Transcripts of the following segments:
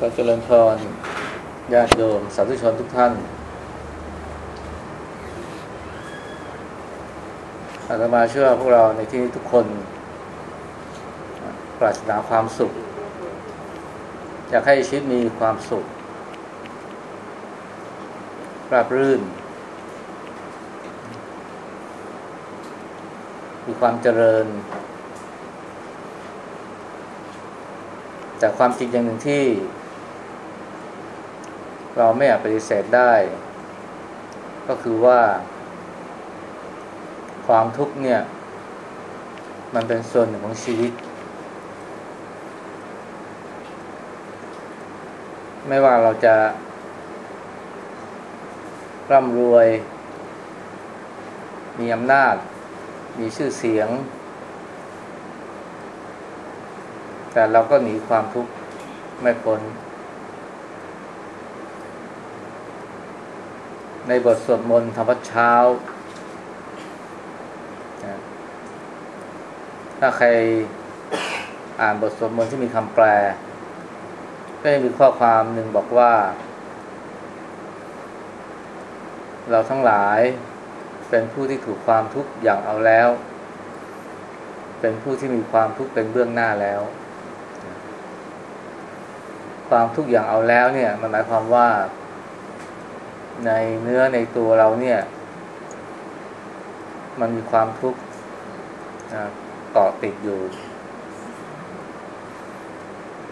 ก็เจริญพรญาติโยมสาธุชนทุกท่านอาตมาเชื่อพวกเราในที่นี้ทุกคน ปรารถนาความสุข อยากให้ชีวิตมีความสุขราบรื่น มีความเจริญ แต่ความจริงอย่างหนึ่งที่ เราไม่อาจปฏิเสธได้ ก็คือว่า ความทุกข์เนี่ย มันเป็นส่วนหนึ่งของชีวิต ไม่ว่าเราจะ ร่ำรวย มีอำนาจ มีชื่อเสียง แต่เราก็หนีความทุกข์ไม่พ้น ในบทสวดมนต์ธรรมวัดเช้า ถ้าใครอ่านบทสวดมนต์ที่มีคำแปล ก็จะมีข้อความหนึ่งบอกว่า เราทั้งหลายเป็นผู้ที่ถูกความทุกข์อย่างเอาแล้ว เป็นผู้ที่มีความทุกข์เป็นเบื้องหน้าแล้ว ความทุกข์อย่างเอาแล้วเนี่ยมันหมายความว่า ในเนื้อในตัวเราเนี่ย มันมีความทุกข์เกาะติดอยู่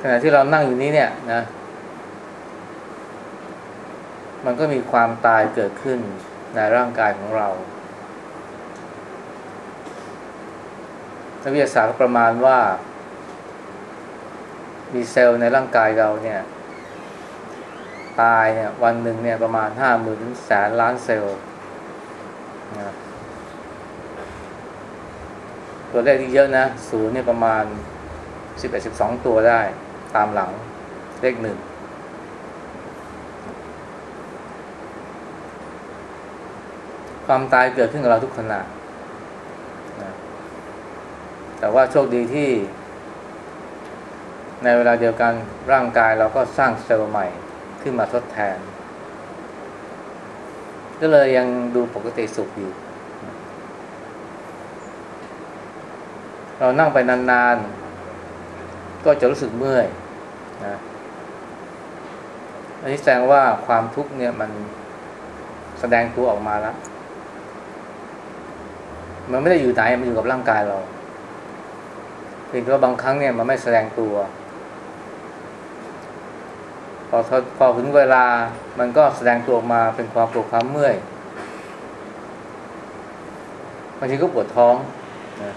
ขณะที่เรานั่งอยู่นี้เนี่ยนะ มันก็มีความตายเกิดขึ้นในร่างกายของเรานักวิทยาศาสตร์ประมาณว่า มีเซลล์ในร่างกายเราเนี่ย ตายเนี่ยวันหนึ่งเนี่ยประมาณห้าหมื่นถึงแสนล้านเซลล์นะตัวเลขที่เยอะนะศูนย์เนี่ยประมาณสิบเอ็ดสิบสองตัวได้ตามหลังเลขหนึ่งความตายเกิดขึ้นกับเราทุกขณะนะแต่ว่าโชคดีที่ ในเวลาเดียวกันร่างกายเราก็สร้างเซลล์ใหม่ ขึ้นมาทดแทน ก็เลยยังดูปกติสุขอยู่ เรานั่งไปนานๆ ก็จะรู้สึกเมื่อยนะอันนี้แสดงว่าความทุกข์เนี่ยมันแสดงตัวออกมาแล้ว มันไม่ได้อยู่ไหน มันอยู่กับร่างกายเราเพียงแต่ว่าบางครั้งเนี่ยมันไม่แสดงตัว อพอถึงเวลามันก็แสดงตัวออกมาเป็นความปวดความเมื่อยบางทีก็ปวดท้องนะ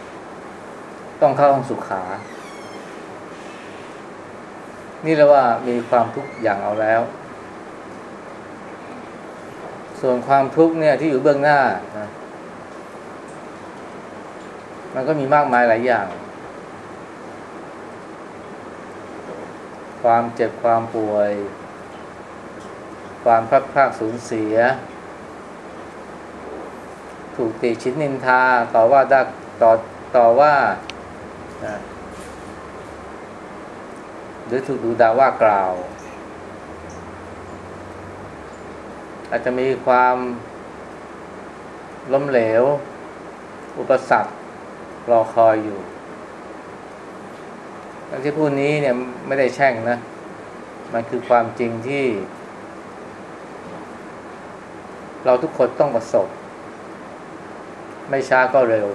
ต้องเข้าห้องสุขา นี่เรียว่ามีความทุกข์อย่างเอาแล้ว ส่วนความทุกข์เนี่ยที่อยู่เบื้องหน้านะมันก็มีมากมายหลายอย่าง ความเจ็บความป่วย ความพลัดพรากสูญเสีย ถูกติชินนินทาต่อว่าดักต่อต่อว่าหรือถูกดูด่าว่ากล่าว อาจจะมีความล้มเหลว อุปสรรครอคอยอยู่ ที่พูดนี้เนี่ยไม่ได้แช่งนะ มันคือความจริงที่ เราทุกคนต้องประสบ ไม่ช้าก็เร็ว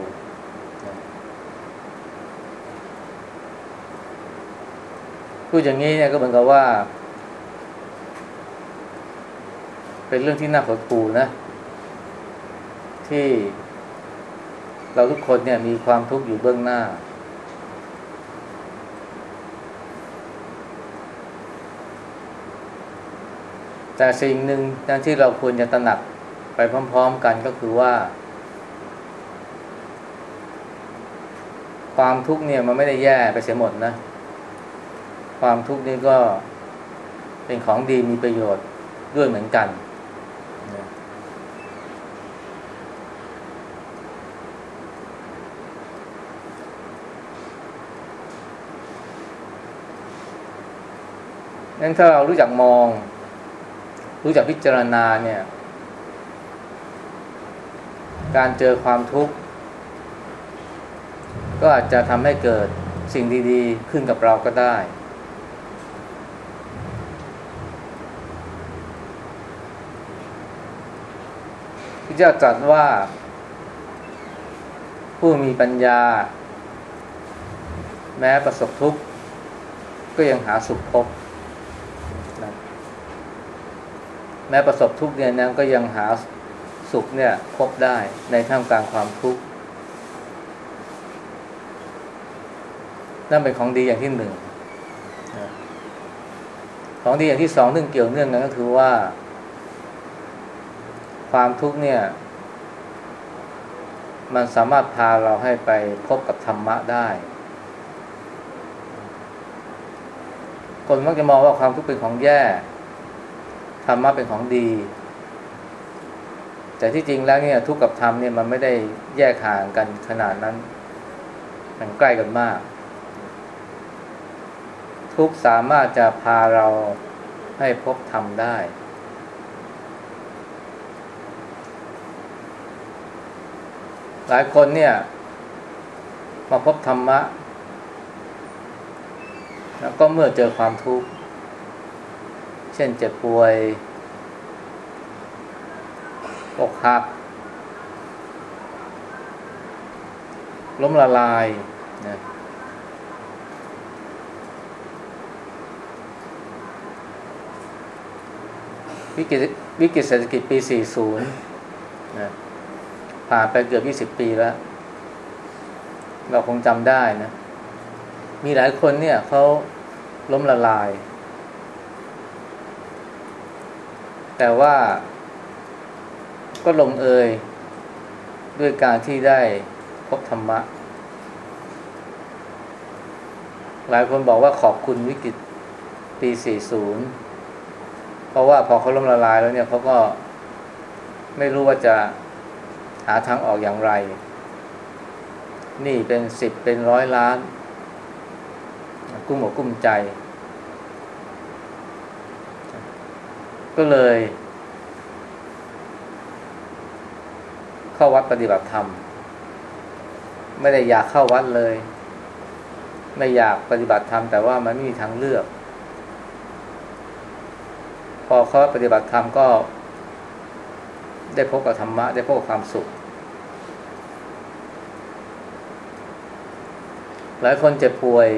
พูดอย่างนี้เนี่ยก็เหมือนกับว่า เป็นเรื่องที่น่าหดหู่นะ ที่เราทุกคนเนี่ยมีความทุกข์อยู่เบื้องหน้า แต่สิ่งหนึ่งที่เราควรจะตระหนักไปพร้อม ๆ กันก็คือว่า ความทุกข์เนี่ยมันไม่ได้แย่ไปเสียหมดนะ ความทุกข์นี่ก็เป็นของดีมีประโยชน์ด้วยเหมือนกัน นั้นถ้าเรารู้จักมอง รู้จักพิจารณาเนี่ย การเจอความทุกข์ ก็อาจจะทำให้เกิดสิ่งดีๆ ขึ้นกับเราก็ได้ ที่จะตรัสว่า ผู้มีปัญญา แม้ประสบทุกข์ ก็ยังหาสุขพบนะ แม้ประสบทุกข์เนี่ยนะก็ยังหาสุขเนี่ยพบได้ในท่ามกลางความทุกข์นั่นเป็นของดีอย่างที่หนึ่งของดีอย่างที่สองซึ่งเกี่ยวเนื่องกันก็คือว่า ความทุกข์เนี่ย มันสามารถพาเราให้ไปพบกับธรรมะได้ คนมักจะมองว่าความทุกข์เป็นของแย่ ธรรมะเป็นของดี แต่ที่จริงแล้วเนี่ยทุกข์กับธรรมเนี่ยมันไม่ได้แยกห่างกันขนาดนั้น มันใกล้กันมาก ทุกข์สามารถจะพาเราให้พบธรรมได้ หลายคนเนี่ย มาพบธรรมะ แล้วก็เมื่อเจอความทุกข์ เช่นเจ็บป่วยอกหัก ล้มละลายนะวิกฤตวิกฤตเศรษฐกิจปี 40นะผ่านไปเกือบ 20 ปีแล้ว เราคงจำได้นะ มีหลายคนเนี่ยเขาล้มละลาย แต่ว่าก็ลงเอยด้วยการที่ได้พบธรรมะ หลายคนบอกว่าขอบคุณวิกฤตปี 40 เพราะว่าพอเขาล้มละลายแล้วเนี่ยเขาก็ไม่รู้ว่าจะหาทางออกอย่างไร นี่เป็นสิบเป็นร้อยล้าน กุ้มอกกุ้มใจ ก็เลย เข้าวัดปฏิบัติธรรม ไม่ได้อยากเข้าวัดเลย ไม่อยากปฏิบัติธรรม แต่ว่ามันไม่มีทางเลือก พอเข้าปฏิบัติธรรมก็ ได้พบกับธรรมะ ได้พบกับความสุข หลายคนเจ็บป่วย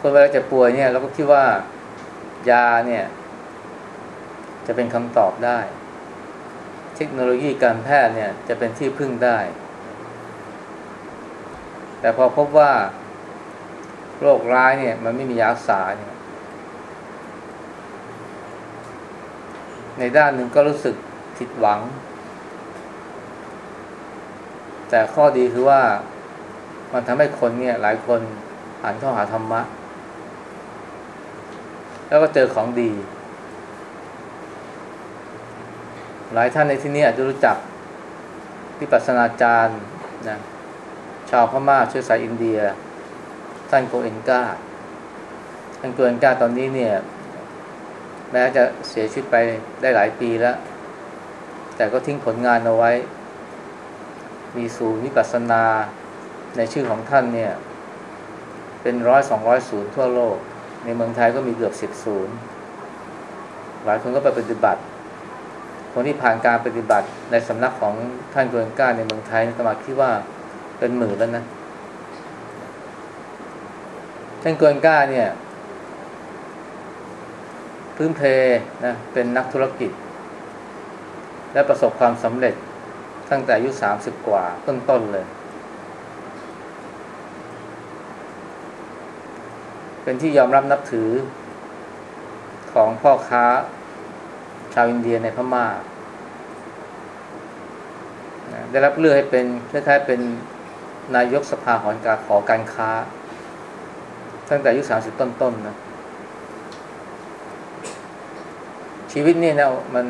คนเวลาเจ็บป่วยเนี่ย เราก็คิดว่า ยาเนี่ย จะเป็นคำตอบได้ เทคโนโลยีการแพทย์เนี่ย จะเป็นที่พึ่งได้ แต่พอพบว่า โรคร้ายเนี่ย มันไม่มียารักษาเนี่ยในด้านหนึ่งก็รู้สึกผิดหวัง แต่ข้อดีคือว่ามันทำให้คนเนี่ย หลายคนหันเข้าหาธรรมะ แล้วก็เจอของดี หลายท่านในที่นี้อาจจะรู้จักวิปัสนาจารย์นะชาวพม่าเชื้อสายอินเดีย ท่านโกเอนกาท่านโกเอนกาตอนนี้เนี่ย แม้จะเสียชีวิตไปได้หลายปีแล้ว แต่ก็ทิ้งผลงานเอาไว้ มีศูนย์วิปัสนาในชื่อของท่านเนี่ย เป็นร้อยสองร้อยศูนย์ทั่วโลก ในเมืองไทยก็มีเกือบสิบศูนย์หลายคนก็ไปปฏิบัติ คนที่ผ่านการปฏิบัติในสำนักของท่านโกเอนก้าในเมืองไทยสมาคิดว่าเป็นหมื่นแล้วนะท่านโกเอนก้าเนี่ย พื้นเพนะเป็นนักธุรกิจ และประสบความสำเร็จตั้งแต่อายุสามสิบกว่าต้นๆเลย เป็นที่ยอมรับนับถือของพ่อค้าชาวอินเดียในพม่า ได้รับเลือกให้เป็นคล้ายๆเป็นนายกสภาหอการขอการค้า ตั้งแต่อายุสามสิบต้นๆนนะชีวิตนี่นะมัน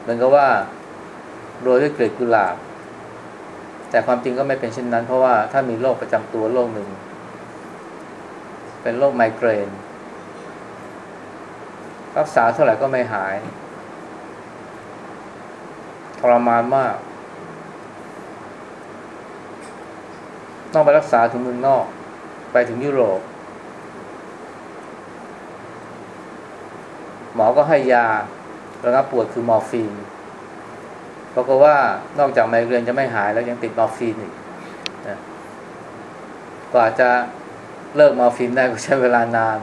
เหมือนกับว่าโรยด้วยเกล็ดกุหลาบ แต่ความจริงก็ไม่เป็นเช่นนั้น เพราะว่าถ้ามีโรคประจำตัวโรคหนึ่ง เป็นโรคไมเกรน รักษาเท่าไหร่ก็ไม่หายทรมานมาก ต้องไปรักษาถึงเมืองนอก ไปถึงยุโรป หมอก็ให้ยาระงับปวดคือมอร์ฟีนปรากฏว่านอกจากไมเกรนจะไม่หายแล้วยังติดมอร์ฟีนอีกกว่าจะ เลิกมอร์ฟีนได้ก็ใช้เวลานาน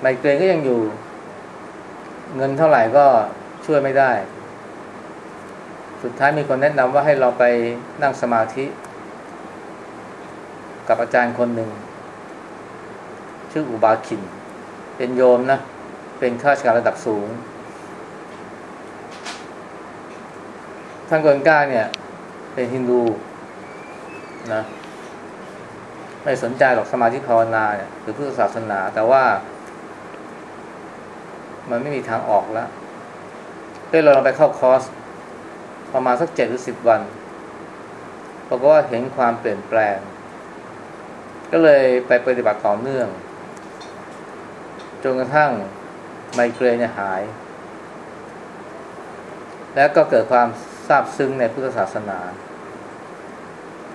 ไมเกรนก็ยังอยู่ เงินเท่าไหร่ก็ช่วยไม่ได้ สุดท้ายมีคนแนะนำว่าให้เราไปนั่งสมาธิ กับอาจารย์คนหนึ่ง ชื่ออุบาคิน เป็นโยมนะ เป็นข้าราชการระดับสูง ท่านกนก้าเนี่ย เป็นฮินดูนะ ไม่สนใจหรอกสมาธิภาวนาเนี่ยหรือพุทธศาสนา แต่ว่า มันไม่มีทางออกแล้วก็เลยเราไปเข้าคอร์สประมาณสักเจ็ดหรือสิบวันเราะว่าเห็นความเปลี่ยนแปลง ก็เลยไปปฏิบัติต่อเนื่อง จนกระทั่งไมเกรนหาย แล้วก็เกิดความซาบซึ้งในพุทธศาสนา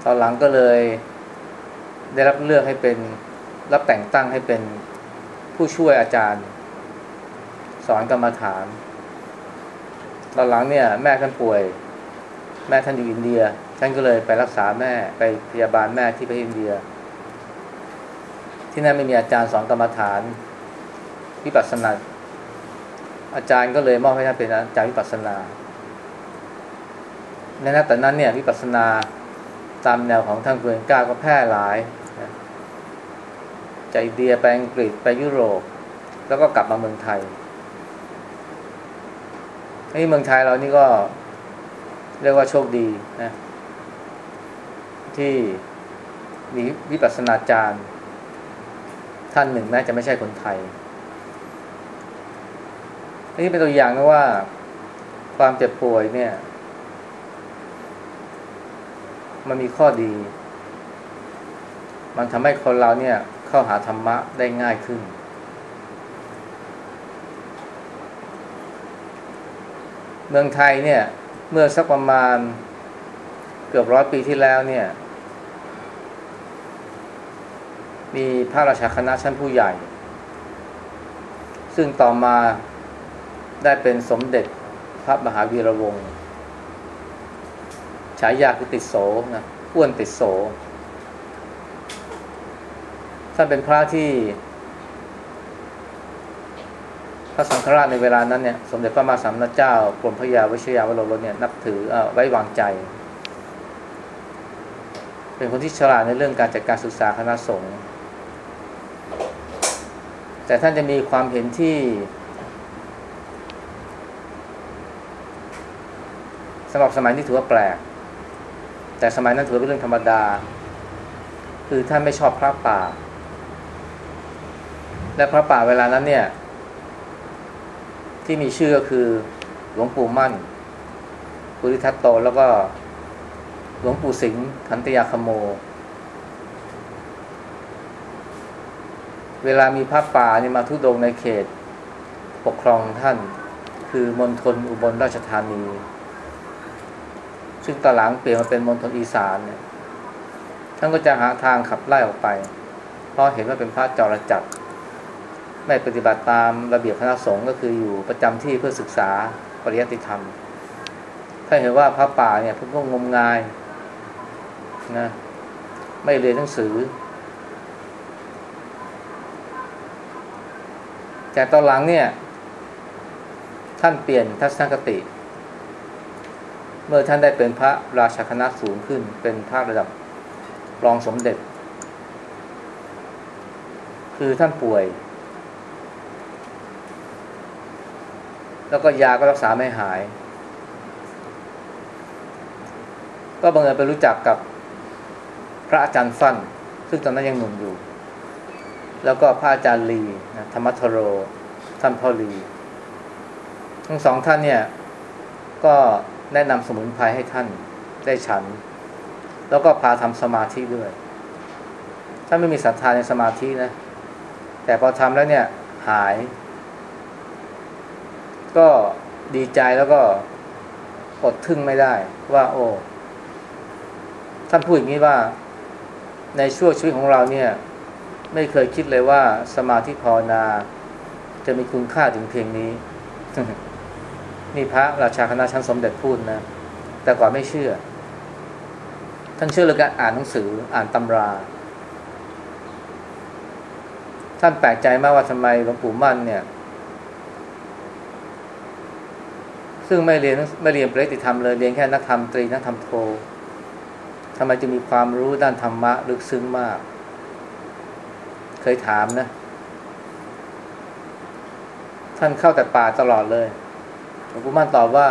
ตอนหลังก็เลย ได้รับเลือกให้เป็นรับแต่งตั้งให้เป็นผู้ช่วยอาจารย์ สอนกรรมฐานตอนหลังเนี่ย แม่ท่านป่วย แม่ท่านอยู่อินเดียท่านก็เลยไปรักษาแม่ไปพยาบาลแม่ที่ประเทศอินเดีย ที่นั่นไม่มีอาจารย์สอนกรรมฐานวิปัสสนาอาจารย์ก็เลยมอบให้ท่านเป็นอาจารย์วิปัสสนาในนั้นแต่นั้นเนี่ยวิปัสสนาตามแนวของท่างเพื่อนก้าก็แพร่หลาย จากอินเดียไปอังกฤษไปยุโรป แล้วก็กลับมาเมืองไทยนี่เมืองไทยเรานี่ก็เรียกว่าโชคดีนะที่มีวิปัสสนาจารย์ ท่านหนึ่งแม้จะไม่ใช่คนไทยนี่เป็นตัวอย่างนะว่าความเจ็บป่วยเนี่ย มันมีข้อดี มันทำให้คนเราเนี่ย เข้าหาธรรมะได้ง่ายขึ้น เมืองไทยเนี่ย เมื่อสักประมาณเกือบร้อยปีที่แล้วเนี่ย มีพระราชาคณะชั้นผู้ใหญ่ ซึ่งต่อมาได้เป็นสมเด็จพระมหาวีระวงศ์ฉายาคือติดโสนะอ้วนติดโส ท่านเป็นพระที่พระสังฆราชในเวลานั้นเนี่ยสมเด็จพระมหาสัมมาเจ้ากรมพระยาวิชยาวโรรสเนี่ยนับถืออไว้วางใจ เป็นคนที่ฉลาดในเรื่องการจัดการศึกษาคณะสงฆ์แต่ท่านจะมีความเห็นที่สำหรับสมัยนี้ถือว่าแปลก แต่สมัยนั้นถือเป็นเรื่องธรรมดา คือท่านไม่ชอบพระป่า และพระป่าเวลานั้นเนี่ย ที่มีชื่อก็คือหลวงปู่มั่นปุริทัตโตแล้วก็หลวงปู่สิงห์ขันติยาคโม เวลามีพระป่านี่มาทุดงในเขต ปกครองท่าน คือมณฑลอุบลราชธานี ซึ่งตหลังเปลี่ยนมาเป็นมณฑลอีสานเนี่ยท่านก็จะหาทางขับไล่ออกไป เพราะเห็นว่าเป็นพระจรจัด ไม่ปฏิบัติตามระเบียบคณะสงฆ์ก็คืออยู่ประจำที่เพื่อศึกษาปริยัติธรรม ถ้าเห็นว่าพระป่าเนี่ยพวกงมงายนะไม่เรียนหนังสือ แต่ตอนหลังเนี่ย ท่านเปลี่ยนทัศนคติ เมื่อท่านได้เป็นพระราชาคณะสูงขึ้น เป็นพระระดับรองสมเด็จ คือท่านป่วย แล้วก็ยาก็รักษาไม่หาย ก็บังเอิญไปรู้จักกับพระอาจารย์ฟั่นซึ่งตอนนั้นยังหนุ่มอยู่ แล้วก็พระอาจารย์ลีนะธรรมทโร ท่านพ่อลี ทั้งสองท่านเนี่ย ก็แนะนำสมุนไพรให้ท่านได้ฉัน แล้วก็พาทำสมาธิด้วยทถ้าไม่มีศรัทธาในสมาธินะ แต่พอทำแล้วเนี่ยหาย ก็ดีใจแล้วก็อดทึ่งไม่ได้ว่า โอ้ท่านพูดอย่างนี้ว่า ในช่วงชีวิตของเราเนี่ย ไม่เคยคิดเลยว่าสมาธิภาวนา จะมีคุณค่าถึงเพียงนี้นี่พระราชาคณะชั้นสมเด็จพูดนะ แต่ก่อนไม่เชื่อ ท่านเชื่อเลยการอ่านหนังสืออ่านตำรา ท่านแปลกใจมากว่าทำไมหลวงปู่มั่นเนี่ย ซึ่งไม่เรียนไม่เรียนปริยติธรรมเลยเรียนแค่นักธรรมตรีนักธรรมโททำไมจะมีความรู้ด้านธรรมะลึกซึ้งมาก เคยถามนะ ท่านเข้าแต่ป่าตลอดเลยหลวงปู่มั่นตอบว่า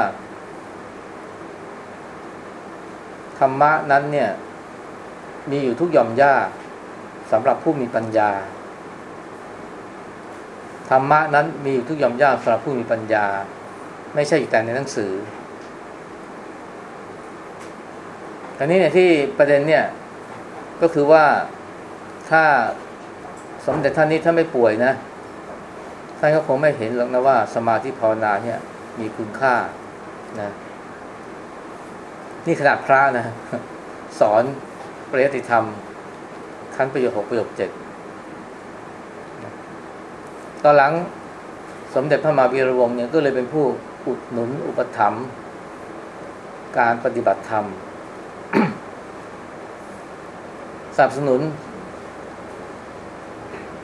ธรรมะนั้นเนี่ย มีอยู่ทุกหย่อมย่าสำหรับผู้มีปัญญาธรรมะนั้นมีอยู่ทุกหย่อมย่าสำหรับผู้มีปัญญา ไม่ใช่อยู่แต่ในหนังสืออันนี้เนี่ยที่ประเด็นเนี่ยก็คือว่าถ้าสมเด็จท่านนี้ถ้าไม่ป่วยนะท่านก็คงไม่เห็นหรอกนะว่าสมาธิภาวนาเนี่ย มีคุณค่านะนี่ขนาดพระนะ สอนปริยติธรรมขั้นประโยคหกประโยคเจ็ดตอนหลังสมเด็จพระมหาวีระวงศ์เนี่ยก็เลยเป็นผู้ อุดหนุนอุปถัมภ์การปฏิบัติธรรมสนับสนุน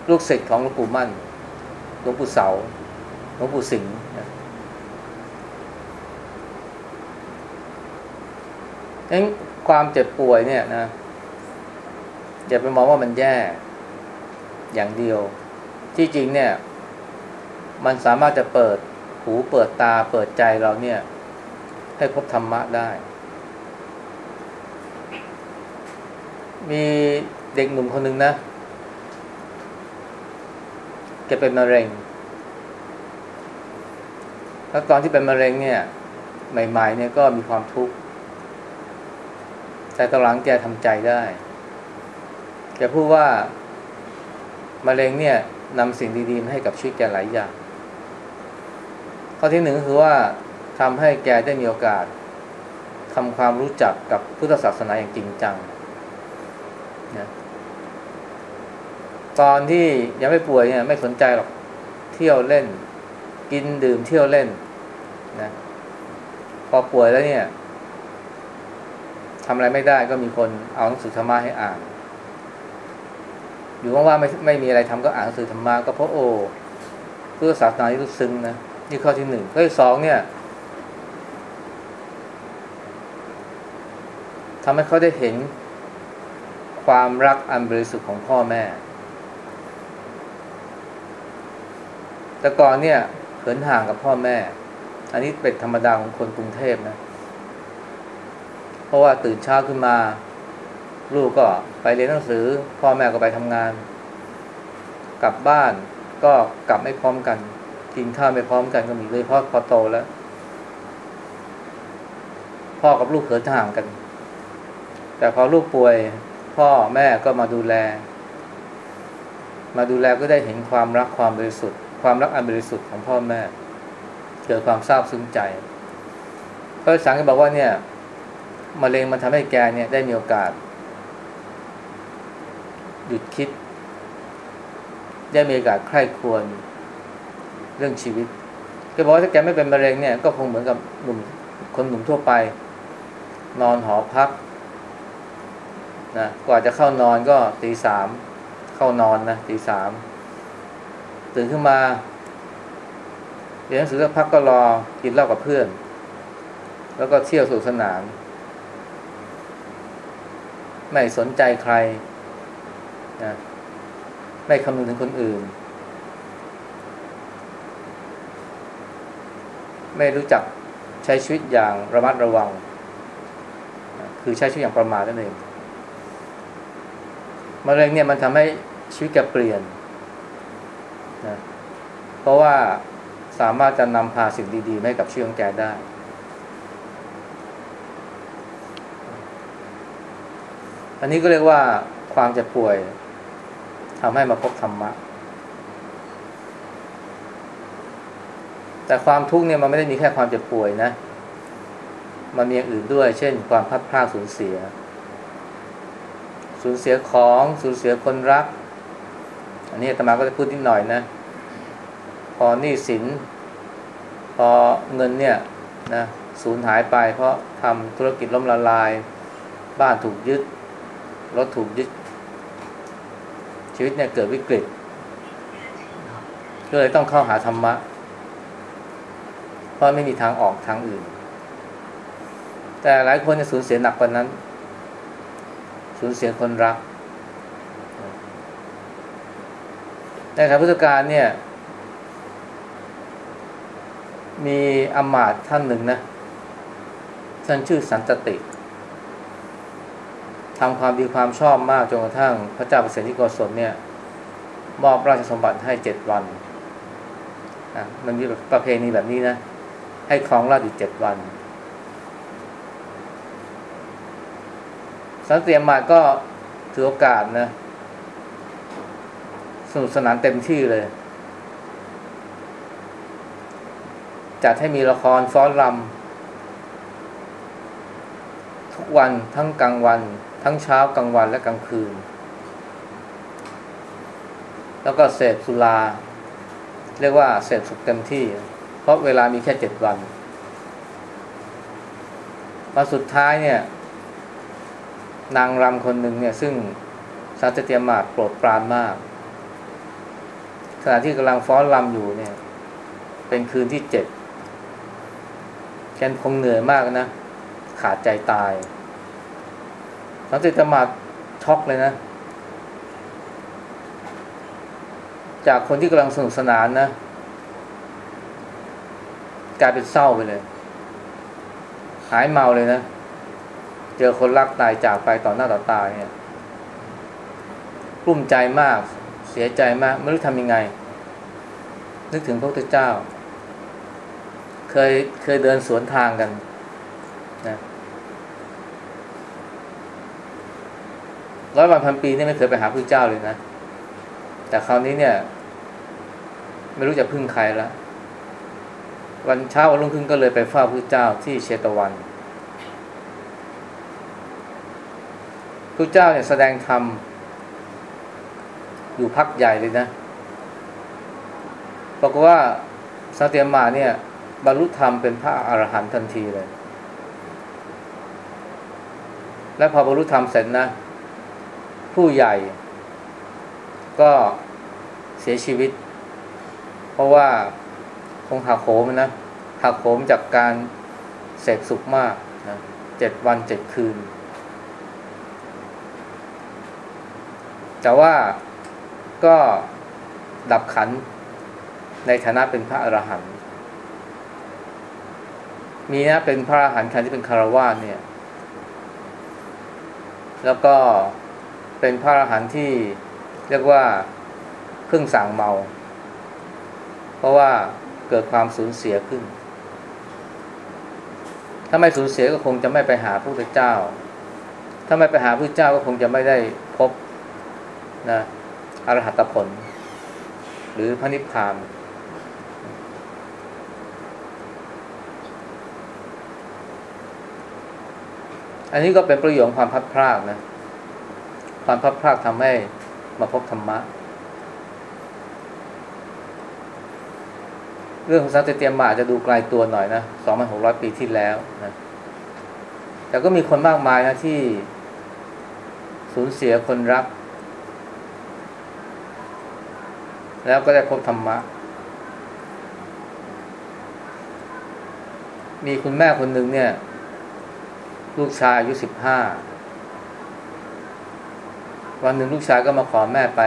ลูกศิษย์ของหลวงปู่มั่นหลวงปู่เสาหลวงปู่สิงห์งั้นความเจ็บป่วยเนี่ยนะอย่าไปมองว่ามันแย่อย่างเดียว ที่จริงเนี่ย มันสามารถจะเปิด หูเปิดตาเปิดใจเราเนี่ย ให้พบธรรมะได้ มีเด็กหนุ่มคนหนึ่งนะแกเป็นมะเร็ง แล้วตอนที่เป็นมะเร็งเนี่ย ใหม่ๆเนี่ยก็มีความทุกข์ แต่ตอนหลังแกทำใจได้ แกพูดว่ามะเร็งเนี่ยนำสิ่งดีๆมาให้กับชีวิตแกหลายอย่าง ข้อที่หนึ่งคือว่าทำให้แกได้มีโอกาสทำความรู้จักกับพุทธศาสนาอย่างจริงจังนะตอนที่ยังไม่ป่วยเนี่ยไม่สนใจหรอกเที่ยวเล่น กินดื่มเที่ยวเล่นนะพอป่วยแล้วเนี่ยทำอะไรไม่ได้ก็มีคนเอาหนังสือธรรมะให้อ่าน อยู่ว่างๆไม่ไม่มีอะไรทำก็อ่านหนังสือธรรมะก็เพราะโอ้เพื่อศาสนาที่ลึกซึ้งนะ นี่ข้อที่หนึ่งข้อที่สองเนี่ยทำให้เขาได้เห็นความรักอันบริสุทธิ์ของพ่อแม่ แต่ก่อนเนี่ยเขินห่างกับพ่อแม่ อันนี้เป็นธรรมดาของคนกรุงเทพนะ เพราะว่าตื่นเช้าขึ้นมา ลูกก็ไปเรียนหนังสือ พ่อแม่ก็ไปทำงาน กลับบ้านก็กลับไม่พร้อมกัน กินข้าวไม่พร้อมกันก็มีเลยเพราะพอโตแล้ว พ่อกับลูกเขินห่างกัน แต่พอลูกป่วย พ่อแม่ก็มาดูแล มาดูแลก็ได้เห็นความรักความบริสุทธิ์ ความรักอันบริสุทธิ์ของพ่อแม่ เกิดความซาบซึ้งใจพระสังก็บอกว่าเนี่ยมะเร็งมันทำให้แกเนี่ยได้มีโอกาส หยุดคิด ได้มีโอกาสใคร่ควร เรื่องชีวิตแกบอกว่าถ้าแกไม่เป็นมะเร็งเนี่ยก็คงเหมือนกับหนุ่มคนหนุ่มทั่วไป นอนหอพักนะกว่าจะเข้านอนก็ตีสามเข้านอนนะตีสามตื่นขึ้นมาเรียนหนังสือสักพักก็รอกินเหล้ากับเพื่อน แล้วก็เที่ยวสุขสนานไม่สนใจใครนะไม่คำนึงถึงคนอื่น ไม่รู้จักใช้ชีวิตอย่างระมัดระวัง คือใช้ชีวิตอย่างประมาทนั่นเองมะเร็งเนี่ยมันทำให้ชีวิตแกเปลี่ยนนะเพราะว่าสามารถจะนำพาสิ่งดีๆให้กับชีวิตของแกได้ อันนี้ก็เรียกว่าความเจ็บป่วยทำให้มาพบธรรมะ แต่ความทุกข์เนี่ยมันไม่ได้มีแค่ความเจ็บป่วยนะ มันมีอย่างอื่นด้วย เช่น ความพัดพลาดสูญเสีย สูญเสียของสูญเสียคนรัก อันนี้ตมาก็จะพูดนิดหน่อยนะ พอหนี้สิน พอเงินเนี่ยนะสูญหายไป เพราะทำธุรกิจล้มละลาย บ้านถูกยึดรถถูกยึด ชีวิตเนี่ยเกิดวิกฤตก็เลยต้องเข้าหาธรรมะ ราะไม่มีทางออกทางอื่น แต่หลายคนจะสูญเสียหนักกว่านั้น สูญเสียคนรัก ในทางพุทธการเนี่ย มีอมาตท่านหนึ่งนะ ท่านชื่อสันตติทำความดีความชอบมากจนกระทั่งพระเจ้าเปรตที่โกศลเนี่ย มอบราชสมบัติให้เจ็ดวันนะมันมีประเพณีแบบนี้นะ ให้ครองราชอยู่เจ็ดวัน สันเตียมมาก็ถือโอกาสนะสนุกสนานเต็มที่เลย จัดให้มีละครฟ้อนรำทุกวันทั้งกลางวัน ทั้งเช้ากลางวันและกลางคืน แล้วก็เสพสุรา เรียกว่าเสพสุขเต็มที่ เพราะเวลามีแค่เจ็ดวันมาสุดท้ายเนี่ย นางรำคนหนึ่งเนี่ย ซึ่งสาเตียมาดโปรดปรานมาก ขณะที่กำลังฟ้อนรำอยู่เนี่ย เป็นคืนที่เจ็ดแกนคงเหนื่อยมากนะ ขาดใจตายสันติธรรมาช็อกเลยนะ จากคนที่กำลังสนุกสนานนะ กลายเป็นเศร้าไปเลย หายเมาเลยนะ เจอคนรักตายจากไปต่อหน้าต่อตาเนี่ยกลุ้มใจมากเสียใจมากไม่รู้ทำยังไง นึกถึงพระพุทธเจ้า เคยเคยเดินสวนทางกันนะร้อยวันพันปีนี่ไม่เคยไปหาพระเจ้าเลยนะ แต่คราวนี้เนี่ย ไม่รู้จะพึ่งใครแล้ว วันเช้าวันรุ่งขึ้นก็เลยไปเฝ้าพระเจ้าที่เชตวันพระเจ้าเนี่ยแสดงธรรมอยู่พักใหญ่เลยนะบอกว่าสัตยมาเนี่ย บรรลุธรรมเป็นพระอรหันต์ทันทีเลย และพอบรรลุธรรมเสร็จนะ ผู้ใหญ่ก็เสียชีวิต เพราะว่า คงหักโหมนะหักโหมจากการเสกสุขมากนะเจ็ดวันเจ็ดคืน แต่ว่าก็ดับขันในฐานะเป็นพระอรหันต์มีนะเป็นพระอรหันต์คันที่เป็นคารวาสเนี่ย แล้วก็เป็นพระอรหันต์ที่เรียกว่าเพิ่งสั่งเมา เพราะว่า กิดความสูญเสียขึ้น ถ้าไม่สูญเสียก็คงจะไม่ไปหาพระพุทธเจ้า ถ้าไม่ไปหาพระพุทธเจ้าก็คงจะไม่ได้พบนะอรหัตผล หรือพระนิพพานอันนี้ก็เป็นประโยชน์ความพัดพรากนะ ความพัดพรากทำให้มาพบธรรมะ เรื่องของสันตเตียมมาอาจจะดูไกลตัวหน่อยนะ2,600ปีที่แล้วนะ แต่ก็มีคนมากมายนะที่สูญเสียคนรัก แล้วก็ได้พบธรรมะ มีคุณแม่คนหนึ่งเนี่ย ลูกชายอายุสิบห้าวันหนึ่งลูกชายก็มาขอแม่ไป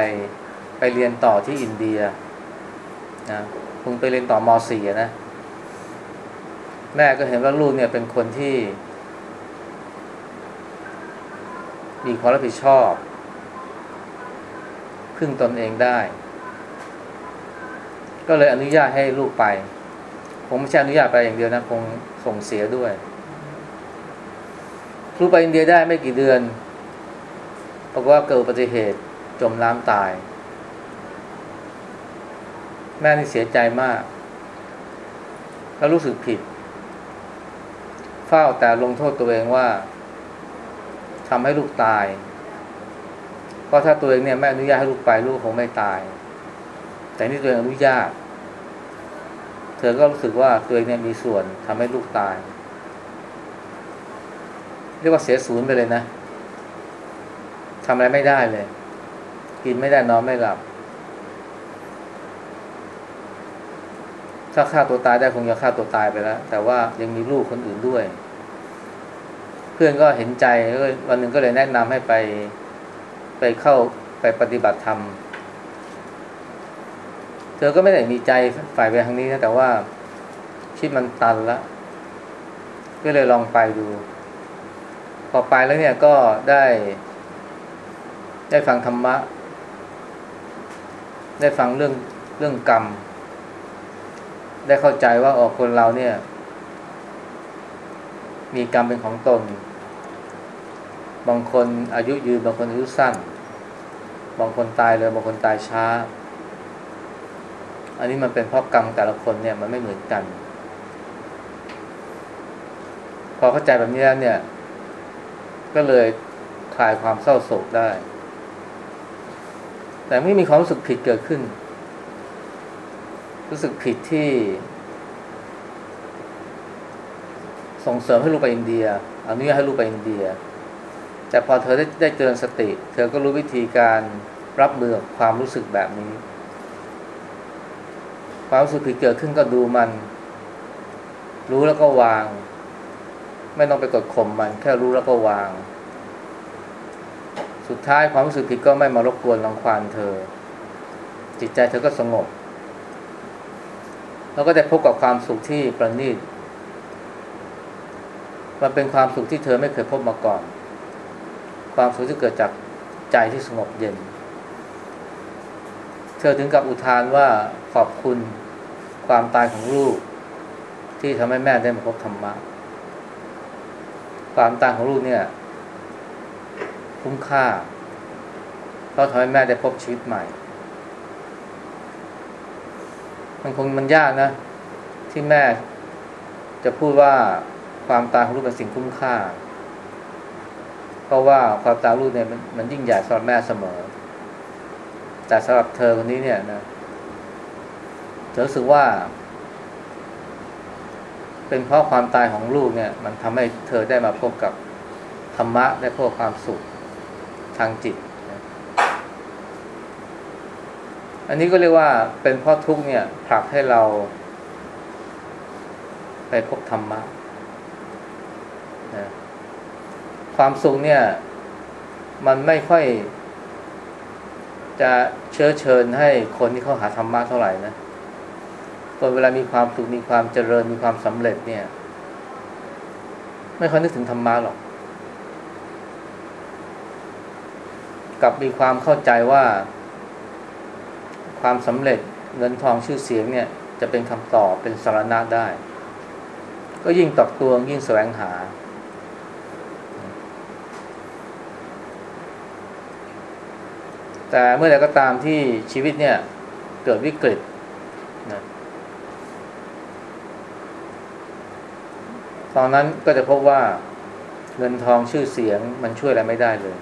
ไปเรียนต่อที่อินเดียนะ งไปเรียนต่อม .4 นะ แม่ก็เห็นว่าลูกเนี่ยเป็นคนที่ มีความรับผิดชอบ พึ่งตนเองได้ ก็เลยอนุญาตให้ลูกไปคงไม่ใช่อนุญาตไปอย่างเดียวนะ คงส่งเสียด้วยลูกไปอินเดียได้ไม่กี่เดือนบอกว่าเกิดอุบัติเหตุจมน้ำตาย แม่นี่เสียใจมาก แล้วรู้สึกผิด เฝ้าแต่ลงโทษตัวเองว่าทำให้ลูกตาย เพราะถ้าตัวเองเนี่ยแม่อนุญาตให้ลูกไปลูกคงไม่ตาย แต่นี่ตัวเองอนุญาต เธอก็รู้สึกว่าตัวเองเนี่ยมีส่วนทำให้ลูกตาย เรียกว่าเสียศูนย์ไปเลยนะทำอะไรไม่ได้เลย กินไม่ได้นอนไม่หลับ ถ้าฆ่าตัวตายได้คงจะฆ่าตัวตายไปแล้ว แต่ว่ายังมีลูกคนอื่นด้วย เพื่อนก็เห็นใจวันหนึ่งก็เลยแนะนำให้ไปไปเข้าไปปฏิบัติธรรม เธอก็ไม่ได้มีใจฝ่ายไปทางนี้นะแต่ว่าชีวิตมันตันแล้วก็เลยลองไปดู พอไปแล้วเนี่ยก็ได้ ได้ฟังธรรมะ ได้ฟังเรื่องเรื่องกรรม ได้เข้าใจว่าออกคนเราเนี่ย มีกรรมเป็นของตน บางคนอายุยืนบางคนอายุสั้น บางคนตายเลยบางคนตายช้า อันนี้มันเป็นเพราะกรรมแต่ละคนเนี่ยมันไม่เหมือนกัน พอเข้าใจแบบนี้แล้วเนี่ย ก็เลยคลายความเศร้าโศกได้ แต่ไม่มีความรู้สึกผิดเกิดขึ้น รู้สึกผิดที่ส่งเสริมให้ลูกไปอินเดียอนุญาตให้ลูกไปอินเดีย แต่พอเธอได้ได้เจริญสติ เธอก็รู้วิธีการรับมือกับความรู้สึกแบบนี้ ความรู้สึกผิดเกิดขึ้นก็ดูมัน รู้แล้วก็วาง ไม่ต้องไปกดข่มมัน แค่รู้แล้วก็วาง สุดท้ายความรู้สึกผิดก็ไม่มารบกวนรังควานเธอ จิตใจเธอก็สงบ แล้วก็ได้พบกับความสุขที่ประณีตมันเป็นความสุขที่เธอไม่เคยพบมาก่อน ความสุขที่เกิดจากใจที่สงบเย็น เธอถึงกับอุทานว่าขอบคุณความตายของลูก ที่ทำให้แม่ได้มาพบธรรมะ ความตายของลูกเนี่ย คุ้มค่า เพราะทำให้แม่ได้พบชีวิตใหม่ มันคงมันยากนะ ที่แม่จะพูดว่าความตายของลูกเป็นสิ่งคุ้มค่า เพราะว่าความตายลูกเนี่ยมันมันยิ่งใหญ่สำหรับแม่เสมอ แต่สำหรับเธอคนนี้เนี่ยนะเธอรู้สึกว่า เป็นเพราะความตายของลูกเนี่ย มันทำให้เธอได้มาพบกับธรรมะได้พบความสุขทางจิต อันนี้ก็เรียกว่าเป็นเพราะทุกเนี่ยผลักให้เราไปพบธรรมะนะความสุขเนี่ย มันไม่ค่อย จะเชื้อเชิญให้คนที่เขาหาธรรมะเท่าไหร่นะคนเวลามีความสุขมีความเจริญมีความสำเร็จเนี่ย ไม่ค่อยนึกถึงธรรมะหรอกกับมีความเข้าใจว่า ความสำเร็จเงินทองชื่อเสียงเนี่ยจะเป็นคำตอบเป็นสารณะได้ ก็ยิ่งตักตวงยิ่งแสวงหา แต่เมื่อใดก็ตามที่ชีวิตเนี่ยเกิดวิกฤตนะตอนนั้นก็จะพบว่าเงินทองชื่อเสียงมันช่วยอะไรไม่ได้เลย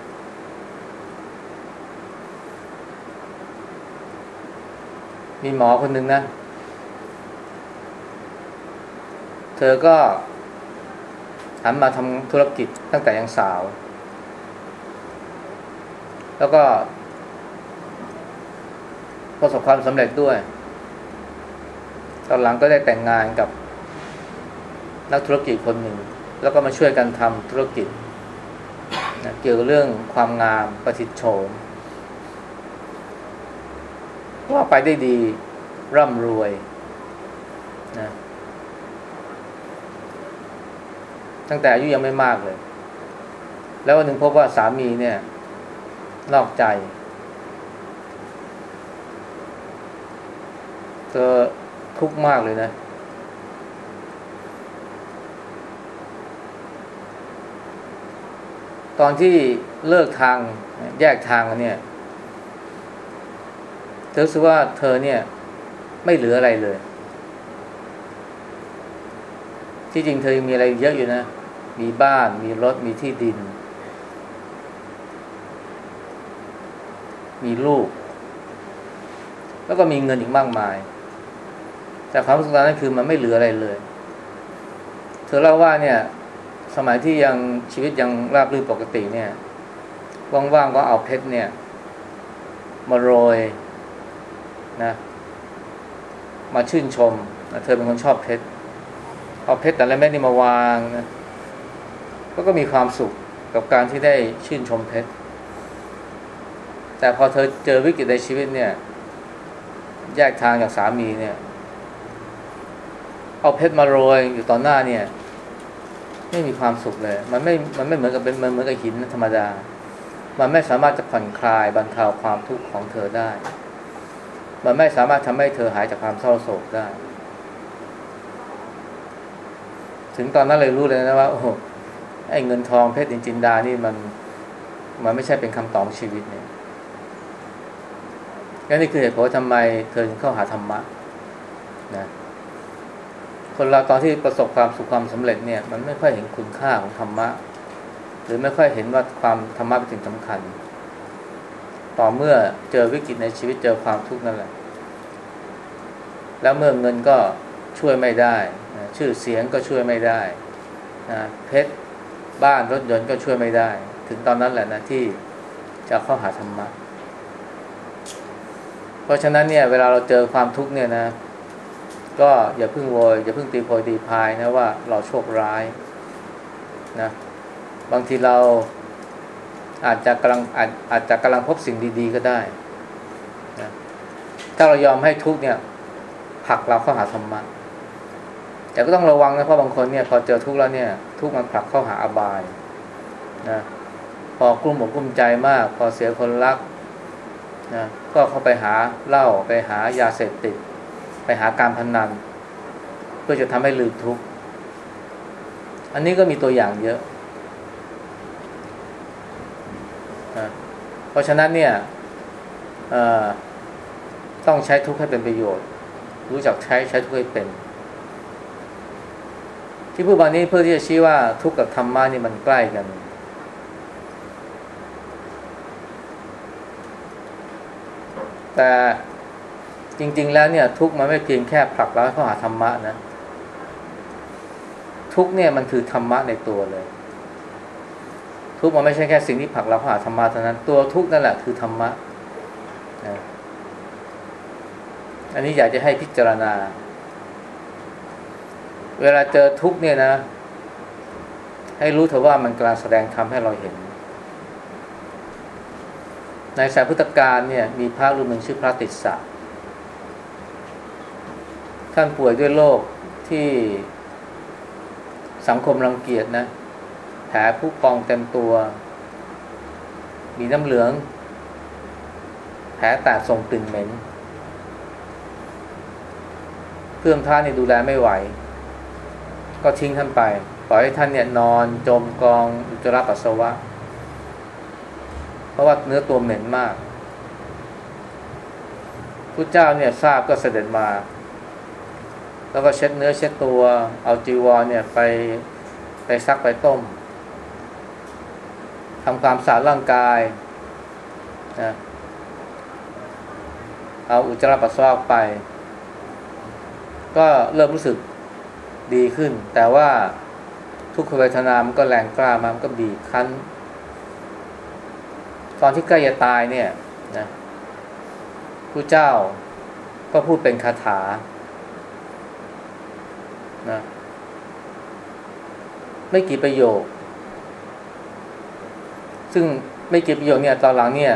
มีหมอคนหนึ่งนะ เธอก็หันมาทำธุรกิจตั้งแต่ยังสาว แล้วก็ ประสบความสำเร็จด้วย ตอนหลังก็ได้แต่งงานกับ นักธุรกิจคนหนึ่ง แล้วก็มาช่วยกันทำธุรกิจนะเกี่ยวกับเรื่องความงามประสิทธิโฉม ว่าไปได้ดี ร่ำรวยนะตั้งแต่อายุยังไม่มากเลย แล้ววันหนึ่งพบว่าสามีเนี่ย นอกใจ เธอทุกข์มากเลยนะ ตอนที่เลิกทางแยกทางกันเนี่ย ธอรู้สึกว่าเธอเนี่ย ไม่เหลืออะไรเลย ที่จริงเธอยังมีอะไรเยอะอยู่นะ มีบ้าน มีรถ มีที่ดิน มีลูก แล้วก็มีเงินอีกมากมาย แต่ความรู้สึกนั้นคือมันไม่เหลืออะไรเลย เธอเล่าว่าเนี่ย สมัยที่ยังชีวิตยังราบรื่นปกติเนี่ย ว่างๆก็เอาเพชรเนี่ย มาโรย นะ มาชื่นชมนะเธอเป็นคนชอบเพชรเอาเพชรแต่ละเม็ดนี่มาวางนะก็ก็มีความสุขกับการที่ได้ชื่นชมเพชรแต่พอเธอเจอวิกฤตในชีวิตเนี่ย แยกทางจากสามีเนี่ย เอาเพชรมาโรยอยู่ต่อหน้าเนี่ย ไม่มีความสุขเลย มันไม่ มันไม่เหมือนกับเป็นเหมือนกับหินธรรมดา มันไม่สามารถจะผ่อนคลายบรรเทาความทุกข์ของเธอได้ มันไม่สามารถทำให้เธอหายจากความเศร้าโศกได้ ถึงตอนนั้นเลยรู้เลยนะว่า โอ้ไอ้เงินทองเพชรจินดานี่มันมันไม่ใช่เป็นคำตอบชีวิตเนี่ยนี่คือเหตุผลทำไมเธอถึงเข้าหาธรรมะนะคนเราตอนที่ประสบความสุขความสำเร็จเนี่ย มันไม่ค่อยเห็นคุณค่าของธรรมะ หรือไม่ค่อยเห็นว่าความธรรมะเป็นสิ่งสำคัญ ต่อเมื่อเจอวิกฤตในชีวิตเจอความทุกข์นั่นแหละ แล้วเมื่อเงินก็ช่วยไม่ได้นะชื่อเสียงก็ช่วยไม่ได้นะเพชรบ้านรถยนต์ก็ช่วยไม่ได้ ถึงตอนนั้นแหละนะที่จะเข้าหาธรรมะเพราะฉะนั้นเนี่ยเวลาเราเจอความทุกข์เนี่ยนะ ก็อย่าเพิ่งโวยอย่าเพิ่งตีโพยตีพายนะว่าเราโชคร้ายนะบางทีเรา อาจจะกำลังอาจอาจจะกำลังพบสิ่งดีๆก็ได้นะถ้าเรายอมให้ทุกเนี่ยผลักเราเข้าหาธรรมะแต่ก็ต้องระวังนะเพราะบางคนเนี่ยพอเจอทุกข์แล้วเนี่ย ทุกข์มันผลักเข้าหาอบายนะพอกลุ้มอกกลุ้มใจมาก พอเสียคนรักนะก็เข้าไปหาเหล้าไปหายาเสพติด ไปหาการพนนัน เพื่อจะทำให้ลืมทุกข์อันนี้ก็มีตัวอย่างเยอะ เพราะฉะนั้นเนี่ยต้องใช้ทุกข์ให้เป็นประโยชน์ รู้จักใช้ใช้ทุกข์ให้เป็น ที่พูดมานี้เพื่อที่จะชี้ว่าทุกข์กับธรรมะนี่มันใกล้กัน แต่จริง ๆ แล้วเนี่ยทุกข์มันไม่เพียงแค่ผลักเราเข้าหาธรรมะนะ ทุกข์เนี่ยมันคือธรรมะในตัวเลย ทุกข์มันไม่ใช่แค่สิ่งที่ผลักเราเข้าหาธรรมะเท่านั้นตัวทุกข์นั่นแหละคือธรรมะนะอันนี้อยากจะให้พิจารณา เวลาเจอทุกข์เนี่ยนะ ให้รู้เถอะว่ามันกำลังแสดงธรรมให้เราเห็น ในสายพุทธกาลเนี่ย มีพระรูปหนึ่งชื่อพระติสสะท่านป่วยด้วยโรคที่สังคมรังเกียจนะ ลผู้พองเต็มตัว มีน้ำเหลือง แผลแตกส่งกลิ่นเหม็น เพื่อนท่านเนี่ยดูแลไม่ไหว ก็ทิ้งท่านไป ปล่อยให้ท่านเนี่ยนอนจมกองอุจจาระปัสสาวะ เพราะว่าเนื้อตัวเหม็นมากพระเจ้าเนี่ยทราบก็เสด็จมา แล้วก็เช็ดเนื้อเช็ดตัว เอาจีวรเนี่ยไปไปซักไปต้ม ทำความสะอาดร่างกายนะเอาอุจจาระปัสสาวะไป ก็เริ่มรู้สึกดีขึ้น แต่ว่าทุกขเวทนามันก็แรงกล้ามามันก็บีบคั้น ตอนที่ใกล้จะตายเนี่ยนะผู้เจ้าก็พูดเป็นคาถานะไม่กี่ประโยค ซึ่งไม่กี่ประโยคเนี่ยตอนหลังเนี่ย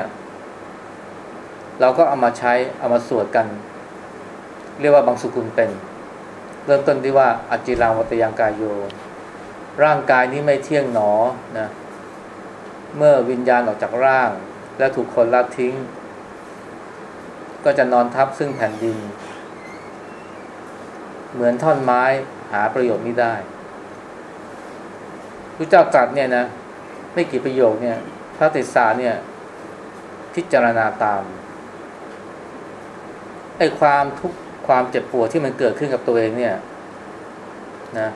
เราก็เอามาใช้เอามาสวดกัน เรียกว่าบางสุกุลเป็น เริ่มต้นที่ว่าอจิรังวัตยังกายโย ร่างกายนี้ไม่เที่ยงหนอนะเมื่อวิญญาณออกจากร่าง และถูกคนละทิ้ง ก็จะนอนทับซึ่งแผ่นดิน เหมือนท่อนไม้หาประโยชน์ไม่ได้พระเจ้าตรัสเนี่ยนะ ไม่กี่ประโยคเนี่ย พระติสาเนี่ย พิจารณาตามไอ้ความทุกข์ความเจ็บปวดที่มันเกิดขึ้นกับตัวเองเนี่ยนะ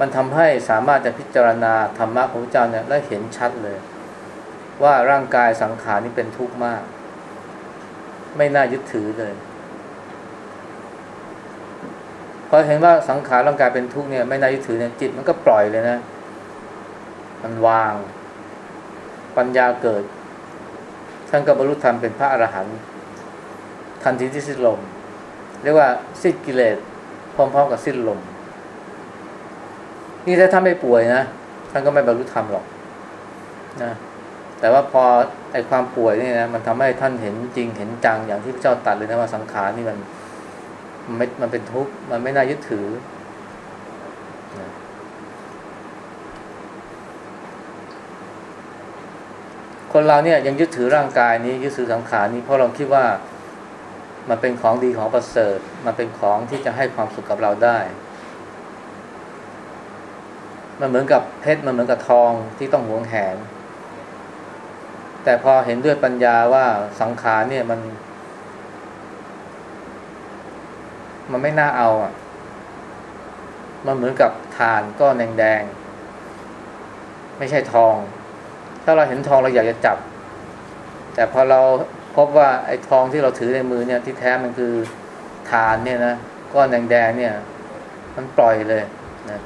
มันทำให้สามารถจะพิจารณาธรรมะของพระเจ้าเนี่ยและเห็นชัดเลย ว่าร่างกายสังขารนี่เป็นทุกข์มาก ไม่น่ายึดถือเลยพอเห็นว่าสังขารร่างกายเป็นทุกข์เนี่ย ไม่น่ายึดถือเนี่ยจิตมันก็ปล่อยเลยนะ มันวาง ปัญญาเกิด ท่านก็บรรลุธรรมเป็นพระอรหันต์ทันทีที่สิ้นลม เรียกว่าสิ้นกิเลสพร้อมๆกับสิ้นลม นี่ถ้าท่านไม่ป่วยนะท่านก็ไม่บรรลุธรรมหรอกนะแต่ว่าพอไอความป่วยนี่นะมันทำให้ท่านเห็นจริงเห็นจังอย่างที่พระเจ้าตัดเลยนะว่าสังขารนี่มันมันไม่มันเป็นทุกข์มันไม่น่ายึดถือนะ คนเราเนี่ยยังยึดถือร่างกายนี้ยึดถือสังขารนี้เพราะเราคิดว่ามันเป็นของดีของประเสริฐ มันเป็นของที่จะให้ความสุขกับเราได้ มันเหมือนกับเพชรมันเหมือนกับทองที่ต้องหวงแหน แต่พอเห็นด้วยปัญญาว่าสังขารเนี่ยมัน มันไม่น่าเอาอะ มันเหมือนกับฐานก้อนแดงๆไม่ใช่ทอง ถ้าเราเห็นทองเราอยากจะจับ แต่พอเราพบว่าไอ้ทองที่เราถือในมือเนี่ยที่แท้มันคือฐานเนี่ยนะก้อนแดงๆเนี่ย มันปล่อยเลยนะ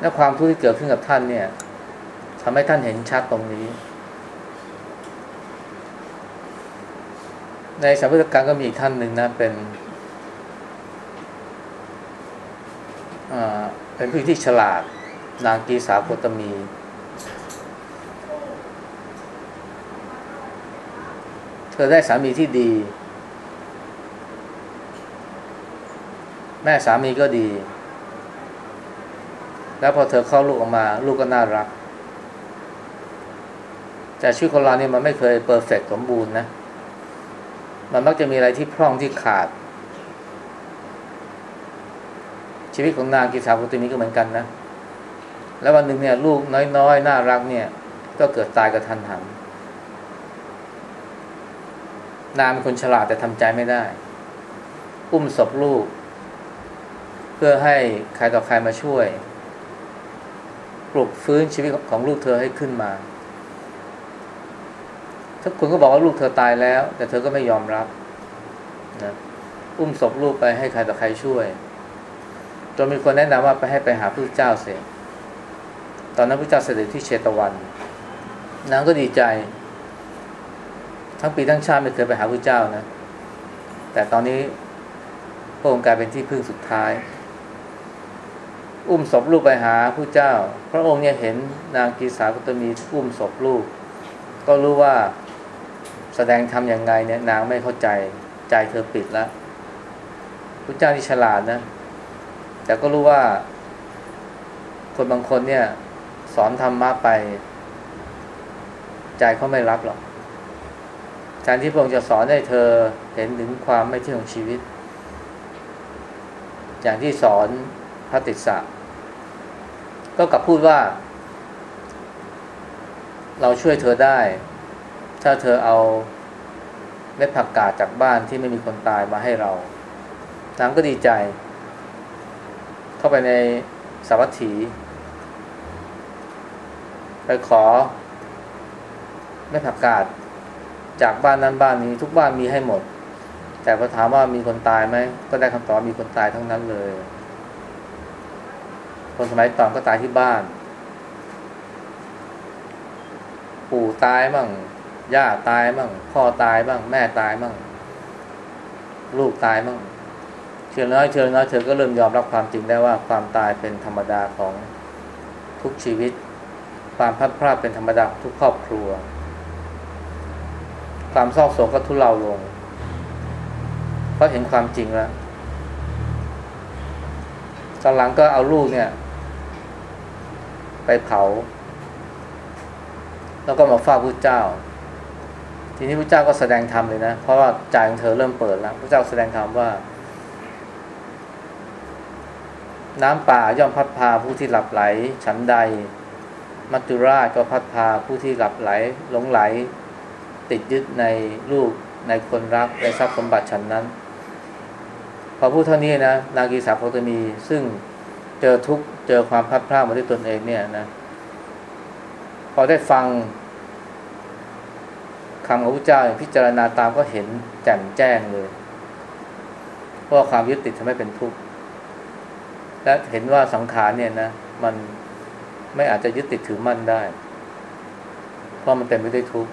และความทุกข์ที่เกิดขึ้นกับท่านเนี่ยทำให้ท่านเห็นชัดตรงนี้ ในสัมพุทธการก็มีอีกท่านหนึ่งนะเป็นเป็นผู้ที่ฉลาด นางกีสาโคตมี เธอได้สามีที่ดี แม่สามีก็ดี แล้วพอเธอเข้าลูกออกมา ลูกก็น่ารัก แต่ชีวิตคนเราเนี่ยมันไม่เคยเปอร์เฟกสมบูรณ์นะ มันมักจะมีอะไรที่พร่องที่ขาด ชีวิตของนางกิสาพุติมีก็เหมือนกันนะ แล้ววันหนึ่งเนี่ยลูกน้อยๆ น่ารักเนี่ย ก็เกิดตายกระทันหันนางเป็นคนฉลาดแต่ทำใจไม่ได้ อุ้มศพลูก เพื่อให้ใครต่อใครมาช่วย ปลุกฟื้นชีวิตของลูกเธอให้ขึ้นมาทุกคนก็บอกว่าลูกเธอตายแล้ว แต่เธอก็ไม่ยอมรับนะอุ้มศพลูกไปให้ใครต่อใครช่วยจนมีคนแนะนำว่าไปให้ไปหาพระเจ้าเสีย ตอนนั้นพระเจ้าเสด็จที่เชตวัน นางก็ดีใจ ทั้งปีทั้งชาติไม่เคยไปหาพระเจ้านะ แต่ตอนนี้พระองค์กลายเป็นที่พึ่งสุดท้าย อุ้มศพลูกไปหาพระเจ้า พระองค์เนี่ยเห็นนางกีสากุตมีอุ้มศพลูก ก็รู้ว่าแสดงทำอย่างไงเนี่ยนางไม่เข้าใจใจเธอปิดแล้วพระเจ้าที่ฉลาดนะ แต่ก็รู้ว่า คนบางคนเนี่ย สอนธรรมะไป ใจเขาไม่รับหรอกแทนที่พระองค์จะสอนให้เธอเห็นถึงความไม่เที่ยงของชีวิต อย่างที่สอนพระติสสะก็กลับพูดว่า เราช่วยเธอได้ ถ้าเธอเอาเม็ดผักกาดจากบ้านที่ไม่มีคนตายมาให้เรานางก็ดีใจ เข้าไปในสาวัตถี ไปขอเม็ดผักกาดจากบ้านนั้นบ้านนี้ ทุกบ้านมีให้หมด แต่พอถามว่ามีคนตายไหมก็ได้คำตอบมีคนตายทั้งนั้นเลย คนสมัยก่อนก็ตายที่บ้าน ปู่ตายบ้างย่าตายบ้างพ่อตายบ้าง แม่ตายบ้างลูกตายบ้างเชื่อน้อยเชื่อน้อยเธอก็เริ่มยอมรับความจริงได้ว่าความตายเป็นธรรมดาของทุกชีวิต ความพัดพลาดเป็นธรรมดาทุกครอบครัว ความเศร้าโศกก็ทุเลาลง เพราะเห็นความจริงแล้วตอนหลังก็เอาลูกเนี่ย ไปเผา แล้วก็มาฝ้าพระเจ้า ทีนี้พระเจ้าก็แสดงธรรมเลยนะ เพราะว่าใจของเธอเริ่มเปิดแล้วพระเจ้าแสดงธรรมว่า น้ำป่าย่อมพัดพาผู้ที่หลับไหล ฉันใด มัจจุราชก็พัดพาผู้ที่หลับไหลหลงไหล ติดยึดในลูกในคนรักในทรัพย์สมบัติฉันนั้น พอพูดเท่านี้นะนากีสาวโคตมี ซึ่งเจอทุกเจอความพัดพลาดมาด้วยตนเองเนี่ยนะ พอได้ฟังคำของพระเจ้าพิจารณาตามก็เห็นแจ่มแจ้งเลยเพราความยึดติดทำให้เป็นทุกข์และเห็นว่าสังขารเนี่ยนะ มัน ไม่อาจจะยึดติดถือมั่นได้ เพราะมันเต็มไปด้วยทุกข์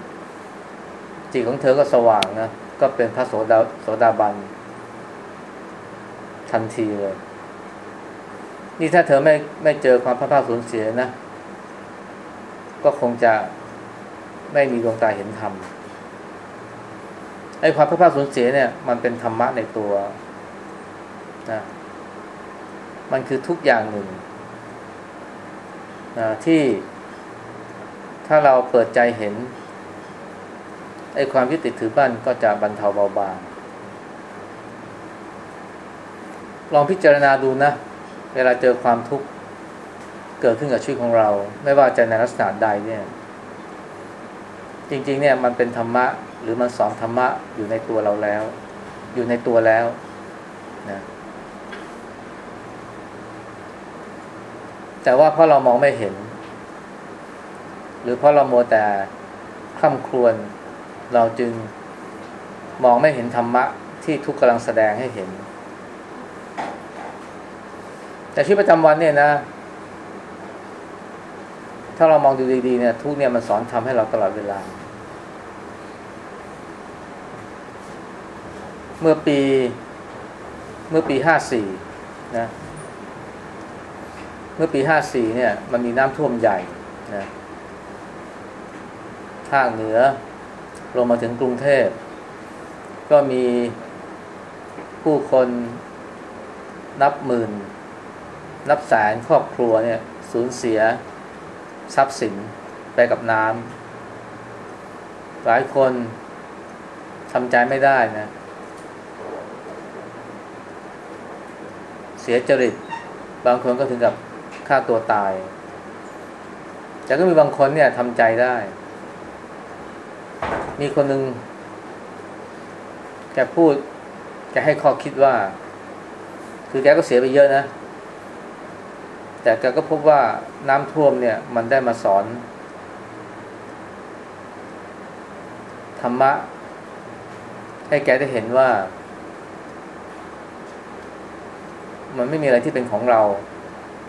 จิตของเธอก็สว่างนะก็เป็นพระโสดาโสดาบัน ทันทีเลย นี่ถ้าเธอไม่ไม่เจอความพลาดพลาดสูญเสียนะ ก็คงจะไม่มีดวงตาเห็นธรรมไอ้ความพลาดพลาดสูญเสียเนี่ย มันเป็นธรรมะในตัวนะมันคือทุกอย่างหนึ่ง นะที่ถ้าเราเปิดใจเห็นไอ้ความยึดติดถือบ้านก็จะบรรเทาเบาบาง ลองพิจารณาดูนะ เวลาเจอความทุกข์เกิดขึ้นกับชีวิตของเรา ไม่ว่าจะในลักษณะใดเนี่ย จริง ๆ เนี่ยมันเป็นธรรมะ หรือมันสอนธรรมะอยู่ในตัวเราแล้ว อยู่ในตัวแล้วนะ แต่ว่าเพราะเรามองไม่เห็น หรือเพราะเราโมแต่คล่ำครวญเราจึงมองไม่เห็นธรรมะที่ทุกกำลังแสดงให้เห็น แต่ชีวิตประจำวันเนี่ยนะ ถ้าเรามองดูดีๆเนี่ย ทุกเนี่ยมันสอนทำให้เราตลอดเวลา เมื่อปี เมื่อปีห้าสี่นะ เมื่อปีห้าสี่เนี่ย มันมีน้ำท่วมใหญ่นะภาคเหนือลงมาถึงกรุงเทพ ก็มีผู้คนนับหมื่น นับแสนครอบครัวเนี่ยสูญเสียทรัพย์สินไปกับน้ำหลายคนทำใจไม่ได้นะ เสียจริต บางคนก็ถึงกับ ฆ่าตัวตาย แต่ก็มีบางคนเนี่ยทำใจได้ มีคนหนึ่งแกพูดแกให้ข้อคิดว่า คือแกก็เสียไปเยอะนะ แต่แกก็พบว่าน้ำท่วมเนี่ย มันได้มาสอน ธรรมะ ให้แกได้เห็นว่า มันไม่มีอะไรที่เป็นของเรา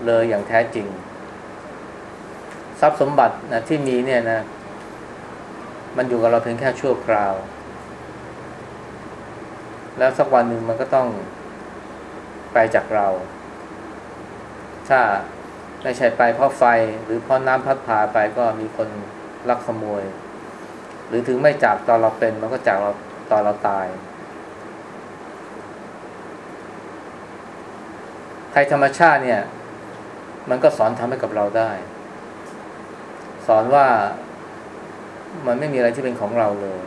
เลยอย่างแท้จริง ทรัพย์สมบัตินะที่มีเนี่ยนะ มันอยู่กับเราเพียงแค่ชั่วคราว แล้วสักวันหนึ่งมันก็ต้องไปจากเรา ถ้าไม่ใช่ไปเพราะไฟหรือเพราะน้ำพัดพาไปก็มีคนลักขโมย หรือถึงไม่จากตอนเราเป็น มันก็จากเราตอนเราตายภัยธรรมชาติเนี่ย มันก็สอนทำให้กับเราได้ สอนว่ามันไม่มีอะไรที่เป็นของเราเลย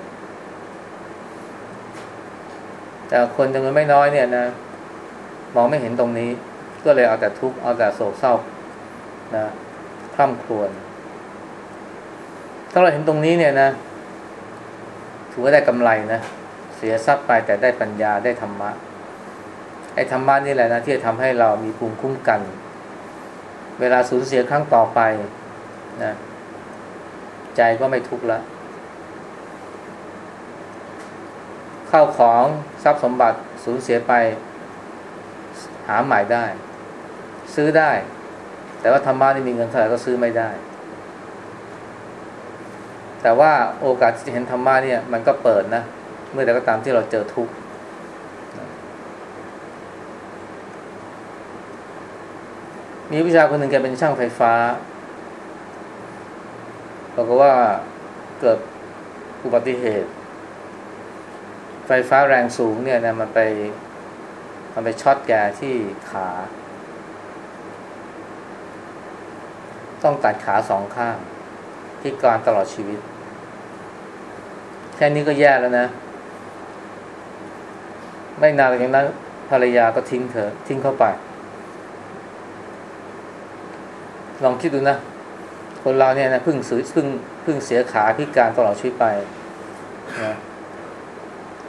แต่คนจำนวนไม่น้อยเนี่ยนะมองไม่เห็นตรงนี้ ก็เลยเอาแต่ทุกข์เอาแต่โศกเศร้านะคร่ำครวญถ้าเราเห็นตรงนี้เนี่ยนะถือว่าได้กำไรนะเสียทรัพย์ไปแต่ได้ปัญญาได้ธรรมะไอ้ธรรมะนี่แหละนะที่จะทำให้เรามีภูมิคุ้มกัน เวลาสูญเสียครั้งต่อไปนะใจก็ไม่ทุกข์ละข้าวของทรัพย์สมบัติสูญเสียไป หาใหม่ได้ ซื้อได้ แต่ว่าธรรมะนี่มีเงินเท่าไหร่ก็ซื้อไม่ได้ แต่ว่าโอกาสที่จะเห็นธรรมะเนี่ย มันก็เปิดนะ เมื่อใดก็ตามที่เราเจอทุกข์ มีวิชาคนหนึ่งแกเป็นช่างไฟฟ้าบอกว่าเกิดอุบัติเหตุ ไฟฟ้าแรงสูงเนี่ยนะมันไปมันไปช็อตแกที่ขา ต้องตัดขาสองข้างที่การตลอดชีวิต แค่นี้ก็แย่แล้วนะ ไม่นานหลังจากนั้นภรรยาก็ทิ้งเธอ ทิ้งเข้าไป ลองคิดดูนะ คนเราเนี่ยนะพึ่งซื้อพึ่งพึ่งเสียขาพิการตลอดชีวิตไปนะ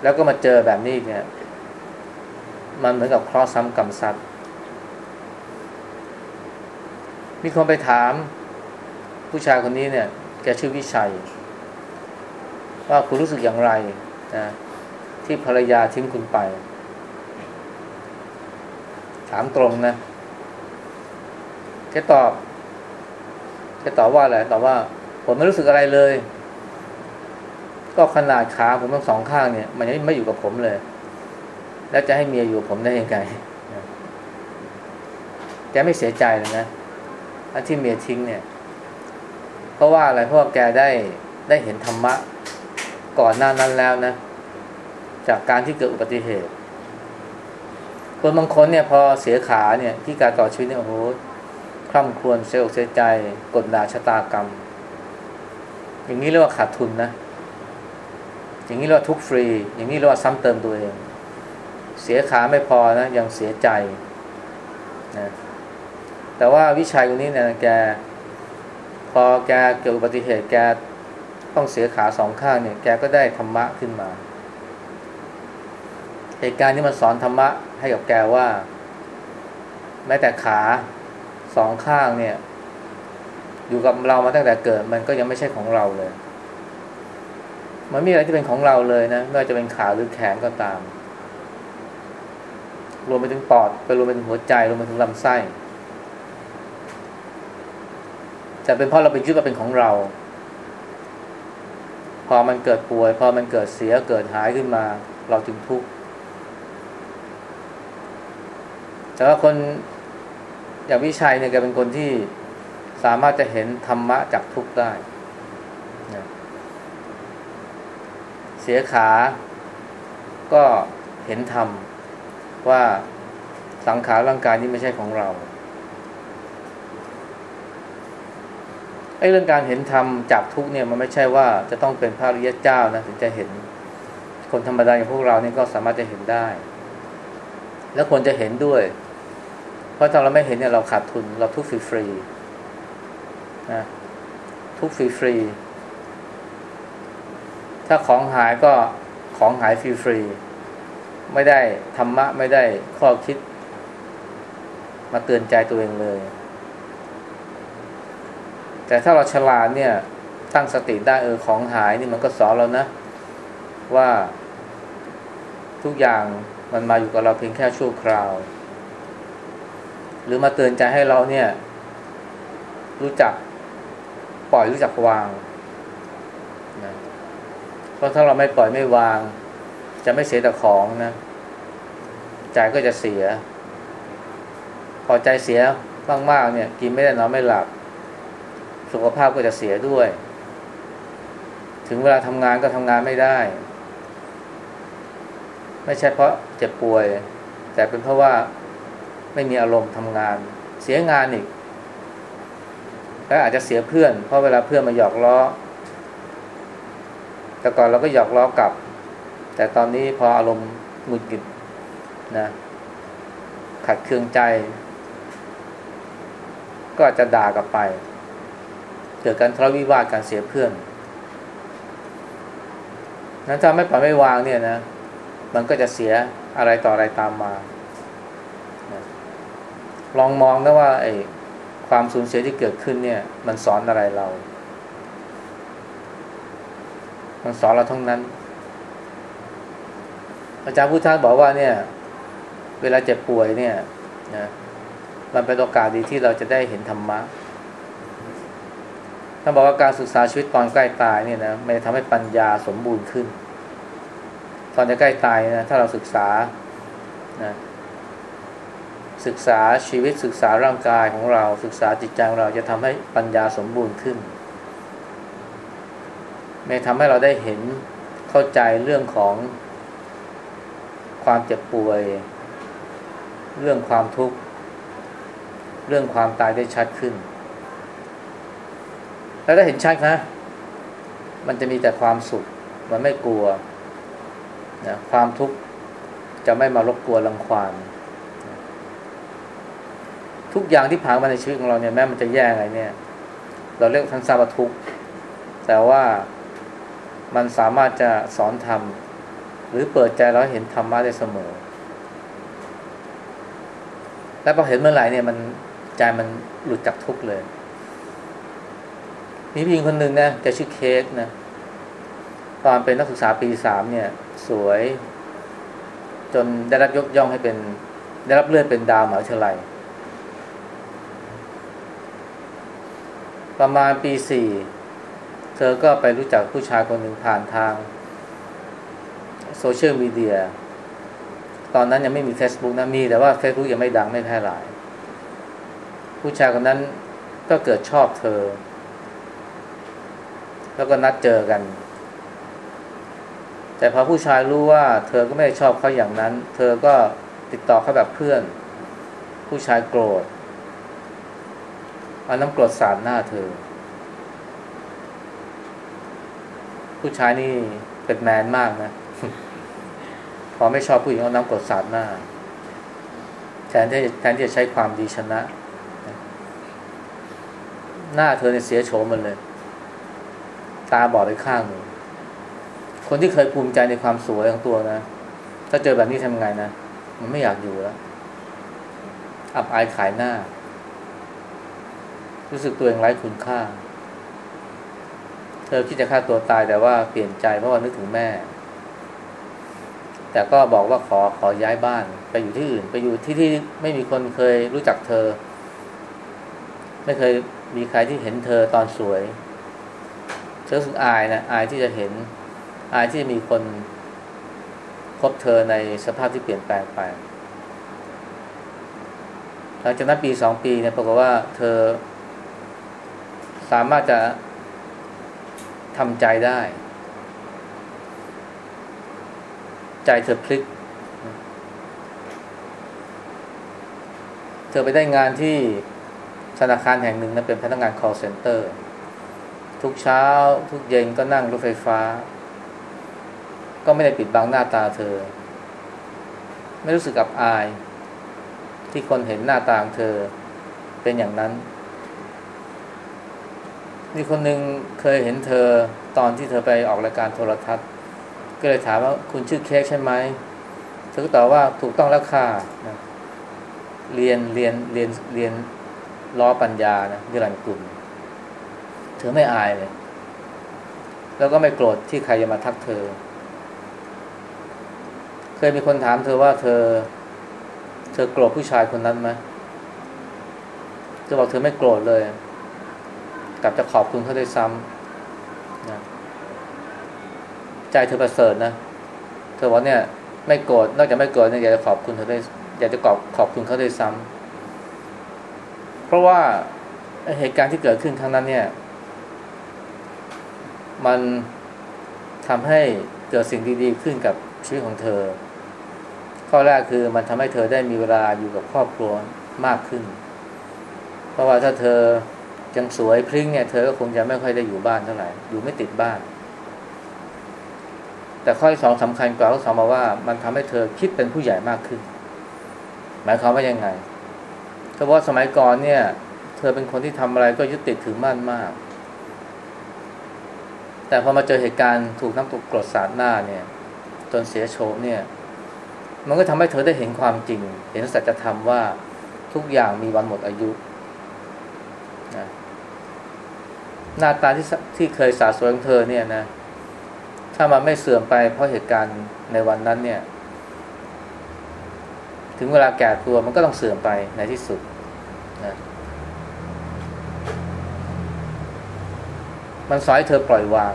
แล้วก็มาเจอแบบนี้เนี่ย มันเหมือนกับครอซ้ำกรรมซัดมีคนไปถาม ผู้ชายคนนี้เนี่ย แกชื่อวิชัย ว่าคุณรู้สึกอย่างไรนะที่ภรรยาทิ้งคุณไป ถามตรงนะแกตอบ กตอบว่าอะไรตอบว่า ผมไม่รู้สึกอะไรเลย ก็ขนาดขาผมทั้งสองข้างเนี่ย มันยังไม่อยู่กับผมเลย แล้วจะให้เมียอยู่ผมได้ยังไงแกไม่เสียใจเลยนะที่เมียทิ้งเนี่ย เพราะว่าอะไรเพราะว่าแกได้ได้เห็นธรรมะ ก่อนหน้านั้นแล้วนะ จากการที่เกิดอุบัติเหตุคนบางคนเนี่ย พอเสียขาเนี่ย ที่การต่อชีวิตเนี่ยโอ้โห คร่ำครวญเสียอกเสียใจกดด่าชะตากรรม อย่างนี้เรียกว่าขาดทุนนะ อย่างนี้เรียกว่าทุกฟรี อย่างนี้เรียกว่าซ้ำเติมตัวเอง เสียขาไม่พอนะยังเสียใจนะแต่ว่าวิชัยคนนี้เนี่ยแก พอแกเกิดอุบัติเหตุแกต้องเสียขาสองข้างเนี่ย แกก็ได้ธรรมะขึ้นมาเหตุการณ์นี้มันสอนธรรมะให้กับแกว่า แม้แต่ขา สองข้างเนี่ย อยู่กับเรามาตั้งแต่เกิด มันก็ยังไม่ใช่ของเราเลย มันมีอะไรที่เป็นของเราเลยนะไม่ว่าจะเป็นขาหรือแขนก็ตาม รวมไปถึงปอดไปรวมไปถึงหัวใจรวมไปถึงลำไส้แต่เป็นเพราะเราไปยึดว่าเป็นของเรา พอมันเกิดป่วย พอมันเกิดเสียเกิดหายขึ้นมา เราจึงทุกข์แต่ว่าคน อย่างวิชัยเนี่ยแกเป็นคนที่สามารถจะเห็นธรรมะจากทุกได้เสียขาก็เห็นธรรมว่าสังขารร่างกายนี้ไม่ใช่ของเราไอ้เรื่องการเห็นธรรมจากทุกเนี่ยมันไม่ใช่ว่าจะต้องเป็นพระริยเจ้านะถึงจะเห็น คนธรรมดาอย่างพวกเราเนี่ยก็สามารถจะเห็นได้ แล้วควรจะเห็นด้วย เพราะถ้าเราไม่เห็นเนี่ยเราขาดทุน เราทุกฟรีฟรีนะทุกฟรีฟรีถ้าของหายก็ของหายฟรีฟรีไม่ได้ธรรมะไม่ได้ข้อคิด มาเตือนใจตัวเองเลย แต่ถ้าเราฉลาดเนี่ย ตั้งสติได้เออของหายนี่มันก็สอนเรานะ ว่าทุกอย่างมันมาอยู่กับเราเพียงแค่ชั่วคราว หรือมาเตือนใจให้เราเนี่ย รู้จักปล่อยรู้จักวางนะเพราะถ้าเราไม่ปล่อยไม่วาง จะไม่เสียแต่ของนะใจก็จะเสีย พอใจเสียมากๆเนี่ย กินไม่ได้นอนไม่หลับ สุขภาพก็จะเสียด้วย ถึงเวลาทำงานก็ทำงานไม่ได้ ไม่ใช่เพราะเจ็บป่วย แต่เป็นเพราะว่า ไม่มีอารมณ์ทำงาน เสียงานอีก และอาจจะเสียเพื่อน เพราะเวลาเพื่อนมาหยอกล้อ แต่ก่อนเราก็หยอกล้อกลับ แต่ตอนนี้พออารมณ์หงุดหงิดนะ ขัดเคืองใจ ก็อาจจะด่ากลับไป เกิดการทะเลาะวิวาทการเสียเพื่อนนั้นถ้าไม่ปล่อยไม่วางเนี่ยนะ มันก็จะเสียอะไรต่ออะไรตามมา ลองมองนะว่าไอ้ความสูญเสียที่เกิดขึ้นเนี่ย มันสอนอะไรเรา มันสอนเราทั้งนั้น อาจารย์พุทธาบอกว่าเนี่ย เวลาเจ็บป่วยเนี่ยนะมันเป็นโอกาสดีที่เราจะได้เห็นธรรมะท่านบอกว่าการศึกษาชีวิตตอนใกล้ตายเนี่ยนะมันจะทำให้ปัญญาสมบูรณ์ขึ้น ตอนจะใกล้ตายนะถ้าเราศึกษานะ ศึกษาชีวิตศึกษาร่างกายของเรา ศึกษาจิตใจของเราจะทำให้ปัญญาสมบูรณ์ขึ้นไม่ทำให้เราได้เห็นเข้าใจเรื่องของความเจ็บป่วย เรื่องความทุกข์ เรื่องความตายได้ชัดขึ้น แล้วถ้าเห็นชัดนะมันจะมีแต่ความสุข มันไม่กลัวนะความทุกข์จะไม่มารบกวนรังควาน ทุกอย่างที่ผ่านมาในชีวิตของเราเนี่ยแม้มันจะแย่ไงเนี่ย เราเรียกทั้งทราบทุกแต่ว่ามันสามารถจะสอนทหรือเปิดใจเราเห็นธรรมะได้เสมอ และพอเห็นเมื่อไหร่เนี่ยมันใจมันหลุดจากทุกข์เลย มีผู้หญิงคนหนึ่งนะแกชื่อเค้กนะตอนเป็นนักศึกษาปีสามเนี่ย สวย จนได้รับยกย่องให้เป็น ได้รับเลื่อนเป็นดาวมหาวิทยาลัย ประมาณปีสี่เธอก็ไปรู้จักผู้ชายคนหนึ่งผ่านทางโซเชียลมีเดีย ตอนนั้นยังไม่มี Facebook นะมี แต่ว่า Facebook ยังไม่ดังไม่แพร่หลาย ผู้ชายคนนั้นก็เกิดชอบเธอ แล้วก็นัดเจอกัน แต่พอผู้ชายรู้ว่า เธอก็ไม่ได้ชอบเขาอย่างนั้น เธอก็ติดต่อเขาแบบเพื่อน ผู้ชายโกรธ เอาน้ำกรดสาดหน้าเธอ ผู้ชายนี่เป็นแมนมากนะ พอไม่ชอบผู้หญิงเอาน้ำกรดสาดหน้า แทนที่แทนที่จะใช้ความดีชนะ หน้าเธอเนี่ยเสียโฉมมันเลย ตาบอดไปข้างหนึ่งคนที่เคยภูมิใจในความสวยของตัวนะ ถ้าเจอแบบนี้ทำไงนะ มันไม่อยากอยู่แล้ว อับอายขายหน้า รู้สึกตัวเองไร้คุณค่า เธอคิดจะฆ่าตัวตายแต่ว่าเปลี่ยนใจเพราะว่านึกถึงแม่ แต่ก็บอกว่าขอขอย้ายบ้าน ไปอยู่ที่อื่น ไปอยู่ที่ที่ไม่มีคนเคยรู้จักเธอ ไม่เคยมีใครที่เห็นเธอตอนสวยเธอรู้สึกอายนะอายที่จะเห็น อายที่จะมีคนพบเธอในสภาพที่เปลี่ยนแปลงไปหลังจากนั้นปีสองปีเนี่ยปรากฏว่าเธอ สามารถจะทำใจได้ ใจเธอพลิก เธอไปได้งานที่ธนาคารแห่งหนึ่งนะเป็นพนักงาน call center ทุกเช้า ทุกเย็นก็นั่งรถไฟฟ้า ก็ไม่ได้ปิดบังหน้าตาเธอ ไม่รู้สึกกับอาย ที่คนเห็นหน้าตาของเธอเป็นอย่างนั้น มีคนหนึ่งเคยเห็นเธอตอนที่เธอไปออกรายการโทรทัศน์ ก็เลยถามว่าคุณชื่อเค้กใช่ไหมเธอก็ตอบว่าถูกต้องแล้วค่ะนะเรียนเรียนเรียนเรียนล้อปัญญานะนิรันดร์กุลเธอไม่อายเลย แล้วก็ไม่โกรธที่ใครจะมาทักเธอ เคยมีคนถามเธอว่าเธอ เธอโกรธผู้ชายคนนั้นไหมเธอบอกเธอไม่โกรธเลย กลับจะขอบคุณเขาด้วยซ้ำนะใจเธอประเสริฐนะเธอว่าเนี่ย ไม่โกรธนอกจากไม่โกรธเนี่ยอยากจะขอบคุณเธอได้อยากจะขอบขอบคุณเขาด้วยซ้ำเพราะว่าเหตุการณ์ที่เกิดขึ้นครั้งนั้นเนี่ย มันทำให้เกิดสิ่งดีๆขึ้นกับชีวิตของเธอ ข้อแรกคือมันทำให้เธอได้มีเวลาอยู่กับครอบครัวมากขึ้น เพราะว่าถ้าเธอ ยังสวยพริ้งเนี่ยเธอก็คงจะไม่ค่อยได้อยู่บ้านเท่าไหร่อยู่ไม่ติดบ้าน แต่ข้อที่สองสำคัญกว่าก็สองมาว่า มันทำให้เธอคิดเป็นผู้ใหญ่มากขึ้น หมายความว่ายังไงเพราะว่าสมัยก่อนเนี่ย เธอเป็นคนที่ทำอะไรก็ยึดติดถือมั่นมาก แต่พอมาเจอเหตุการณ์ถูกน้ำตกกรดสาดหน้าเนี่ย จนเสียโฉมเนี่ย มันก็ทำให้เธอได้เห็นความจริง เห็นสัจธรรมว่าทุกอย่างมีวันหมดอายุะ หน้าตาที่ที่เคยสาสวยของเธอเนี่ยนะ ถ้ามันไม่เสื่อมไปเพราะเหตุการณ์ในวันนั้นเนี่ย ถึงเวลาแก่ตัวมันก็ต้องเสื่อมไปในที่สุดนะมันสอนให้เธอปล่อยวาง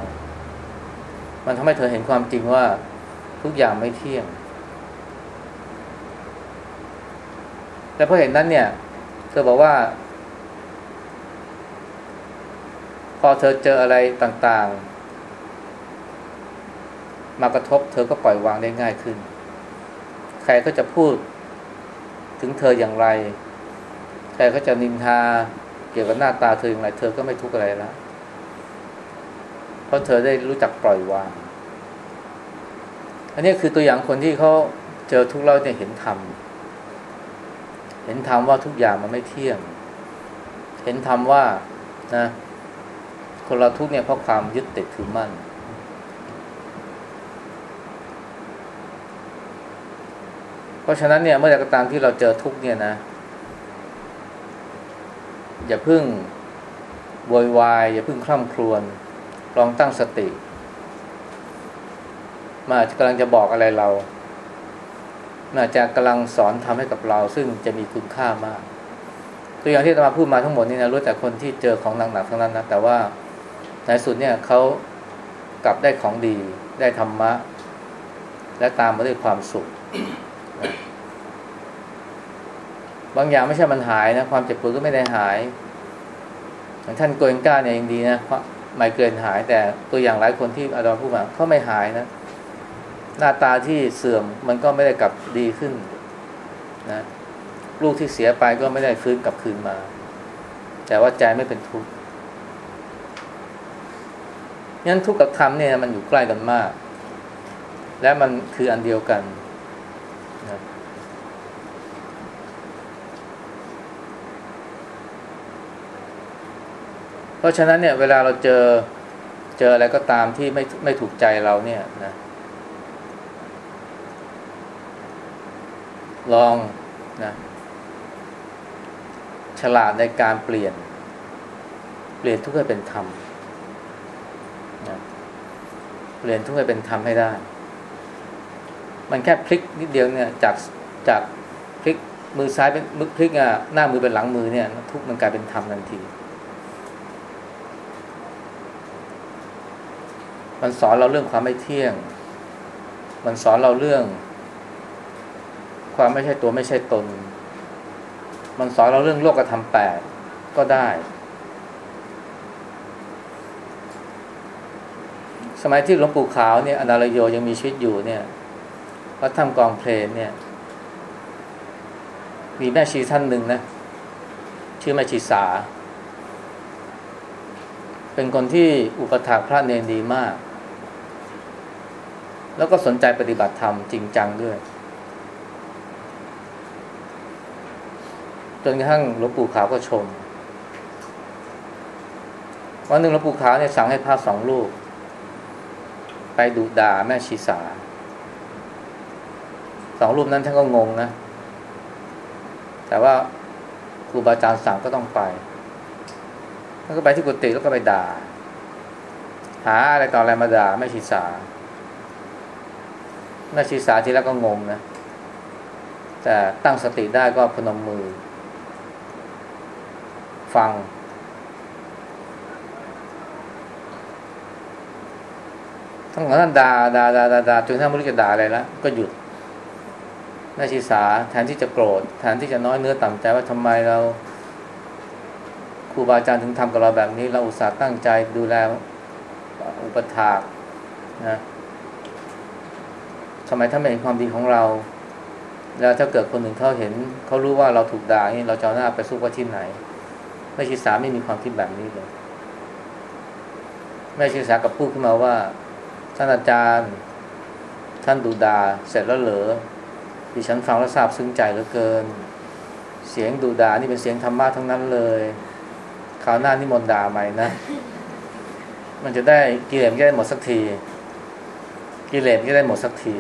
มันทำให้เธอเห็นความจริงว่าทุกอย่างไม่เที่ยง แต่พอเห็นนั้นเนี่ย เธอบอกว่า พ อเธอเจออะไรต่างๆ มากระทบเธอก็ปล่อยวางได้ง่ายขึ้น ใครก็จะพูดถึงเธออย่างไร ใครก็จะนินทาเกี่ยวกับหน้าตาเธออย่างไร เธอก็ไม่ทุกข์อะไรแล้วเพราะเธอได้รู้จักปล่อยวาง อันนี้คือตัวอย่างคนที่เขาเจอทุกข์แล้วเนี่ยเห็นธรรม เห็นธรรมว่าทุกอย่างมันไม่เที่ยง เห็นธรรมว่านะ คนเราทุกเนี่ยเพราะความยึดติดถือมั่น เพราะฉะนั้นเนี่ยเมื่อใดก็ตามที่เราเจอทุกเนี่ยนะ อย่าพึ่งโวยวายอย่าพึ่งคร่ำครวญลองตั้งสติมาอาจจะกำลังจะบอกอะไรเรามันอาจจะกำลังสอนทำให้กับเรา ซึ่งจะมีคุณค่ามาก ตัวอย่างที่จะมาพูดมาทั้งหมดนี่นะรู้แต่คนที่เจอของหนักๆทั้งนั้นนะแต่ว่า ในสุดเนี่ยเขากลับได้ของดี ได้ธรรมะ และตามมาด้วยความสุข บางอย่างไม่ใช่มันหายนะ ความเจ็บปวดก็ไม่ได้หายอย่างท่านโกเอนก้าเนี่ยยังดีนะเพราะไมเกรนหาย แต่ตัวอย่างหลายคนที่อาจารย์พูดมาเขาไม่หายนะ หน้าตาที่เสื่อมมันก็ไม่ได้กลับดีขึ้นนะลูกที่เสียไปก็ไม่ได้ฟื้นกลับคืนมา แต่ว่าใจไม่เป็นทุกข์ งั้นทุกข์กับธรรมเนี่ยมันอยู่ใกล้กันมาก และมันคืออันเดียวกันนะเพราะฉะนั้นเนี่ยเวลาเราเจอเจออะไรก็ตามที่ไม่ไม่ถูกใจเราเนี่ยนะลองนะฉลาดในการเปลี่ยน เปลี่ยนทุกข์ให้เป็นธรรมนะ เปลี่ยนทุกข์ให้เป็นธรรมให้ได้ มันแค่พลิกนิดเดียวเนี่ย จากจากพลิกมือซ้ายเป็นมือพลิกอะหน้ามือเป็นหลังมือเนี่ย ทุกมันกลายเป็นธรรมทันที มันสอนเราเรื่องความไม่เที่ยง มันสอนเราเรื่อง ความไม่ใช่ตัวไม่ใช่ตน มันสอนเราเรื่องโลกธรรมแปดก็ได้ สมัยที่หลวงปู่ขาวเนี่ยอนาลโยยังมีชีวิตอยู่เนี่ยวัดถ้ำกองเพลนเนี่ย มีแม่ชีท่านหนึ่งนะ ชื่อแม่ชีสา เป็นคนที่อุปถากพระเนรดีมาก แล้วก็สนใจปฏิบัติธรรมจริงจังด้วย จนกระทั่งหลวงปู่ขาวก็ชมวันหนึ่งหลวงปู่ขาวเนี่ยสั่งให้พระสองลูก ไปดุด่าแม่ชีสาสองรูปนั้นท่านก็งงนะ แต่ว่าครูบาอาจารย์สั่งก็ต้องไปท่านก็ไปที่กุฏิแล้วก็ไปด่า หาอะไรต่ออะไรมาด่าแม่ชีสาแม่ชีสาทีแรกก็งงนะ แต่ตั้งสติได้ก็พนมมือ ฟัง ทั้งหมดท่านด่าด่าด่าด่าด่าจนท่านไม่รู้จะด่าอะไรแล้วก็หยุดแม่ชีสาแทนที่จะโกรธแทนที่จะน้อยเนื้อต่ำใจว่าทำไมเราครูบาอาจารย์ถึงทำกับเราแบบนี้ เราอุตส่าห์ตั้งใจดูแลอุปถากนะทำไมท่านไม่เห็นความดีของเรา แล้วถ้าเกิดคนหนึ่งเขาเห็นเขารู้ว่าเราถูกด่านี่เราจะหน้าไปสู้ว่าที่ไหนแม่ชีสาไม่มีความคิดแบบนี้เลยแม่ชีสากับพูดขึ้นมาว่า ท่านอาจารย์ ท่านดูดา เสร็จแล้วเหรอดิฉันฟังแล้วทราบซึ้งใจเหลือเกิน เสียงดูดานี่เป็นเสียงธรรมะทั้งนั้นเลยคราวหน้านี่มนด่าใหม่นะ มันจะได้กิเลสจะได้หมดสักที กิเลสจะได้หมดสักที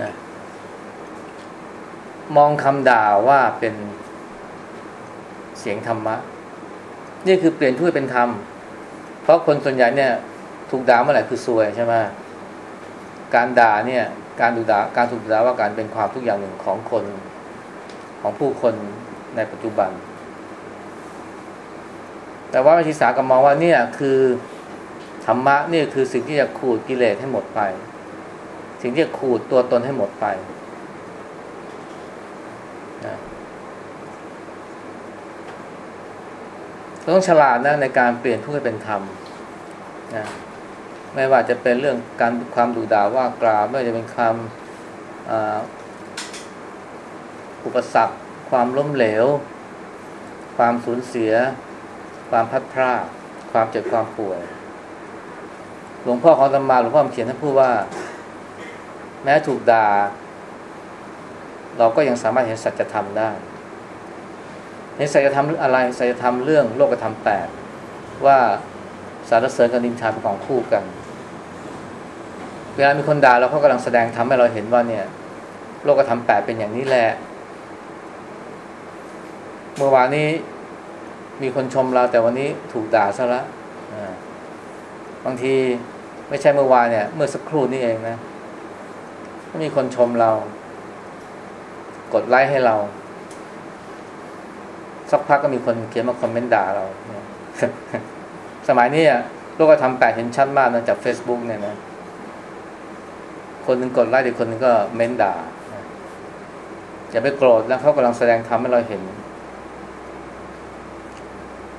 นะมองคำด่าว่าเป็นเสียงธรรมะ นี่คือเปลี่ยนทุกข์เป็นธรรม เพราะคนส่วนใหญ่เนี่ย ถูกด่าเมื่อไหร่คือซวยใช่ไหมการด่าเนี่ยการถูกด่าการถูกด่าว่าการเป็นความทุกอย่างหนึ่งของคนของผู้คนในปัจจุบัน แต่ว่าวิชิสากมองว่าเนี่ยคือธรรมะนี่คือสิ่งที่จะขูดกิเลสให้หมดไป สิ่งที่จะขูดตัวตนให้หมดไปต้องฉลาดนะในการเปลี่ยนทุกข์ให้เป็นธรรมนะ ไม่ว่าจะเป็นเรื่องการความดุด่าว่ากล่าวไม่ว่าจะเป็นคำอุปสรรค ความล้มเหลว ความสูญเสีย ความพัดพลาดความเจ็บความป่วย หลวงพ่อของธรรมาหลวงพ่อเขียนท่านพูดว่า แม้ถูกด่า เราก็ยังสามารถเห็นสัจธรรมได้ในสัจธรรมอะไรสัจธรรมเรื่องโลกธรรมแปดว่าสารเสริญกับนินทาเป็นของคู่กัน เวลามีคนด่าเราเขากำลังแสดงทำให้เราเห็นว่าเนี่ย โลกธรรมแปดเป็นอย่างนี้แหละ เมื่อวานนี้มีคนชมเราแต่วันนี้ถูกด่าซะละบางทีไม่ใช่เมื่อวานเนี่ย เมื่อสักครู่นี่เองนะถ้ามีคนชมเรา กดไลค์ให้เรา สักพักก็มีคนเขียนมาคอมเมนต์ด่าเราสมัยนี้โลกธรรมแปดเห็นชัดมากนะจาก Facebook เนี่ยนะ คนหนึ่งกดไลค์อีกคนหนึ่งก็เม้นด่าอย่าไปโกรธแล้วเขากำลังแสดงธรรมให้เราเห็น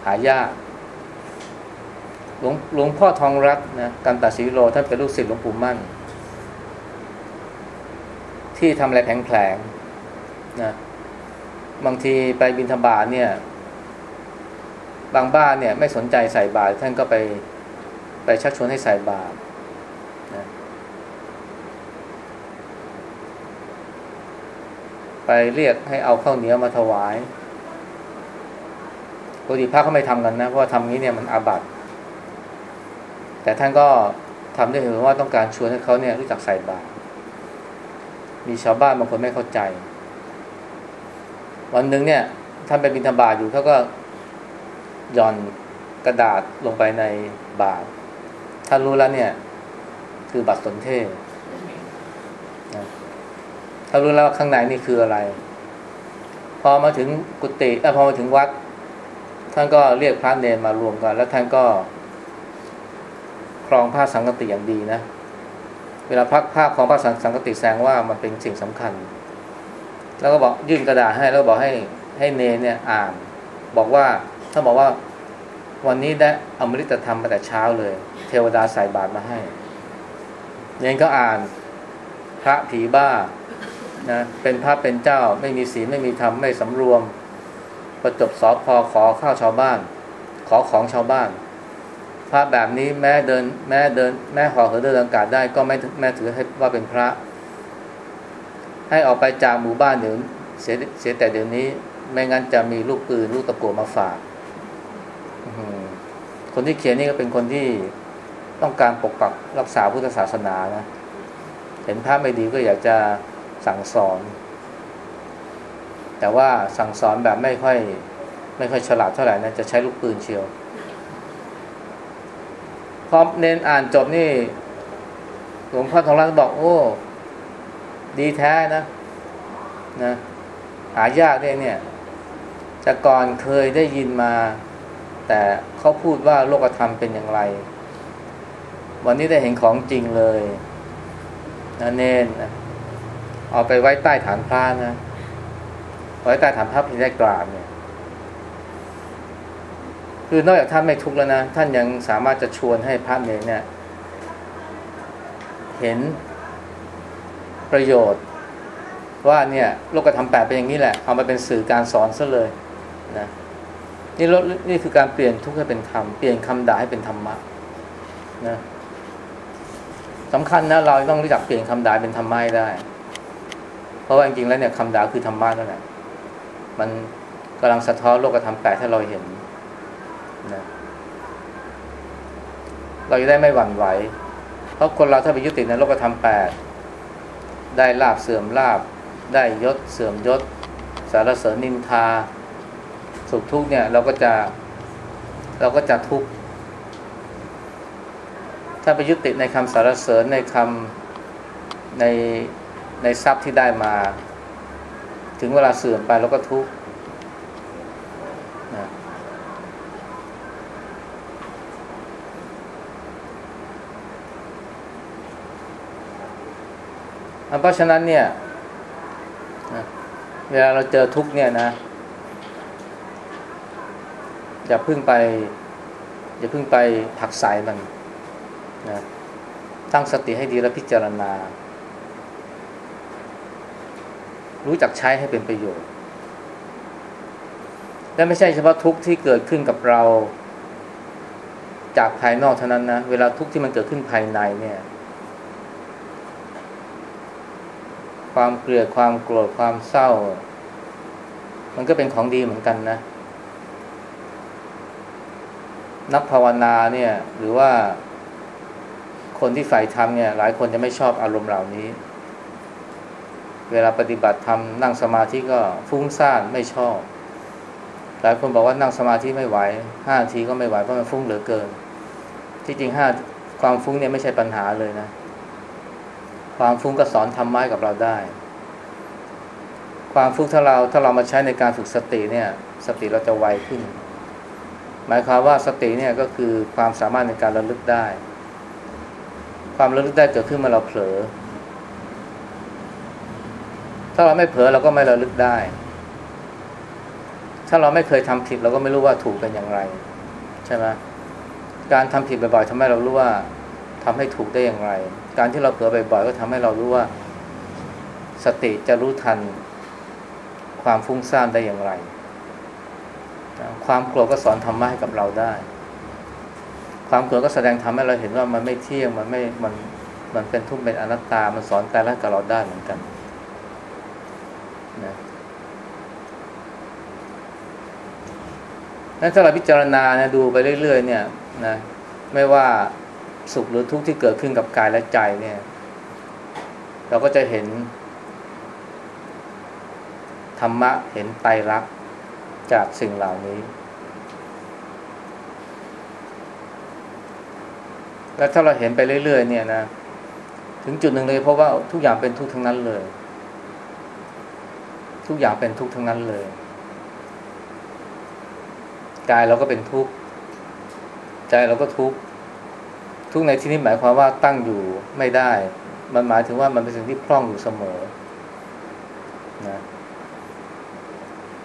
หายากหลวงหลวงพ่อทองรัตนะกันตาศีโรท่านเป็นลูกศิษย์หลวงปู่มั่น ที่ทำอะไรแผลงๆนะบางทีไปบินธบาตเนี่ย บางบ้านเนี่ย ไม่สนใจใส่บาตรท่านก็ไปไปชักชวนให้ใส่บาตรนะ ไปเรียกให้เอาข้าวเหนียวมาถวายปกติพระเขาไม่ทำกันนะ เพราะว่าทำนี้เนี่ยมันอาบัติแต่ท่านก็ทำด้เหตุว่าต้องการชวนให้เขาเนี่ยรู้จักใส่บาตรมีชาวบ้านบางคนไม่เข้าใจ วันหนึ่งเนี่ยท่านไปบิณฑบาตอยู่เขาก็หย่อนกระดาษลงไปในบาตรท่านรู้แล้วเนี่ย คือบัตรสนเทศ ถ้ารู้แล้วข้างในนี่คืออะไร พอมาถึงกุฏิพอมาถึงวัด ท่านก็เรียกพระเนรมารวมกัน แล้วท่านก็ครองผ้าสังกติอย่างดีนะ เวลาพักผ้าของผ้าสังกติแสดงว่ามันเป็นสิ่งสำคัญ แล้วก็บอกยื่นกระดาษให้แล้วบอกให้ให้เนรเนี่ยอ่าน บอกว่าถ้านบอกว่าวันนี้ได้อมฤตธรรมมาแต่เช้าเลย เทวดาใส่บาตรมาให้เนรก็อ่านพระผีบ้า นะเป็นพระเป็นเจ้าไม่มีศีลไม่มีธรรมไม่สำรวม ประจบสอพอขอข้าวชาวบ้าน ขอของชาวบ้าน พระแบบนี้แม้เดินแม้เดิน แม้หอเหินเดินอากาศได้ก็ไม่แม้ถือให้ว่าเป็นพระ ให้ออกไปจากหมู่บ้านเดี๋ยวเสียเสียแต่เดี๋ยวนี้ ไม่งั้นจะมีลูกปืนลูกตะกัวมาฝากคนที่เขียนนี่ก็เป็นคนที่ต้องการปกปักรักษาพุทธศาสนานะ เห็นพระไม่ดีก็อยากจะ สั่งสอน แต่ว่าสั่งสอนแบบไม่ค่อย ไม่ค่อยฉลาดเท่าไหร่นะจะใช้ลูกปืนเชียวพอเน้นอ่านจบนี่ หลวงพ่อทองรัตน์บอก โอ้ ดีแท้นะนะหายากเนี่ยเนี่ยจากก่อนเคยได้ยินมา แต่เขาพูดว่าโลกธรรมเป็นอย่างไร วันนี้ได้เห็นของจริงเลยนะเน้นนะ เอาไปไว้ใต้ฐานพระนะไว้ใต้ฐานพระพิได้กราบเนี่ย คือนอกจากท่านไม่ทุกข์แล้วนะท่านยังสามารถจะชวนให้พระเนรเนี่ย เห็นประโยชน์ ว่าเนี่ยโลกธรรมแปดเป็นอย่างนี้แหละ เอามาเป็นสื่อการสอนซะเลยนะนี่นี่คือการเปลี่ยนทุกข์ให้เป็นธรรม เปลี่ยนคำด่าให้เป็นธรรมะนะสำคัญนะเราต้องรู้จักเปลี่ยนคำด่าเป็นธรรมะได้ ราะว่าจริงๆแล้วเนี่ยคำด่าคือธรรมะนั่นแหละมันกำลังสะท้อนโลกธรรมแปดให้เราเห็นนะเราจะได้ไม่หวั่นไหว เพราะคนเราถ้าไปยึดติดในโลกธรรมแปดได้ลาบเสื่อมลาบ ได้ยศเสื่อมยศ สารเสริญนินทา สุขทุกเนี่ยเราก็จะเราก็จะทุกข์ถ้าไปยึดติดในคำสารเสริญในคำใน ในทรัพย์ที่ได้มา ถึงเวลาเสื่อมไปแล้วก็ทุกข์นะเพราะฉะนั้นเนี่ยเวลาเราเจอทุกข์เนี่ยนะอย่าพึ่งไปอย่าพึ่งไปผักใสมันนะตั้งสติให้ดีแล้วพิจารณา รู้จักใช้ให้เป็นประโยชน์ และไม่ใช่เฉพาะทุกข์ที่เกิดขึ้นกับเรา จากภายนอกเท่านั้นนะ เวลาทุกข์ที่มันเกิดขึ้นภายในเนี่ย ความเกลียดความโกรธความเศร้า มันก็เป็นของดีเหมือนกันนะ นักภาวนาเนี่ย หรือว่าคนที่ใฝ่ธรรมเนี่ย หลายคนจะไม่ชอบอารมณ์เหล่านี้ เวลาปฏิบัติทำนั่งสมาธิก็ฟุ้งซ่านไม่ชอบ หลายคนบอกว่านั่งสมาธิไม่ไหวห้านาทีก็ไม่ไหวเพราะมันฟุ้งเหลือเกิน ที่จริงห้าความฟุ้งเนี่ยไม่ใช่ปัญหาเลยนะ ความฟุ้งก็สอนทำไม้กับเราได้ ความฟุ้งถ้าเราถ้าเรามาใช้ในการฝึกสติเนี่ย สติเราจะไวขึ้น หมายความว่าสติเนี่ยก็คือความสามารถในการระลึกได้ ความระลึกได้เกิดขึ้นเมื่อเราเผลอ ถ้าเราไม่เผลอเราก็ไม่ระลึกได้ ถ้าเราไม่เคยทำผิด เราก็ไม่รู้ว่าถูกเป็นอย่างไร ใช่ไหมการทำผิดบ่อยๆทำให้เรารู้ว่าทำให้ถูกได้อย่างไร การที่เราเผลอบ่อยๆก็ทำให้เรารู้ว่า สติจะรู้ทัน ความฟุ้งซ่านได้อย่างไร ความโกรธก็สอนธรรมะให้กับเราได้ ความโกรธก็แสดงทำให้เราเห็นว่ามันไม่เที่ยงมันไม่มันมันเป็นทุกข์เป็นอนัตตา มันสอนการละกับเราได้เหมือนกันนะ นั้นถ้าเราพิจารณานี่ยดูไปเรื่อย ๆ เนี่ยนะไม่ว่าสุขหรือทุกข์ที่เกิดขึ้นกับกายและใจเนี่ย เราก็จะเห็น ธรรมะเห็นไตรลักษณ์จากสิ่งเหล่านี้ แล้วถ้าเราเห็นไปเรื่อย ๆ เนี่ยนะถึงจุดหนึ่งเลยเพราะว่าทุกอย่างเป็นทุกข์ทั้งนั้นเลย ทุกอย่างเป็นทุกข์ทั้งนั้นเลย กายเราก็เป็นทุกข์ใจเราก็ทุกข์ทุกในที่นี้หมายความว่าตั้งอยู่ไม่ได้ มันหมายถึงว่ามันเป็นสิ่งที่พร่องอยู่เสมอนะ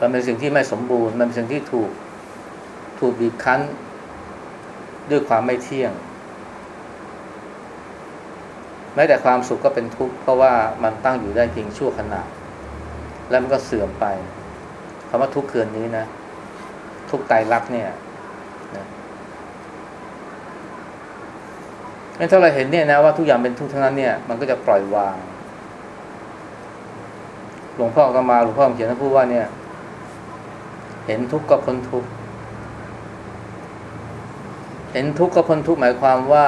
มันเป็นสิ่งที่ไม่สมบูรณ์ มันเป็นสิ่งที่ถูกถูกบีบคั้น ด้วยความไม่เที่ยงแม้แต่ความสุขก็เป็นทุกข์เพราะว่ามันตั้งอยู่ได้เพียงชั่วขณะ แล้วมันก็เสื่อมไปคำว่าทุกข์เคืนนี้นะ ทุกไตรลักษณ์เนี่ยนะถ้าเราเห็นเนี่ยนะว่าทุกอย่างเป็นทุกข์ทั้งนั้นเนี่ย มันก็จะปล่อยวาง หลวงพ่อก็มาหลวงพ่อเขียนท่านพูดว่าเนี่ย เห็นทุกข์ก็พ้นทุกข์เห็นทุกข์ก็พ้นทุกข์หมายความว่า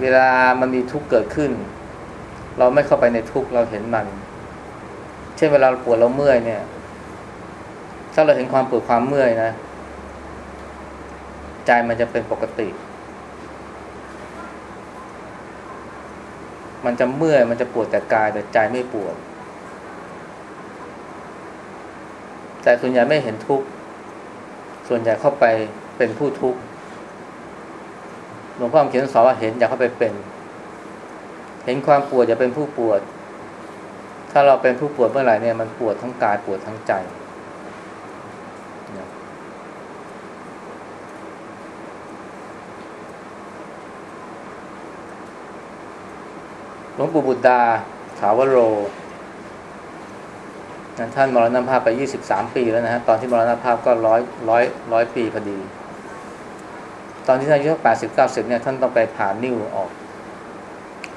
เวลามันมีทุกข์เกิดขึ้น เราไม่เข้าไปในทุกข์เราเห็นมัน ช่นเวลาเราปวดเราเมื่อยเนี่ย ถ้าเราเห็นความปวดความเมื่อยนะ ใจมันจะเป็นปกติ มันจะเมื่อยมันจะปวดแต่กายแต่ใจไม่ปวด แต่ส่วนใหญ่ไม่เห็นทุกข์ส่วนใหญ่เข้าไปเป็นผู้ทุกข์หลวงพ่อเขียนสอนว่าเห็นอย่าเข้าไปเป็น เห็นความปวดอย่าเป็นผู้ปวด ถ้าเราเป็นผู้ปวดเมื่อไหร่เนี่ยมันปวดทั้งกายปวดทั้งใจหลวงปู่บุตรดาถาวโรท่านมรณภาพไปยี่สิบสามปีแล้วนะฮะ ตอนที่มรณภาพก็ร้อยร้อยร้อยปีพอดี ตอนที่ท่านอายุแปดสิบเก้าสิบเนี่ย ท่านต้องไปผ่านิ้วออก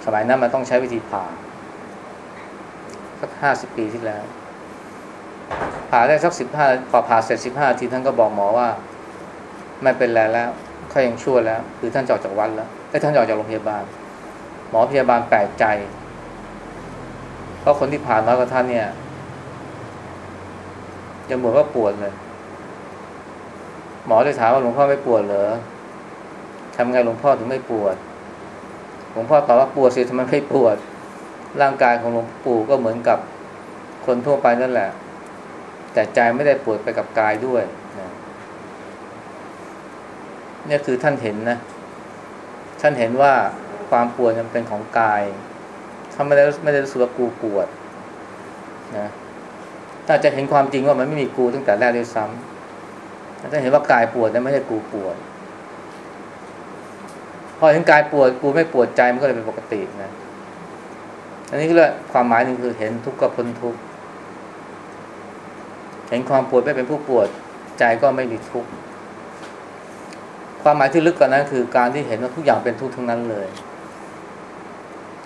สมัยนั้นมันต้องใช้วิธีผ่า สักห้าสิบปีที่แล้ว ผ่าได้สักสิบห้าพอผ่าเสร็จสิบห้าทีท่านก็บอกหมอว่า ไม่เป็นไรแล้วเขายังชั่วแล้ว คือท่านจออกจากวัดแล้วไอ้ท่านจออกจากโรงพยาบาล หมอพยาบาลแปลกใจ เพราะคนที่ผ่านน้อยกว่าท่านเนี่ยยังบ่นว่าปวดเลย หมอเลยถามว่าหลวงพ่อไม่ปวดเหรอทำไงหลวงพ่อถึงไม่ปวด หลวงพ่อตอบว่าปวดสิทำไมไม่ปวด ร่างกายของหลวงปู่ก็เหมือนกับคนทั่วไปนั่นแหละ แต่ใจไม่ได้ปวดไปกับกายด้วยนะนี่คือท่านเห็นนะ ท่านเห็นว่าความปวดมันเป็นของกายถ้าไม่ได้ไม่ได้รู้สึกว่ากูปวดนะถ้าจะเห็นความจริงว่ามันไม่มีกูตั้งแต่แรกด้วยซ้ำถ้าเห็นว่ากายปวดแต่ไม่ใช่กูปวด พอเห็นกายปวดกูไม่ปวดใจมันก็เลยเป็นปกตินะ อันนี้ก็เลยความหมายหนึ่งคือเห็นทุกข์ก็พ้นทุกข์เห็นความปวดไม่เป็นผู้ปวดใจก็ไม่มีทุกข์ความหมายที่ลึกกว่านั้นคือการที่เห็นว่าทุกอย่างเป็นทุกข์ทั้งนั้นเลย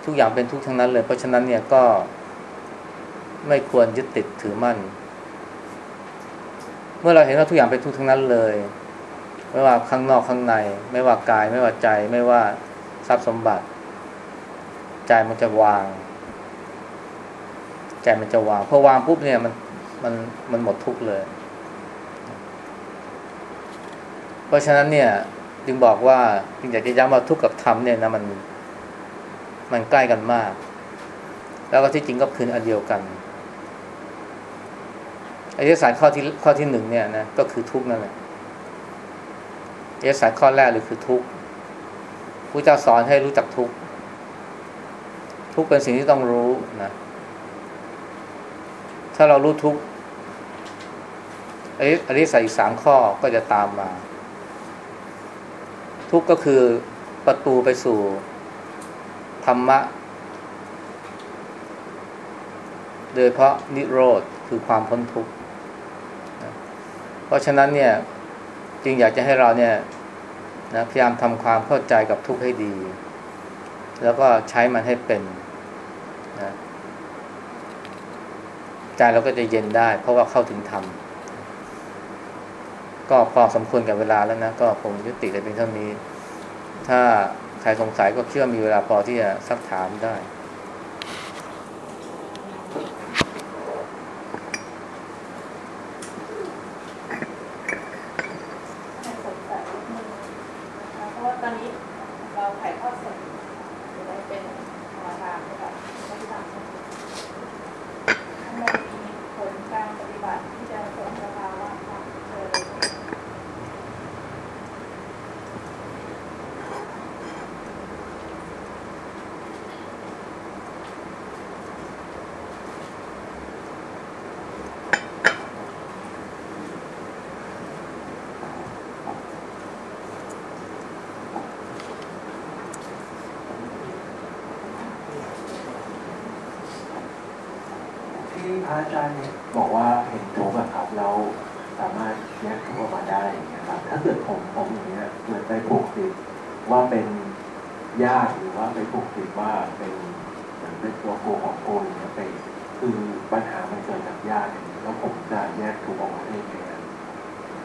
ทุกอย่างเป็นทุกข์ทั้งนั้นเลย เพราะฉะนั้นเนี่ยก็ไม่ควรยึดติดถือมั่น เมื่อเราเห็นว่าทุกอย่างเป็นทุกข์ทั้งนั้นเลย ไม่ว่าข้างนอกข้างใน ไม่ว่ากาย ไม่ว่าใจ ไม่ว่าทรัพย์สมบัติ ใจมันจะวาง ใจมันจะวางพอวางปุ๊บเนี่ยมันมันมันหมดทุกข์เลย เพราะฉะนั้นเนี่ยจึงบอกว่าจึงอยากจะย้ำว่าทุกข์กับธรรมเนี่ยนะมันมันใกล้กันมาก แล้วก็ที่จริงก็คืออันเดียวกันอริยสัจข้อที่ข้อที่หนึ่งเนี่ยนะก็คือทุกข์นั่นแหละอริยสัจข้อแรกเลยคือทุกข์พระเจ้าสอนให้รู้จักทุกข์ทุกข์เป็นสิ่งที่ต้องรู้นะ ถ้าเรารู้ทุกข์อริยสัจอีกสามข้อก็จะตามมา ทุกก็คือประตูไปสู่ธรรมะ โดยเพราะนิโรธคือความพ้นทุกข์เพราะฉะนั้นเนี่ยจึงอยากจะให้เราเนี่ยนะพยายามทำความเข้าใจกับทุกข์ให้ดี แล้วก็ใช้มันให้เป็นนะ ใจเราก็จะเย็นได้ เพราะว่าเข้าถึงธรรมก็พอสมควรกับเวลาแล้วนะ ก็คงยุติแต่เพียงเท่านี้ ถ้าใครสงสัยก็เชื่อมีเวลาพอที่จะซักถามได้ ระอาจารย์เนี่ยบอกว่าเห็นทุกข์ครับเราสามารถแยกทุกข์ออกมาได้นะครับ ถ้าเกิดผมผมอย่างเงี้ยเหมือนไปผูกติดว่าเป็นญาติหรือว่าไปผูกติดว่าเป็นเหมือนเป็นตัวโกของโกอย่างเงี้ยไปคือปัญหามันเกิดจากญาติแล้วผมจะแยกทุกข์ออกมาได้ยังไง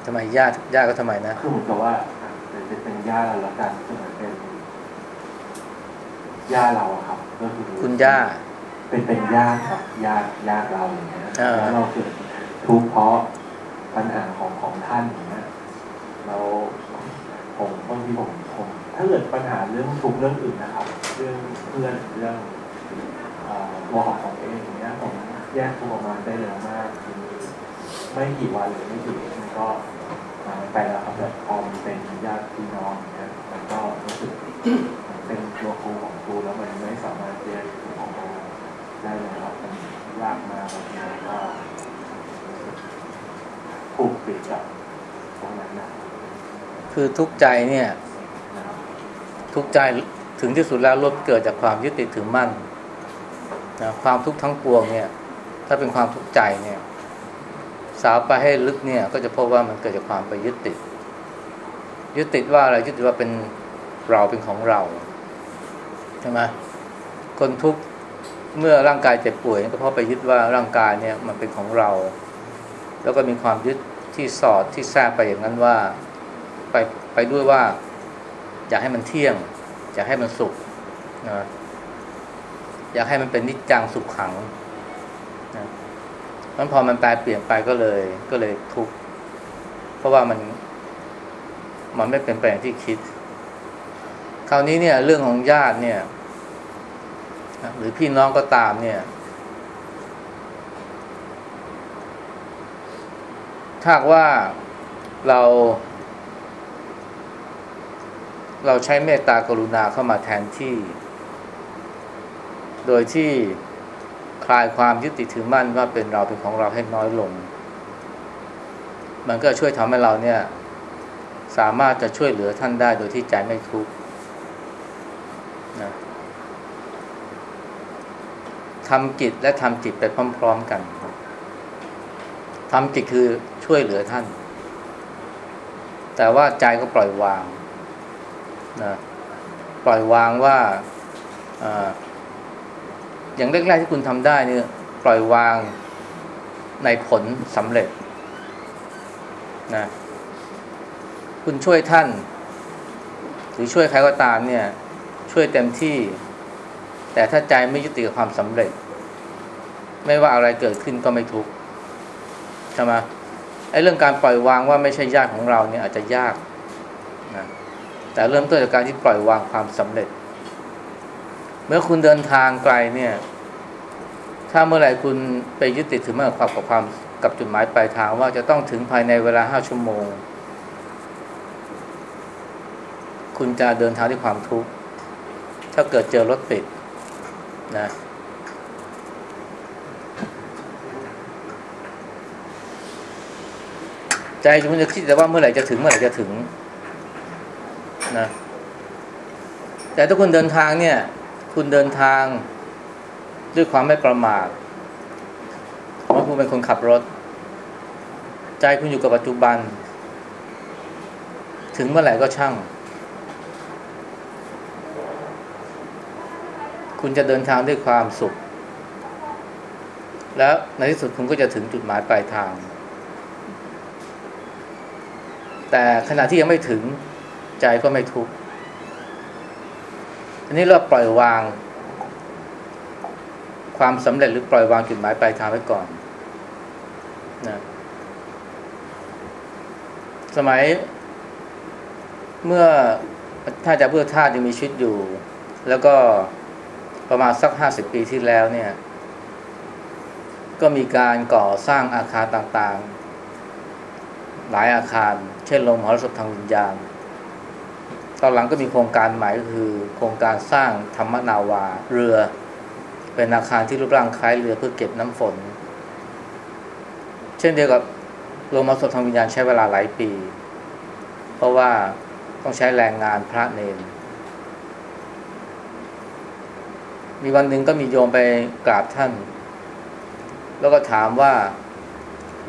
ทำไมญาติญาติก็ทำไมนะคือเหมือนกับว่าเป็นเป็นญาติเราแล้วกันเหมือนเป็นญาติเราครับก็คือคุณย่า เป็นเป็นญาติครับญาติญาติเราอย่างเงี้ยแล้วเราเกิดทุกข์เพราะปัญหาของของท่านอย่างเงี้ยเราผมบางทีผมผมถ้าเกิดปัญหาเรื่องทุกเรื่องอื่นนะครับ เรื่องเพื่อนเรื่องตัวของของเองอย่างเงี้ยผมแยกตัวออกมาได้เร็วมากไม่กี่วันหรือไม่กี่มันก็ไปแล้วครับแบบพอมเป็นญาติพี่น้องเนี่ยมันก็รู้สึกเป็นตัวครูของครูแล้วมันไม่สามารถแยกของเรา ได้เลยครับมันยากมากบางทีก็ผูกติดกับตรงนั้นนะคือทุกใจเนี่ย ทุกใจถึงที่สุดแล้วลดเกิดจากความยึดติดถือมั่นนะความทุกข์ทั้งปวงเนี่ย ถ้าเป็นความทุกข์ใจเนี่ย สาวไปให้ลึกเนี่ย ก็จะพบว่ามันเกิดจากความไปยึดติด ยึดติดว่าอะไรยึดติดว่าเป็นเราเป็นของเราใช่ไหมคนทุกข์ เมื่อร่างกายเจ็บป่วยก็เพราะไปยึดว่าร่างกายเนี่ยมันเป็นของเรา แล้วก็มีความยึดที่สอดที่แทรกไปอย่างนั้นว่าไปไปด้วยว่า อยากให้มันเที่ยง อยากให้มันสุขนะอยากให้มันเป็นนิจจังสุขขังนะมันพอมันแปลเปลี่ยนไปก็เลย ก็เลยทุกข์เพราะว่ามัน มันไม่เป็นไปอย่างที่คิด คราวนี้เนี่ย เรื่องของญาติเนี่ย หรือพี่น้องก็ตามเนี่ย ถ้าว่าเรา เราใช้เมตตากรุณาเข้ามาแทนที่ โดยที่คลายความยึดติดถือมั่นว่าเป็นเราเป็นของเราให้น้อยลง มันก็ช่วยทำให้เราเนี่ย สามารถจะช่วยเหลือท่านได้โดยที่ใจไม่ทุกข์นะ ทำกิจและทำจิตไปพร้อม ๆกันทำกิจคือช่วยเหลือท่าน แต่ว่าใจก็ปล่อยวางนะปล่อยวางว่าออย่างแรกๆที่คุณทำได้เนี่ยปล่อยวางในผลสำเร็จนะคุณช่วยท่าน หรือช่วยใครก็ตามเนี่ย ช่วยเต็มที่ แต่ถ้าใจไม่ยึดติดกับความสำเร็จ ไม่ว่าอะไรเกิดขึ้นก็ไม่ทุกข์ใช่ไหมไอ้เรื่องการปล่อยวางว่าไม่ใช่ญาติของเราเนี่ยอาจจะยากนะแต่เริ่มต้นจากการที่ปล่อยวางความสำเร็จ เมื่อคุณเดินทางไกลเนี่ย ถ้าเมื่อไหร่คุณไปยึดติดถือมั่นความกับความกับจุดหมายปลายทางว่าจะต้องถึงภายในเวลาห้าชั่วโมง คุณจะเดินทางด้วยความทุกข์ถ้าเกิดเจอรถติด นะใจคุณจะคิดแต่ว่าเมื่อไหร่จะถึงเมื่อไหร่จะถึงนะแต่ถ้าคุณเดินทางเนี่ย คุณเดินทางด้วยความไม่ประมาทเพราะคุณเป็นคนขับรถ ใจคุณอยู่กับปัจจุบัน ถึงเมื่อไหร่ก็ช่าง คุณจะเดินทางด้วยความสุข แล้วในที่สุดคุณก็จะถึงจุดหมายปลายทาง แต่ขณะที่ยังไม่ถึงใจก็ไม่ทุกข์อันนี้เราปล่อยวาง ความสำเร็จหรือปล่อยวางจุดหมายปลายทางไว้ก่อนนะสมัย เมื่อถ้าจะเพื่อท่ายังมีชีวิตอยู่ แล้วก็ ประมาณสักห้าสิบปีที่แล้วเนี่ย ก็มีการก่อสร้างอาคารต่างๆ หลายอาคาร เช่นโรงมหรสพทางวิญญาณ ตอนหลังก็มีโครงการใหม่ก็คือ โครงการสร้างธรรมนาวาเรือ เป็นอาคารที่รูปร่างคล้ายเรือเพื่อเก็บน้ำฝน เช่นเดียวกับโรงมหรสพทางวิญญาณใช้เวลาหลายปี เพราะว่าต้องใช้แรงงานพระเนร มีวันหนึ่งก็มีโยมไปกราบท่าน แล้วก็ถามว่า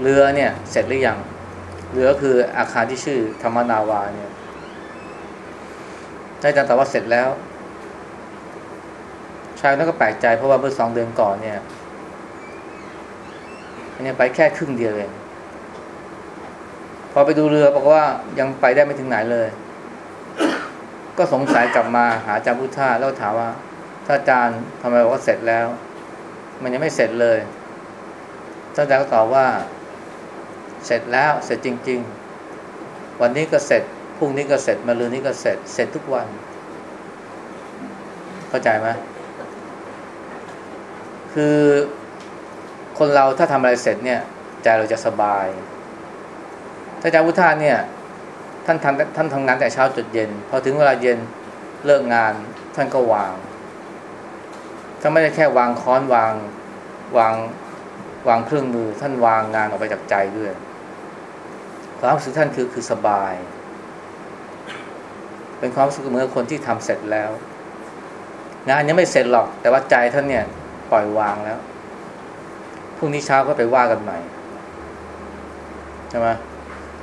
เรือเนี่ย เสร็จหรือยังเรือคืออาคารที่ชื่อธรรมนาวาเนี่ยท่านอาจารย์ตอบว่าเสร็จแล้วชายนั้นก็แปลกใจเพราะว่าเมื่อสองเดือนก่อนเนี่ยอันนี้ไปแค่ครึ่งเดียวเองพอไปดูเรือบอกว่ายังไปได้ไม่ถึงไหนเลย ก็สงสัยกลับมาหาจารย์พุทธาแล้วถามว่า ถ้าอาจารย์ทำไมบอกว่าเสร็จแล้ว มันยังไม่เสร็จเลยท่านอาจารย์ก็ตอบว่า เสร็จแล้วเสร็จจริง ๆ วันนี้ก็เสร็จพรุ่งนี้ก็เสร็จมะรืนนี้ก็เสร็จเสร็จทุกวัน เข้าใจไหมคือคนเราถ้าทำอะไรเสร็จเนี่ยใจเราจะสบายถ้าอาจารย์พุทธาเนี่ยท่านทำท่านทำงานแต่เช้าจดเย็น พอถึงเวลาเย็นเลิกงานท่านก็วาง ถ้าไม่ได้แค่วางค้อนวางวางวางเครื่องมือ ท่านวางงานออกไปจากใจด้วยความรู้สึกท่านคือคือสบาย เป็นความรู้สึกเหมือนคนที่ทำเสร็จแล้ว งานยังไม่เสร็จหรอก แต่ว่าใจท่านเนี่ยปล่อยวางแล้วพรุ่งนี้เช้าก็ไปว่ากันใหม่ใช่ไหม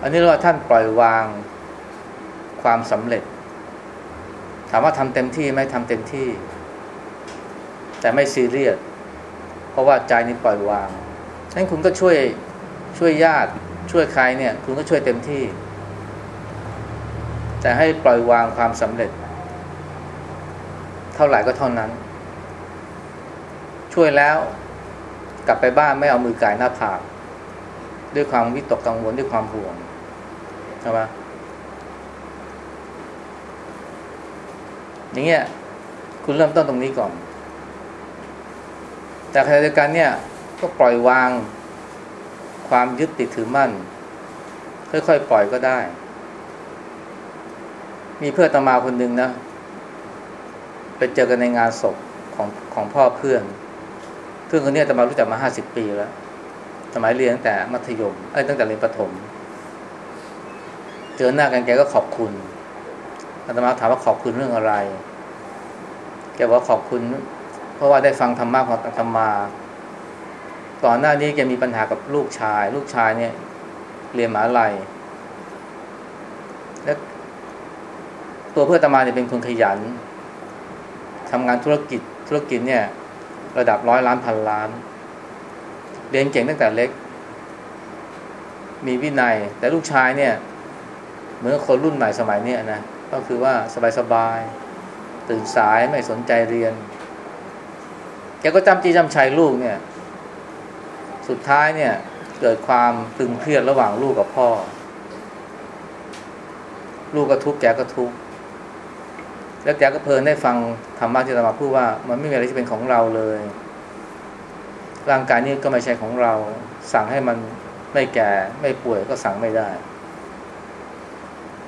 อันนี้เราท่านปล่อยวางความสำเร็จ ถามว่าทำเต็มที่ไหมทำเต็มที่ แต่ไม่ซีเรียสเพราะว่าใจนี้ปล่อยวางฉะนั้นคุณก็ช่วยช่วยญาติช่วยใครเนี่ย คุณก็ช่วยเต็มที่ แต่ให้ปล่อยวางความสำเร็จ เท่าไหร่ก็เท่านั้น ช่วยแล้วกลับไปบ้านไม่เอามือกายหน้าผากด้วยความวิตกกังวลด้วยความห่วงใช่ไหมอย่างเงี้ยคุณเริ่มต้นตรงนี้ก่อน แต่ขณะเดียวกันเนี่ยก็ปล่อยวางความยึดติดถือมั่น ค่อยๆปล่อยก็ได้ มีเพื่อนตมาคนหนึ่งนะไปเจอกันในงานศพของของพ่อเพื่อน เพื่อนคนนี้ตมารู้จักมาห้าสิบปีแล้ว สมัยเรียนตั้งแต่มัธยมเอ้ยตั้งแต่เรียนประถม เจอหน้ากันแกก็ขอบคุณอาตมาถามว่าขอบคุณเรื่องอะไร แกบอกขอบคุณ ราะว่าได้ฟังธรรมะของอาตมา ก่อนหน้านี้แกมีปัญหากับลูกชาย ลูกชายเนี่ยเรียนมหาลัยและตัวเพื่อนตมาเนี่ยเป็นคนขยันทำงานธุรกิจธุรกิจเนี่ย ระดับร้อยล้านพันล้าน เรียนเก่งตั้งแต่เล็ก มีวินัย แต่ลูกชายเนี่ย เหมือนคนรุ่นใหม่สมัยเนี้ยนะก็คือว่าสบายๆตื่นสายไม่สนใจเรียน แกก็จำจีจำชัยลูกเนี่ย สุดท้ายเนี่ย เกิดความตึงเครียดระหว่างลูกกับพ่อ ลูกก็ทุกข์แกก็ทุกข์แล้วแกก็เพลินได้ฟังธรรมะที่เรามาพูดว่า มันไม่มีอะไรที่เป็นของเราเลย ร่างกายนี้ก็ไม่ใช่ของเรา สั่งให้มันไม่แก่ไม่ป่วยก็สั่งไม่ได้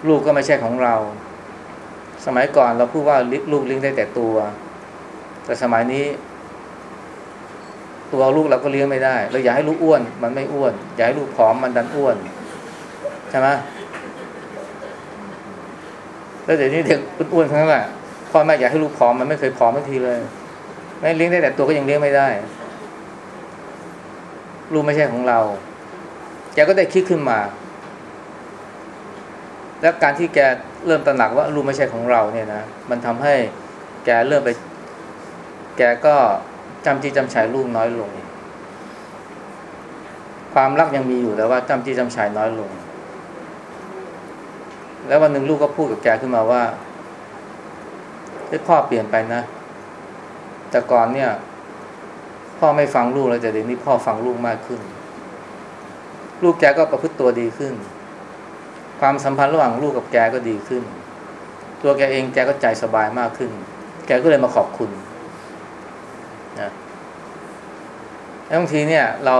ลูกก็ไม่ใช่ของเรา สมัยก่อนเราพูดว่าลูกเลี้ยงได้แต่ตัว แต่สมัยนี้ ตัวลูกเราก็เลี้ยงไม่ได้ เราอยากให้ลูกอ้วน มันไม่อ้วน อยากให้ลูกผอมมันดันอ้วนใช่ไหมแล้วเดี๋ยวนี้เด็กอ้วนๆทั้งนั้นแหละพ่อแม่อยากให้ลูกผอมมันไม่เคยผอมทันทีเลยไม่เลี้ยงได้แต่ตัวก็ยังเลี้ยงไม่ได้ ลูกไม่ใช่ของเราแกก็ได้คิดขึ้นมา แล้วการที่แกเริ่มตระหนักว่าลูกไม่ใช่ของเราเนี่ยนะมันทำให้แกเริ่มไป แกก็ จำจีจำชัยลูกน้อยลง ความรักยังมีอยู่แต่ว่าจำจีจำชัยน้อยลง แล้ววันหนึ่งลูกก็พูดกับแกขึ้นมาว่าพ่อเปลี่ยนไปนะ แต่ก่อนเนี่ย พ่อไม่ฟังลูกแล้วแต่เดี๋ยวนี้พ่อฟังลูกมากขึ้น ลูกแกก็ประพฤติตัวดีขึ้น ความสัมพันธ์ระหว่างลูกกับแกก็ดีขึ้น ตัวแกเองแกก็ใจสบายมากขึ้น แกก็เลยมาขอบคุณนะแล้ว บางทีเนี่ยเรา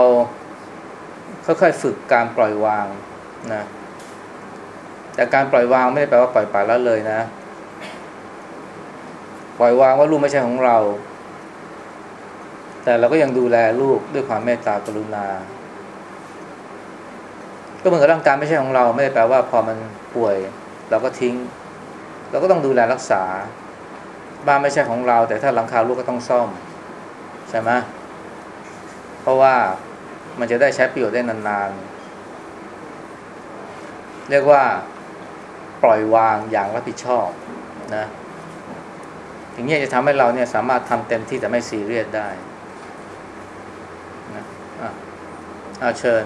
ค่อยๆฝึกการปล่อยวางนะแต่การปล่อยวางไม่ได้แปลว่าปล่อยปละละเลยนะ ปล่อยวางว่าลูกไม่ใช่ของเรา แต่เราก็ยังดูแลลูกด้วยความเมตตากรุณา ก็เหมือนกับร่างกายไม่ใช่ของเรา ไม่ได้แปลว่าพอมันป่วย เราก็ทิ้ง เราก็ต้องดูแลรักษา บ้านไม่ใช่ของเรา แต่ถ้าหลังคาลูกก็ต้องซ่อมใช่ไหม เพราะว่ามันจะได้ใช้ประโยชน์ได้นานๆ เรียกว่าปล่อยวางอย่างรับผิดชอบนะอย่างนี้จะทำให้เราเนี่ยสามารถทำเต็มที่แต่ไม่ซีเรียสได้นะอะอาเชิญ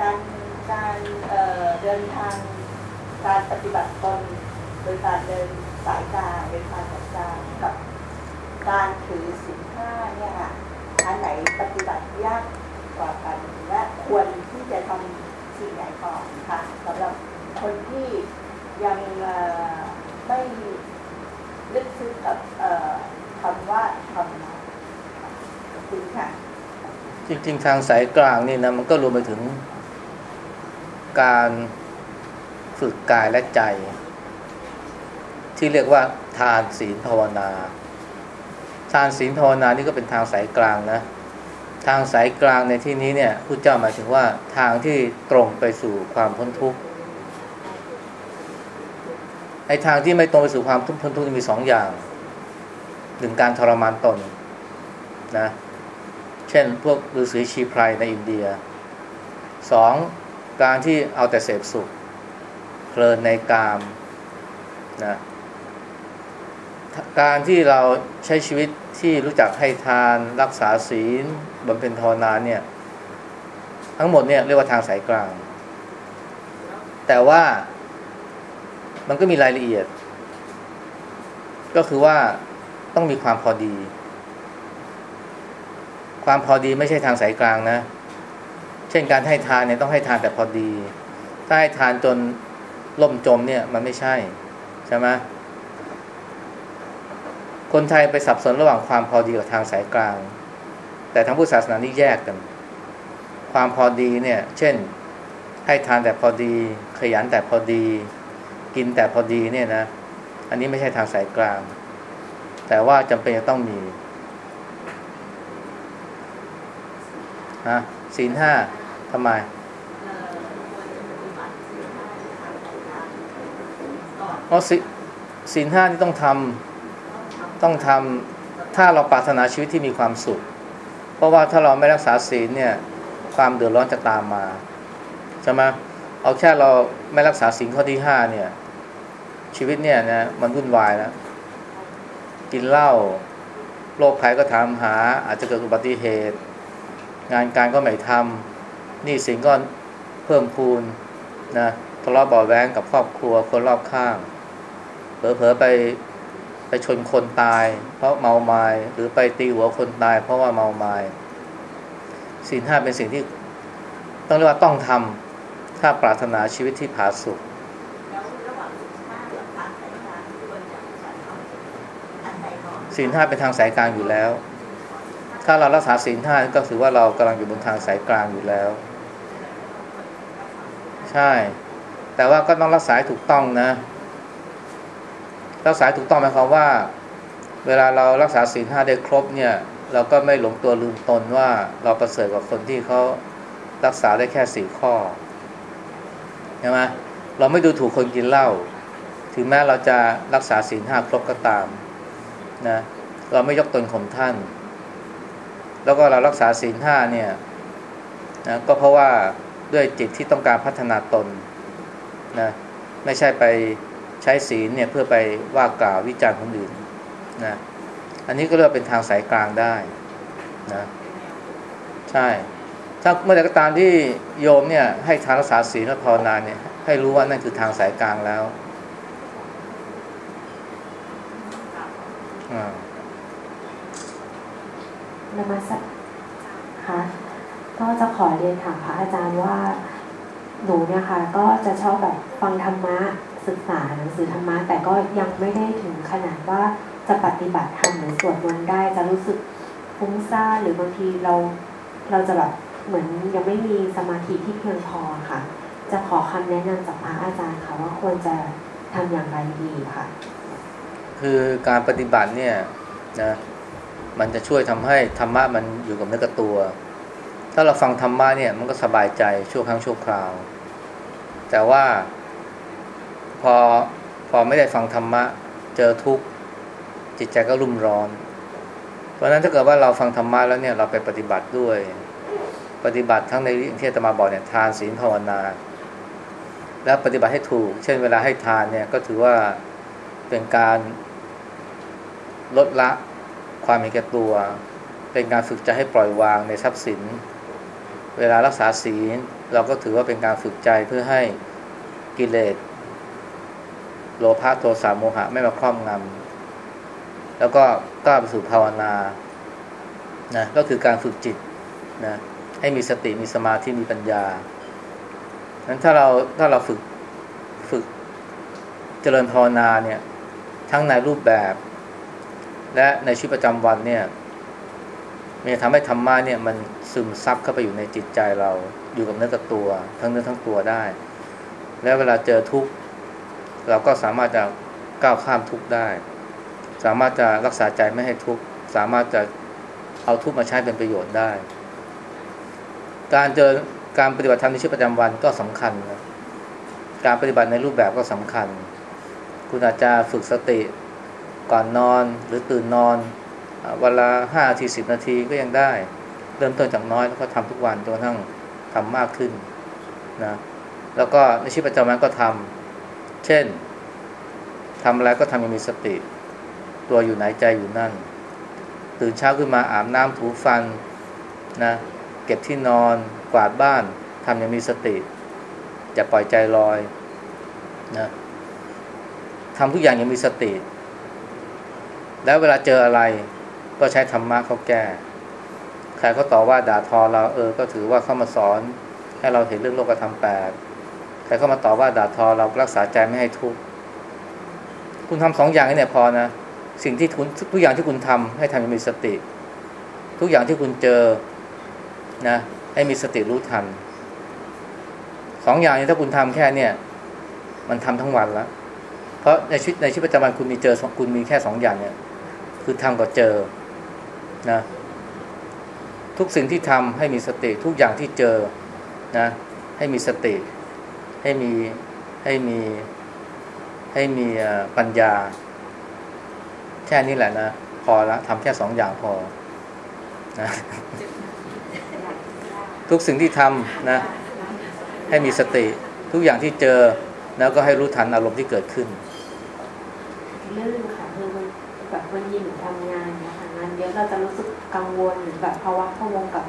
การการเดินทางการปฏิบัติตนโดย การเดินสายกลางเดินทางสายกลางกับการถือสินห้าเนี่ยค่ะอันไหนปฏิบัติยากกว่ากันและควรที่จะทำสิ่งไหนก่อนค่ะสำหรับคนที่ยังไม่ลึกซึ้งกับคำว่าธรรมะขอบคุณค่ะจริงๆ ทางสายกลางนี่นะมันก็รวมไปถึงการฝึกกายและใจ ที่เรียกว่าทานศีลภาวนา ทานศีลภาวนานี่ก็เป็นทางสายกลางนะ ทางสายกลางในที่นี้เนี่ยพุทธเจ้าหมายถึงว่าทางที่ตรงไปสู่ความพ้นทุกข์ไอ้ทางที่ไม่ตรงไปสู่ความทุกข์พ้นทุกข์มีสองอย่างหนึ่งการทรมานตนนะเช่นพวกฤาษีชีไพรในอินเดียสองการที่เอาแต่เสพสุขเพลินในกามนะ การที่เราใช้ชีวิตที่รู้จักให้ทานรักษาศีลบำเพ็ญภาวนานเนี่ย ทั้งหมดเนี่ยเรียกว่าทางสายกลาง แต่ว่ามันก็มีรายละเอียด ก็คือว่าต้องมีความพอดี ความพอดีไม่ใช่ทางสายกลางนะ เช่นการให้ทานเนี่ยต้องให้ทานแต่พอดี ถ้าให้ทานจนล่มจมเนี่ย มันไม่ใช่ใช่ไหม คนไทยไปสับสนระหว่างความพอดีกับทางสายกลาง แต่ทางพุทธศาสนานี่แยกกัน ความพอดีเนี่ย เช่น ให้ทานแต่พอดี ขยันแต่พอดี กินแต่พอดีเนี่ยนะ อันนี้ไม่ใช่ทางสายกลาง แต่ว่าจำเป็นจะต้องมีฮะศีลห้าทำไมเพราะศีลห้าที่ต้องทำ ต้องทำถ้าเราปรารถนาชีวิตที่มีความสุข เพราะว่าถ้าเราไม่รักษาศีลเนี่ย ความเดือดร้อนจะตามมาใช่ไหมเอาแค่เราไม่รักษาศีลข้อที่ห้าเนี่ย ชีวิตเนี่ยนะมันวุ่นวายแล้วกินเหล้าโรคภัยก็ถามหา อาจจะเกิดอุบัติเหตุ งานการก็ไม่ทำหนี้สินก็เพิ่มพูนนะทะเลาะเบาแวงกับครอบครัวคนรอบข้างเผลอๆไป ไปชนคนตาย เพราะเมาไมา้หรือไปตีหัวคนตาย เพราะว่าเมาไมา้ศีลห้าเป็นสิ่งที่ต้องเรียกว่าต้องทำถ้าปรารถนาชีวิตที่ผาสุกสิบห้ากับทางสายกลางควรจะจะทำอันไหนก่อนศีลห้าเป็นทางสายกลางอยู่แล้ว ถ้าเรารักษาศีลห้าก็ถือว่าเรากำลังอยู่บนทางสายกลางอยู่แล้ว ใช่ แต่ว่าก็ต้องรักษาถูกต้องนะ รักษาถูกต้องหมายความว่า เวลาเรารักษาศีลห้าได้ครบเนี่ย เราก็ไม่หลงตัวลืมตนว่าเราประเสริฐกว่าคนที่เขารักษาได้แค่สี่ข้อใช่ไหมเราไม่ดูถูกคนกินเหล้าถึงแม้เราจะรักษาศีลห้าครบก็ตามนะเราไม่ยกตนข่มท่าน แล้วก็เรารักษาศีลห้าเนี่ยนะก็เพราะว่าด้วยจิตที่ต้องการพัฒนาตนนะไม่ใช่ไป ใช้ศีลเนี่ยเพื่อไปว่ากล่าววิจารณ์คนอื่นนะอันนี้ก็เรียกเป็นทางสายกลางได้นะใช่ ถ้าเมื่อใดก็ตามที่โยมเนี่ย ให้ทานรักษาศีลและภาวนาเนี่ย ให้รู้ว่านั่นคือทางสายกลางแล้วอ่านมัสกค่ะก็จะขอเรียนถามพระอาจารย์ว่า หนูเนี่ยค่ะ ก็จะชอบแบบฟังธรรมะ ศึกษาหนังสือธรรมะแต่ก็ยังไม่ได้ถึงขนาดว่าจะปฏิบัติธรรมหรือสวดมนต์ได้ จะรู้สึกฟุ้งซ่านหรือบางทีเราเราจะแบบเหมือนยังไม่มีสมาธิที่เพียงพอค่ะ จะขอคำแนะนำจากพระอาจารย์ค่ะว่าควรจะทำอย่างไรดีค่ะ คือการปฏิบัติเนี่ยนะมันจะช่วยทำให้ธรรมะมันอยู่กับเนื้อกับตัว ถ้าเราฟังธรรมะเนี่ยมันก็สบายใจชั่วครั้งชั่วคราว แต่ว่า พอพอไม่ได้ฟังธรรมะ เจอทุกข์จิตใจก็รุ่มร้อน เพราะฉะนั้นถ้าเกิดว่าเราฟังธรรมะแล้วเนี่ยเราไปปฏิบัติด้วย ปฏิบัติทั้งในที่อาตมาบอกเนี่ยทานศีลภาวนา แล้วปฏิบัติให้ถูก เช่นเวลาให้ทานเนี่ยก็ถือว่าเป็นการลดละความเห็นแก่ตัว เป็นการฝึกใจให้ปล่อยวางในทรัพย์สิน เวลารักษาศีลเราก็ถือว่าเป็นการฝึกใจเพื่อให้กิเลส โลภะโทสะโมหะไม่มาครอบงำแล้วก็ก้าวไปสู่ภาวนานะก็คือการฝึกจิตนะให้มีสติมีสมาธิมีปัญญานั้นถ้าเราถ้าเราฝึกฝึกเจริญภาวนาเนี่ย ทั้งในรูปแบบ และในชีวิตประจำวันเนี่ยมันจะทำให้ธรรมะเนี่ยมันซึมซับเข้าไปอยู่ในจิตใจเราอยู่กับเนื้อกับตัว ทั้งเนื้อทั้งตัวได้ แล้วเวลาเจอทุกข์ เราก็สามารถจะก้าวข้ามทุกได้ สามารถจะรักษาใจไม่ให้ทุกสามารถจะเอาทุกมาใช้เป็นประโยชน์ได้ การเจอการปฏิบัติธรรมในชีวิตประจำวันก็สำคัญนะการปฏิบัติในรูปแบบก็สำคัญ คุณอาจจะฝึกสติก่อนนอนหรือตื่นนอนเวลาห้านาทีสิบนาทีก็ยังได้ เริ่มต้นจากน้อยแล้วก็ทำทุกวันจนกระทั่งทำมากขึ้นนะแล้วก็ในชีวิตประจำวันก็ทำ เช่นทำอะไรก็ทำอย่างมีสติ ตัวอยู่ไหนใจอยู่นั่น ตื่นเช้าขึ้นมาอาบน้ำถูฟันนะเก็บที่นอนกวาดบ้านทำอย่างมีสติอย่าปล่อยใจลอยนะทำทุกอย่างอย่างมีสติ แล้วเวลาเจออะไรก็ใช้ธรรมะเขาแก้ใครเขาต่อว่าด่าทอเราเออก็ถือว่าเข้ามาสอน ให้เราเห็นเรื่องโลกธรรมแปด ใครเข้ามาต่อว่าด่าทอเรารักษาใจไม่ให้ทุกข์คุณทำสองอย่างนี้เนี่ยพอนะสิ่งที่คุณทุกอย่างที่คุณทำให้ทำอย่างมีสติ ทุกอย่างที่คุณเจอนะให้มีสติรู้ทันสองอย่างนี้ถ้าคุณทำแค่เนี่ย มันทำทั้งวันแล้วเพราะในชีวิตในชีวิตประจำวันคุณมีเจอคุณมีแค่สองอย่างเนี่ย คือทำกับเจอนะทุกสิ่งที่ทำให้มีสติ ทุกอย่างที่เจอนะ ให้มีสติ ให้มีให้มี ให้มีปัญญา แค่นี้แหละนะ พอละทำแค่สองอย่างพอนะทุกสิ่งที่ทำนะ ให้มีสติ ทุกอย่างที่เจอแล้วก็ให้รู้ทันอารมณ์ที่เกิดขึ้นเรื่องค่ะคือมันแบบวันยีหนูทำงานเนี่ยค่ะงานเยอะเราจะรู้สึกกังวลหรือแบบภาวะพะวงกับ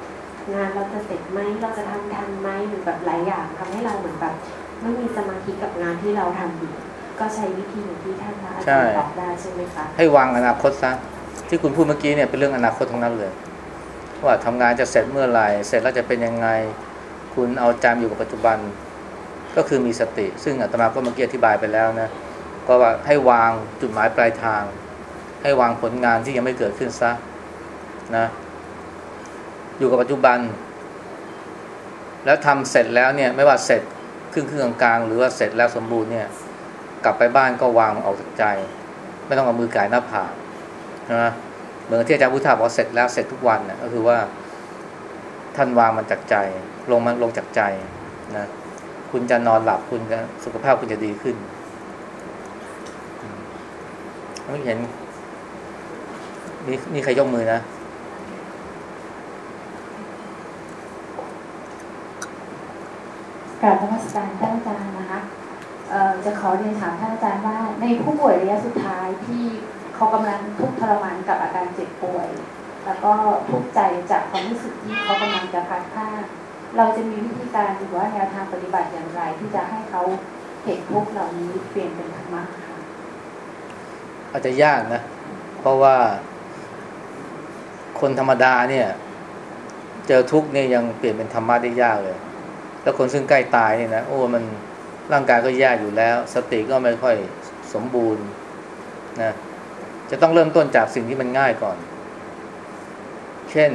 งานเราจะเสร็จไหมเราจะทำทันไหมหรือแบบหลายอย่างทำให้เราเหมือนแบบ ไม่มีสมาธิกับงานที่เราทำอยู่ก็ใช้วิธีอย่างที่ท่านพระอาจารย์บอกได้ใช่ไหมคะให้วางอนาคตซะที่คุณพูดเมื่อกี้เนี่ยเป็นเรื่องอนาคตทั้งนั้นเลย ว่าทำงานจะเสร็จเมื่อไหร่เสร็จแล้วจะเป็นยังไง คุณเอาใจมอยู่กับปัจจุบัน ก็คือมีสติ ซึ่งอาตมาก็เมื่อกี้อธิบายไปแล้วนะก็ว่าให้วางจุดหมายปลายทาง ให้วางผลงานที่ยังไม่เกิดขึ้นซะนะอยู่กับปัจจุบัน แล้วทำเสร็จแล้วเนี่ยไม่ว่าเสร็จ ครึ่งครึ่งกลางๆหรือว่าเสร็จแล้วสมบูรณ์เนี่ย กลับไปบ้านก็วางออกจากใจ ไม่ต้องเอามือก่ายหน้าผากนะเหมือนที่อาจารย์พุทธาบอกเสร็จแล้วเสร็จทุกวันนะก็คือว่า ท่านวางมันจากใจ ลงมันลงจากใจนะคุณจะนอนหลับคุณจะสุขภาพคุณจะดีขึ้นไม่เห็นนี่นี่ใครยกมือนะ กราบนมัสการท่านอาจารย์นะคะจะขอเรียนถามท่านอาจารย์ว่า ในผู้ป่วยระยะสุดท้ายที่เขากำลังทุกข์ทรมานกับอาการเจ็บป่วย แล้วก็ทุกข์ใจจากความรู้สึกที่เขากำลังจะพัดพลาเราจะมีวิธีการหรือว่าแนวทางปฏิบัติอย่างไร ที่จะให้เขาเห็นทุกข์เหล่านี้เปลี่ยนเป็นธรรมะค่ะอาจจะยากนะ เพราะว่าคนธรรมดาเนี่ย เจอทุกข์เนี่ยยังเปลี่ยนเป็นธรรมะได้ยากเลย แล้วคนซึ่งใกล้ตายเนี่ยนะโอ้มันร่างกายก็แย่อยู่แล้ว สติก็ไม่ค่อยสมบูรณ์นะจะต้องเริ่มต้นจากสิ่งที่มันง่ายก่อน เช่น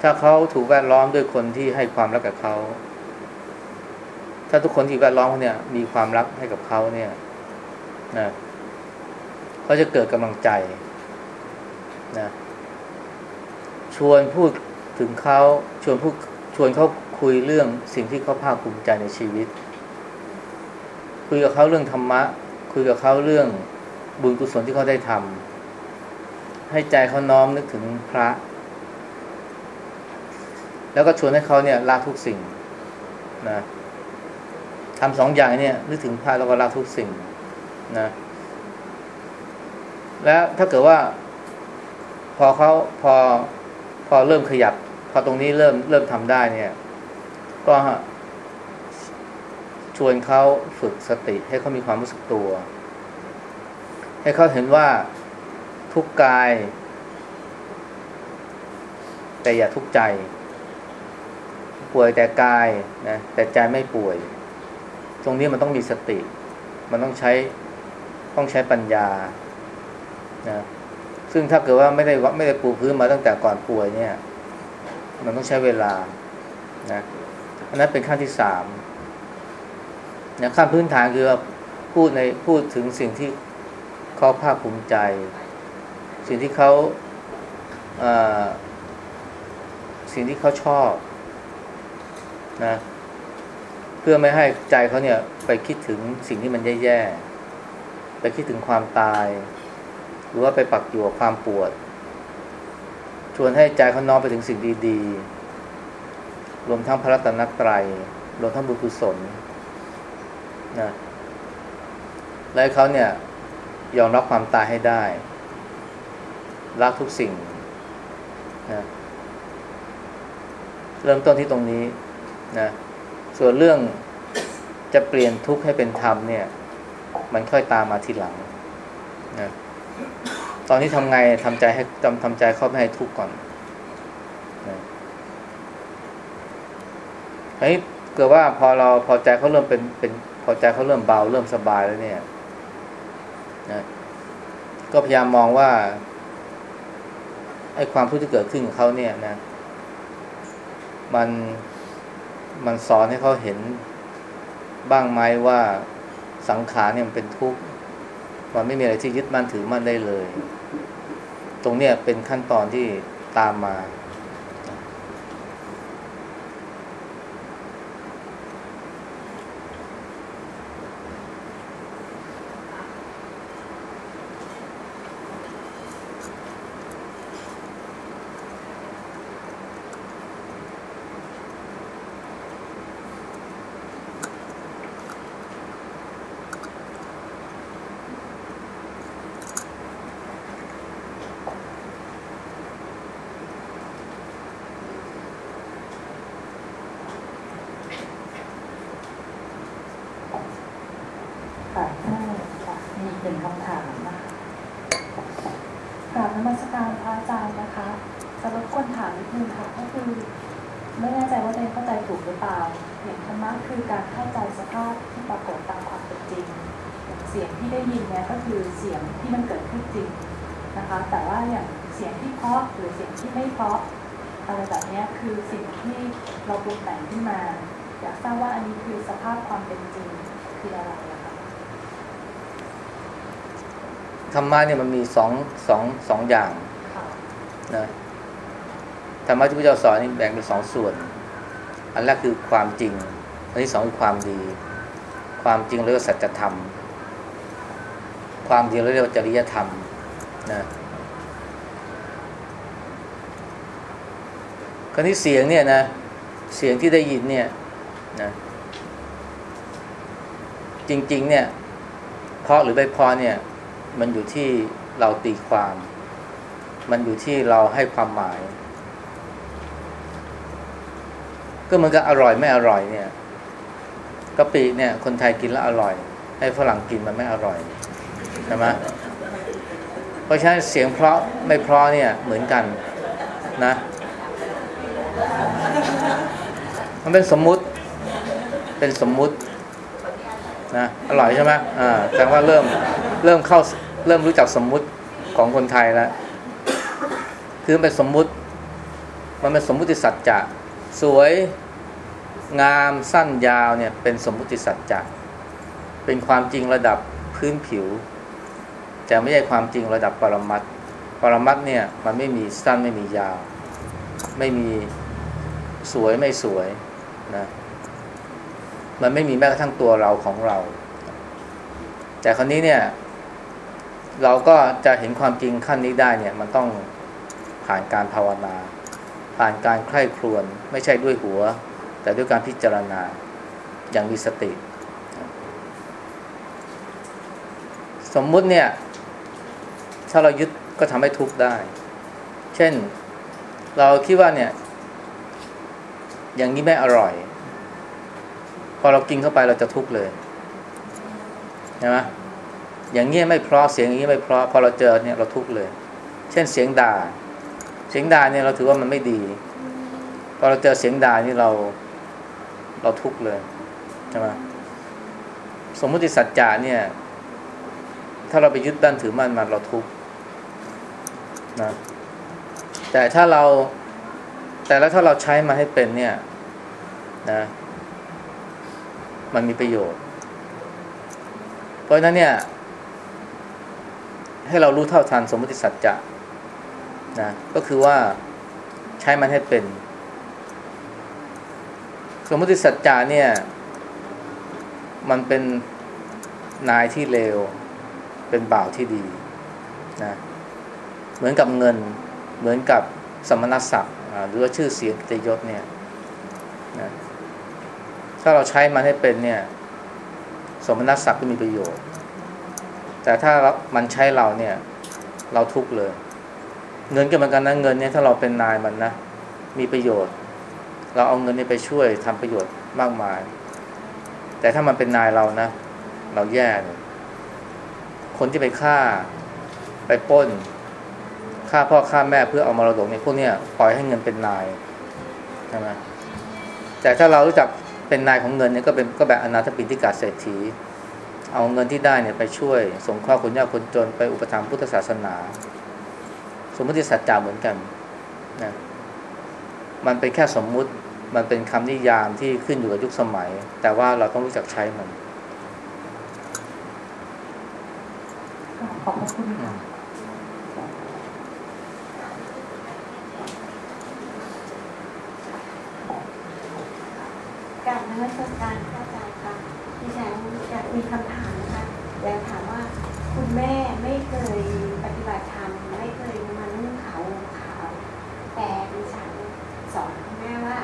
ถ้าเขาถูกแวดล้อมด้วยคนที่ให้ความรักกับเขา ถ้าทุกคนที่แวดล้อมเขาเนี่ย มีความรักให้กับเขาเนี่ยนะเขาจะเกิดกำลังใจนะชวนพูดถึงเขาชวนพูด ชวนเขาคุยเรื่องสิ่งที่เขาภาคภูมิใจในชีวิต คุยกับเขาเรื่องธรรมะ คุยกับเขาเรื่องบุญกุศลที่เขาได้ทำให้ใจเขาน้อมนึกถึงพระ แล้วก็ชวนให้เขาเนี่ยละทุกสิ่งนะทำสองอย่างเนี่ยนึกถึงพระแล้วก็ละทุกสิ่งนะแล้วถ้าเกิดว่า พอเขาพอพอเริ่มขยับ พอตรงนี้เริ่มเริ่มทำได้เนี่ย ก็ชวนเขาฝึกสติให้เขามีความรู้สึกตัว ให้เขาเห็นว่าทุกกาย แต่อย่าทุกใจ ป่วยแต่กายนะแต่ใจไม่ป่วย ตรงนี้มันต้องมีสติ มันต้องใช้ต้องใช้ปัญญานะซึ่งถ้าเกิดว่าไม่ได้ไม่ได้ปูพื้นมาตั้งแต่ก่อนป่วยเนี่ย มันต้องใช้เวลานะอันนั้นเป็นขั้นที่สามนะขั้นพื้นฐานคือพูดในพูดถึงสิ่งที่เขาภาคภูมิใจ สิ่งที่เขาสิ่งที่เขาชอบนะเพื่อไม่ให้ใจเขาเนี่ยไปคิดถึงสิ่งที่มันแย่ๆไปคิดถึงความตาย หรือว่าไปปักอยู่กับความปวด ชวนให้ใจเขาน้อมไปถึงสิ่งดีๆ รวมทั้งพระรัตนตรัย รวมทั้งบุญกุศลนะและเขาเนี่ยยอมรับความตายให้ได้ รักทุกสิ่งนะเริ่มต้นที่ตรงนี้นะส่วนเรื่องจะเปลี่ยนทุกข์ให้เป็นธรรมเนี่ย มันค่อยตามมาทีหลังนะ อนนี้ทำไงทำใจให้ทำทำใจเข้าไม่ให้ทุกข์ก่อนเฮ้ยเกิดว่าพอเราพอใจเขาเริ่มเป็นเป็นพอใจเขาเริ่มเบาเริ่มสบายแล้วเนี่ยนะก็พยายามมองว่าไอ้ความทุกข์ที่เกิดขึ้นกับเขาเนี่ยนะ มันมันสอนให้เขาเห็นบ้างไหมว่าสังขารเนี่ยมันเป็นทุกข์มันไม่มีอะไรที่ยึดมั่นถือมั่นได้เลย ตรงเนี้ยเป็นขั้นตอนที่ตามมา รรมะเนี่ยมันมีสองสองสองอย่างค่ะนะธรรมะที่พระเจ้าสอนนี่แบ่งเป็นสองส่วน อันแรกคือความจริง อันที่สองคือความดี ความจริงเรียกว่าสัจธรรม ความดีเรียกว่าจริยธรรมนะคราวนี้เสียงเนี่ยนะ เสียงที่ได้ยินเนี่ยนะจริง ๆ เนี่ยเพราะหรือไม่เพราะเนี่ย มันอยู่ที่เราตีความ มันอยู่ที่เราให้ความหมาย ก็เหมือนกับอร่อยไม่อร่อยเนี่ยกะปิเนี่ย คนไทยกินแล้วอร่อย ให้ฝรั่งกินมันไม่อร่อยใช่ไหมเพราะฉะนั้นเสียงเพราะไม่เพราะเนี่ยเหมือนกันนะ มันเป็นสมมุติเป็นสมมุตินะอร่อยใช่ไหมอ่าแต่ว่าเริ่ม เริ่มเข้าเริ่มรู้จักสมมุติของคนไทยแล้ว คือเป็นสมมุติ มันเป็นสมมุติสัจจะสวยงามสั้นยาวเนี่ยเป็นสมมุติสัจจะเป็นความจริงระดับพื้นผิว แต่ไม่ใช่ความจริงระดับปรมัตถ์ปรมัตถ์เนี่ยมันไม่มีสั้นไม่มียาว ไม่มีสวยไม่สวยนะมันไม่มีแม้กระทั่งตัวเราของเรา แต่คราวนี้เนี่ย เราก็จะเห็นความจริงขั้นนี้ได้เนี่ย มันต้องผ่านการภาวนา ผ่านการใคร่ครวญไม่ใช่ด้วยหัว แต่ด้วยการพิจารณาอย่างมีสติ สมมุติเนี่ย ถ้าเรายึดก็ทำให้ทุกข์ได้ เช่น เราคิดว่าเนี่ย อย่างนี้ไม่อร่อย พอเรากินเข้าไปเราจะทุกข์เลยใช่ไหม อย่างเงี้ยไม่เพราะเสียงอย่างนี้ยไม่เพราะพอเราเจอเนี่ยเราทุกข์เลย เช่นเสียงด่า เสียงด่าเนี่ยเราถือว่ามันไม่ดี พอเราเจอเสียงด่านี่เราเราทุกข์เลยใช่ไหมสมมติสัจจะเนี่ย ถ้าเราไปยึดด้านถือมันมันเราทุกข์นะแต่ถ้าเราแต่แล้วถ้าเราใช้มาให้เป็นเนี่ยนะ มันมีประโยชน์ เพราะฉะนั้นเนี่ย ให้เรารู้เท่าทันสมมติสัจจะนะก็คือว่าใช้มันให้เป็น สมมติสัจจะเนี่ย มันเป็นนายที่เลว เป็นบ่าวที่ดีนะเหมือนกับเงิน เหมือนกับสมณศักดิ์หรือว่าชื่อเสียงกิตยศเนี่ยนะถ้าเราใช้มันให้เป็นเนี่ย สมณศักดิ์ก็มีประโยชน์ แต่ถ้ามันใช้เราเนี่ย เราทุกข์เลย เงินก็เหมือนกันนะเงินเนี่ยถ้าเราเป็นนายมันนะมีประโยชน์ เราเอาเงินนี้ไปช่วยทำประโยชน์มากมาย แต่ถ้ามันเป็นนายเรานะ เราแย่เลยคนที่ไปฆ่า ไปป้นฆ่าพ่อฆ่าแม่เพื่อเอามรดกเนี่ยพวกเนี้ยปล่อยให้เงินเป็นนายใช่ไหมแต่ถ้าเรารู้จักเป็นนายของเงินเนี่ยก็เป็นก็แบบอนาถปิณฑิกาเศรษฐี เอาเงินที่ได้เนี่ยไปช่วย สงเคราะห์คนยากคนจนไปอุปถัมภ์พุทธศาสนา สมมติสัจจะเหมือนกันนะมันเป็นแค่สมมุติมันเป็นคำนิยามที่ขึ้นอยู่กับยุคสมัย แต่ว่าเราต้องรู้จักใช้มัน ขอบพระคุณค่ะการนมัสการพระอาจารย์ค่ะดิฉันอยากมีคำถาม อยากถามว่าคุณแม่ไม่เคยปฏิบัติธรรมไม่เคยมานุ่งขาวขาว แต่ดิฉันสอนคุณแม่ว่า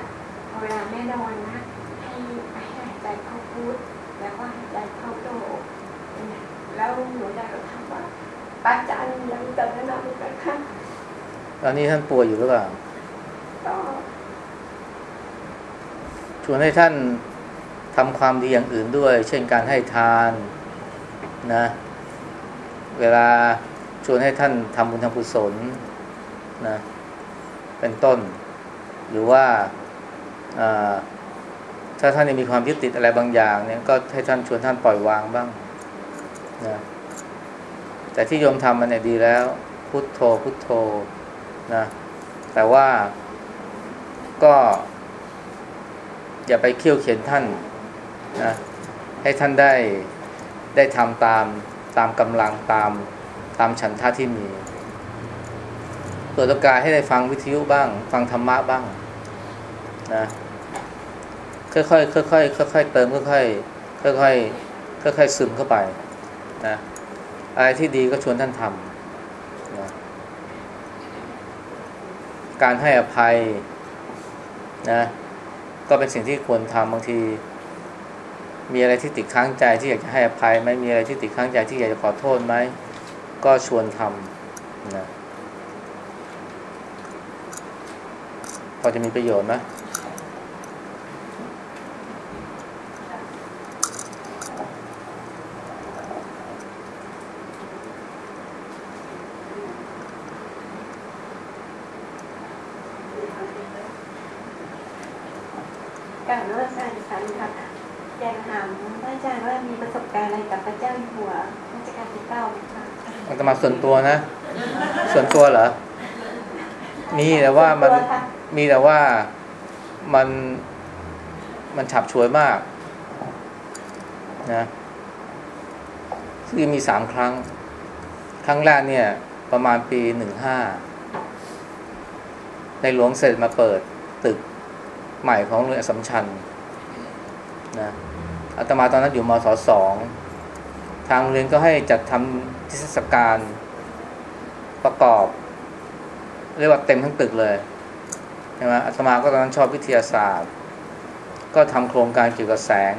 เวลาแม่นอนนะให้ให้หายใจเข้าพุทธแล้วก็หายใจเข้าโตแล้วหนูอยากจะถามว่าป้าจันยังจะแนะนำอีกไหมคะตอนนี้ท่านป่วยอยู่หรือเปล่าก็ชวนให้ท่านทำความดีอย่างอื่นด้วย เช่นการให้ทาน นะ เวลาชวนให้ท่านทำบุญทำกุศลนะ เป็นต้น หรือว่าถ้าท่านมีความยึดติดอะไรบางอย่างเนี่ยก็ให้ท่านชวนท่านปล่อยวางบ้างนะแต่ที่โยมทำมันเนี่ยดีแล้ว พุทโธพุทโธนะ แต่ว่าก็ อย่าไปเคี่ยวเขียนท่านนะให้ท่านได้ ได้ทำตามตามกำลังตามตามฉันท่าที่มีเปิดโอกาสให้ได้ฟังวิทยุบ้าง ฟังธรรมะบ้างนะค่อยๆค่อยๆค่อยๆเติมค่อยๆค่อยๆค่อยๆซึมเข้าไปนะอะไรที่ดีก็ชวนท่านทำนะการให้อภัยนะก็เป็นสิ่งที่ควรทำบางที มีอะไรที่ติดค้างใจที่อยากจะให้อภัยไหมมีอะไรที่ติดค้างใจที่อยากจะขอโทษไหมก็ชวนทำนะพอจะมีประโยชน์ไหมการนมัสการฉันค่ะอยากถามพระอาจารย์ว่ามีประสบการณ์อะไรกับพระเจ้าอยู่หัวรัชกาลที่เก้าไหมคะ มันจะมา ส่วนตัวนะ ส่วนตัวเหรอ มีแต่ว่ามันตัวค่ะมีแต่ว่ามันมันฉับฉวยมากนะคือมีสามครั้ง ครั้งแรกเนี่ย ประมาณปีหนึ่งห้าในหลวงเสร็จมาเปิดตึกใหม่ของโรงเรียนอัสสัมชัญนะอาตมาตอนนั้นอยู่มศสอง ทางโรงเรียนก็ให้จัดทำ เทศกาลประกอบ เรียกว่าเต็มทั้งตึกเลยใช่ไหมอาตมาก็ตอนนั้นชอบวิทยาศาสตร์ ก็ทำโครงการเกี่ยวกับแสง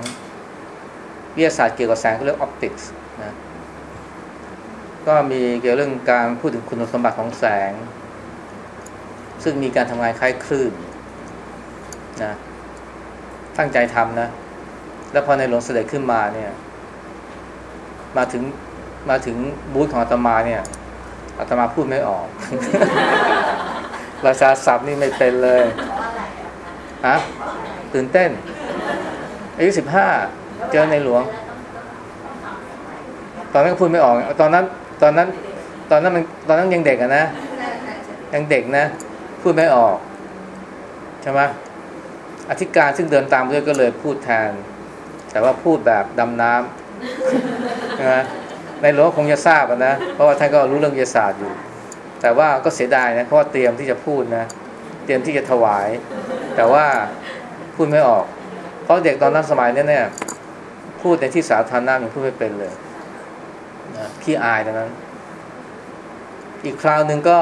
วิทยาศาสตร์เกี่ยวกับแสงก็เรียกออปติกส์นะก็มีเกี่ยวเรื่องการพูดถึงคุณสมบัติของแสง ซึ่งมีการทำงานคล้ายคลื่นนะตั้งใจทำนะ แล้วพอในหลวงเสด็จขึ้นมาเนี่ย มาถึง มาถึงบูธของอาตมาเนี่ยอาตมาพูดไม่ออก ราชาศัพท์นี่ไม่เป็นเลยฮะตื่นเต้นอายุสิบห้าเจอในหลวง ตอนนั้นก็พูดไม่ออก ตอนนั้น ตอนนั้น ตอนนั้นมันตอนนั้นยังเด็กอะนะ ยังเด็กนะ พูดไม่ออกใช่ไหมอธิการซึ่งเดินตามด้วยก็เลยพูดแทน แต่ว่าพูดแบบดำน้ำใช่ไหม ในหลวงคงจะทราบนะเพราะว่าท่านก็รู้เรื่องวิทยาศาสตร์อยู่ แต่ว่าก็เสียดายนะเพราะว่าเตรียมที่จะพูดนะเตรียมที่จะถวาย แต่ว่าพูดไม่ออก เพราะเด็กตอนนั้นสมัยนี้เนี่ย พูดในที่สาธารณะมันพูดไม่เป็นเลยนะขี้อายตอนนั้น อีกคราวหนึ่งก็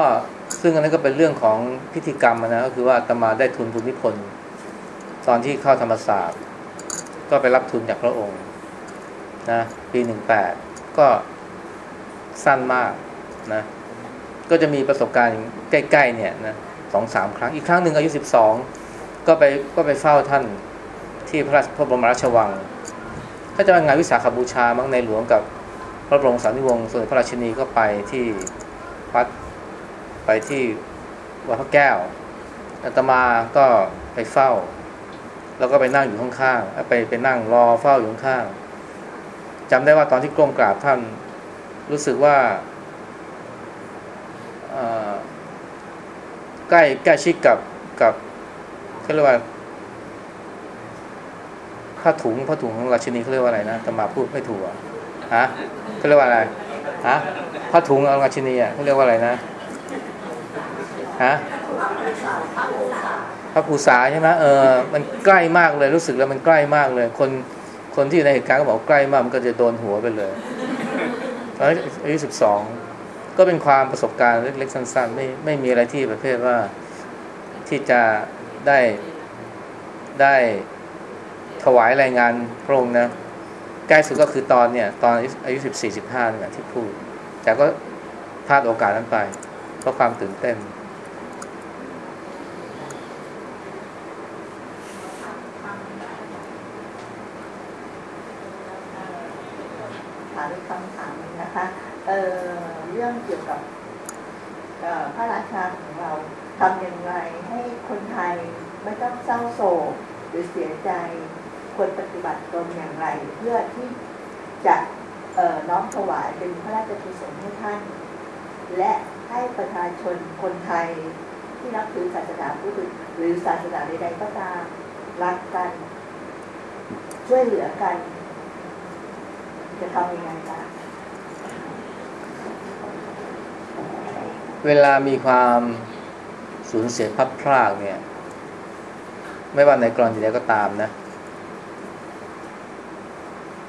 ซึ่งอันนั้นก็เป็นเรื่องของพิธีกรรมนะก็คือว่าตมาได้ทุนภูมิพลตอนที่เข้าธรรมศาสตร์ ก็ไปรับทุนจากพระองค์นะปีหนึ่งแปด ก็สั้นมากนะ ก็จะมีประสบการณ์ใกล้ ๆ เนี่ยนะสองสามครั้งอีกครั้งหนึ่งอายุสิบสองก็ไปก็ไปเฝ้าท่านที่พระราชพระบรมราชวังก็จะเป็นงานวิสาขบูชามั้งในหลวงกับพระบรมสารีวงศ์สมเด็จพระราชินีก็ไปที่วัดไปที่วัดพระแก้วอาตมาก็ไปเฝ้า แล้วก็ไปนั่งอยู่ข้างๆไปไปนั่งรอเฝ้าอยู่ข้างๆ จำได้ว่าตอนที่ก้มกราบท่านรู้สึกว่าใกล้ใกล้ชิดกับกับเขาเรียกว่าผ้าถุงผ้าถุงของราชินีเขาเรียกว่าอะไรนะแต่มาพูดไม่ถูกอะฮะเขาเรียกว่าอะไรฮะผ้าถุงของราชินีอะเขาเรียกว่าอะไรนะฮะพระภูษาใช่ไหมเออมันใกล้มากเลยรู้สึกแล้วมันใกล้มากเลย คน คนที่อยู่ในเหตุการณ์ก็บอกใกล้มากมันก็จะโดนหัวไปเลยตอนอายุสิบสองก็เป็นความประสบการณ์เล็กๆสั้น ๆ ไม่ไม่มีอะไรที่ประเภทว่าที่จะได้ได้ถวายรายงานพระองค์นะใกล้สุดก็คือตอนเนี่ย ตอนอายุสิบสี่สิบห้าเนี่ยที่พูด แต่ก็พลาดโอกาสนั้นไปเพราะความตื่นเต้น ถามอีกคำถามหนึงนะคะ เรื่องเกี่ยวกับพระราชาของเราทำอย่างไรให้คนไทยไม่ต้องเศร้าโศกหรือเสียใจควรปฏิบัติตนอย่างไร เพื่อที่จะน้อมถวายเป็นพระราชกุศลให้ท่าน และให้ประชาชนคนไทยที่นับถือศาสนาพุทธหรือศาสนาใดๆก็ตามรักกัน ช่วยเหลือกัน จะทำยังไงคะ เวลามีความสูญเสียพัดพรากเนี่ย ไม่ว่าในกรณีใดก็ตามนะ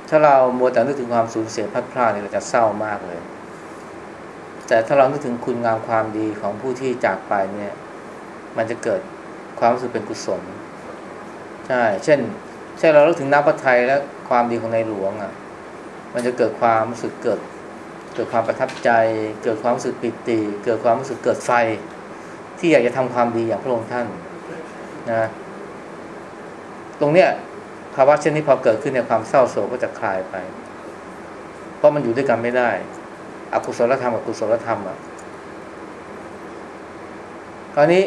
ถ้าเรามัวแต่นึกถึงความสูญเสียพัดพรากเนี่ยเราจะเศร้ามากเลย แต่ถ้าเรานึกถึงคุณงามความดีของผู้ที่จากไปเนี่ย มันจะเกิดความรู้สึกเป็นกุศล ใช่ เช่น เช่นเราลึกถึงน้ำพระทัยและความดีของในหลวงอะ่ะ มันจะเกิดความรู้สึกเกิด เกิดความประทับใจ เกิดความรู้สึกปิติ เกิดความรู้สึกเกิดไฟ ที่อยากจะทำความดีอย่างพระองค์ท่านนะตรงเนี้ยภาวะเช่นนี้พอเกิดขึ้นในยความเศร้าโศกก็จะคลายไป เพราะมันอยู่ด้วยกันไม่ได้ อกุศลธรรมกับกุศลธรรมอะคราวนี้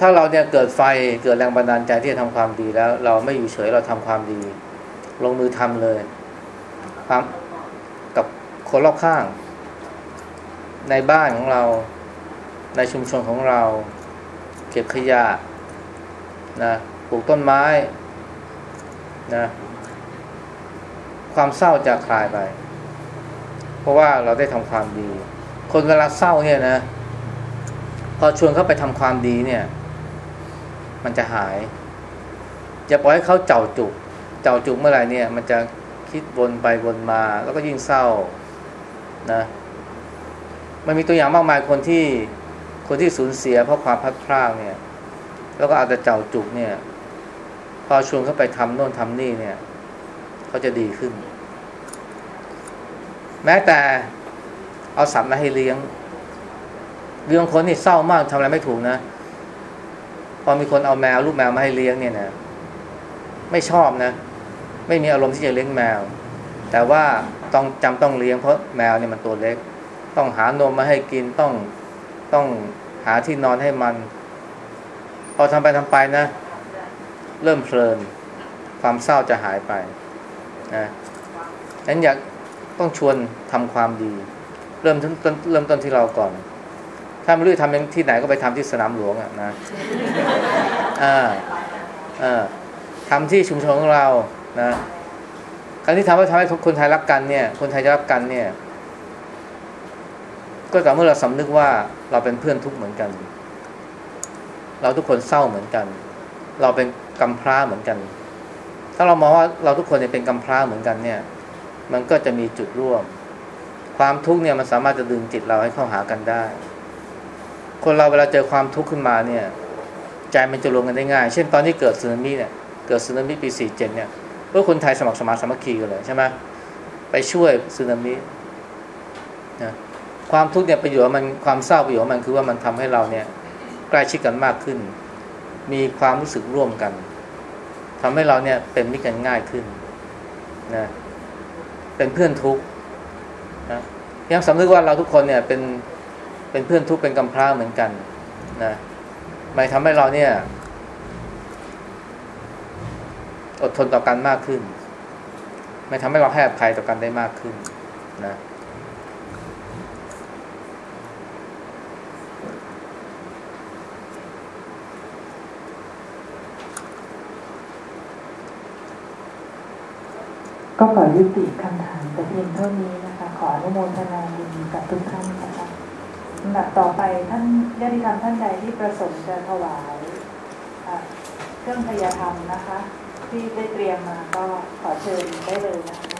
ถ้าเราเนี่ยเกิดไฟเกิดแรงบันดาลใจที่จะทำความดีแล้ว เราไม่อยู่เฉยเราทำความดี ลงมือทำเลยความกับ คนรอบข้าง ในบ้านของเรา ในชุมชนของเรา เก็บขยะนะปลูกต้นไม้นะความเศร้าจะคลายไป เพราะว่าเราได้ทำความดี คนเวลาเศร้าเนี่ยนะพอชวนเขาไปทำความดีเนี่ย มันจะหายอย่าปล่อยให้เขาเจ้าจุก เจ้าจุกเมื่อไหร่เนี่ย มันจะคิดวนไปวนมา แล้วก็ยิ่งเศร้า นะมันมีตัวอย่างมากมายคนที่คนที่สูญเสียเพราะความพลัดพรากเนี่ย แล้วก็อาแต่เจ้าจุกเนี่ย พอชวนเขาไปทำโน่นทำนี่เนี่ยเขาจะดีขึ้น แม้แต่เอาสัตว์มาให้เลี้ยงเรื่องคนนี่เศร้ามากทำอะไรไม่ถูกนะพอมีคนเอาแมวลูกแมวมาให้เลี้ยงเนี่ยนะไม่ชอบนะ ไม่มีอารมณ์ที่จะเลี้ยงแมว แต่ว่า ต้องจำต้องเลี้ยงเพราะแมวเนี่ยมันตัวเล็ก ต้องหานมมาให้กินต้องต้องหาที่นอนให้มันพอทำไปทำไปนะ เริ่มเพลิน ความเศร้าจะหายไปนะนั้นอยากต้องชวนทำความดี เริ่มต้นเริ่มต้นที่เราก่อน ถ้าไม่รู้จะทำที่ไหนก็ไปทำที่สนามหลวงอะนะอ่าอ่าทำที่ชุมชนของเรานะ การที่ทำให้ทำให้คนไทยรักกันเนี่ย คนไทยจะรักกันเนี่ย ก็ต่อเมื่อเราสำนึกว่าเราเป็นเพื่อนทุกข์เหมือนกัน เราทุกคนเศร้าเหมือนกัน เราเป็นกำพร้าเหมือนกัน ถ้าเรามองว่าเราทุกคนเนี่ยเป็นกำพร้าเหมือนกันเนี่ย มันก็จะมีจุดร่วม ความทุกข์เนี่ยมันสามารถจะดึงจิตเราให้เข้าหากันได้ คนเราเวลาเจอความทุกข์ขึ้นมาเนี่ย ใจมันจะรวมกันได้ง่าย เช่นตอนที่เกิดสึนามิเนี่ย เกิดสึนามิปี 47 เนี่ย เพื่อคนไทยสมัครสมาสามัคคีกันเลยใช่ไหมไปช่วยสึนามินะความทุกข์เนี่ยประโยชน์มันความเศร้าประโยชน์มันคือว่ามันทำให้เราเนี่ยใกล้ชิดกันมากขึ้น มีความรู้สึกร่วมกันทำให้เราเนี่ยเป็นมิตรกันง่ายขึ้นนะเป็นเพื่อนทุกข์นะยังสำนึกว่าเราทุกคนเนี่ยเป็นเป็นเพื่อนทุกข์เป็นกำพร้าเหมือนกันนะมันทำให้เราเนี่ย อดทนต่อกันมากขึ้น ไม่ทำให้เราให้อภัยต่อกันได้มากขึ้นนะก็ขอยุติคำถามแต่เพียงเท่านี้นะคะ ขออนุโมทนาบุญกับทุกท่านนะคะลำดับต่อไปท่านญาติธรรมท่านใดที่ประสงค์จะถวายเครื่องพยาธรรมนะคะ ที่ได้เตรียมมาก็ขอเชิญได้เลยนะคะ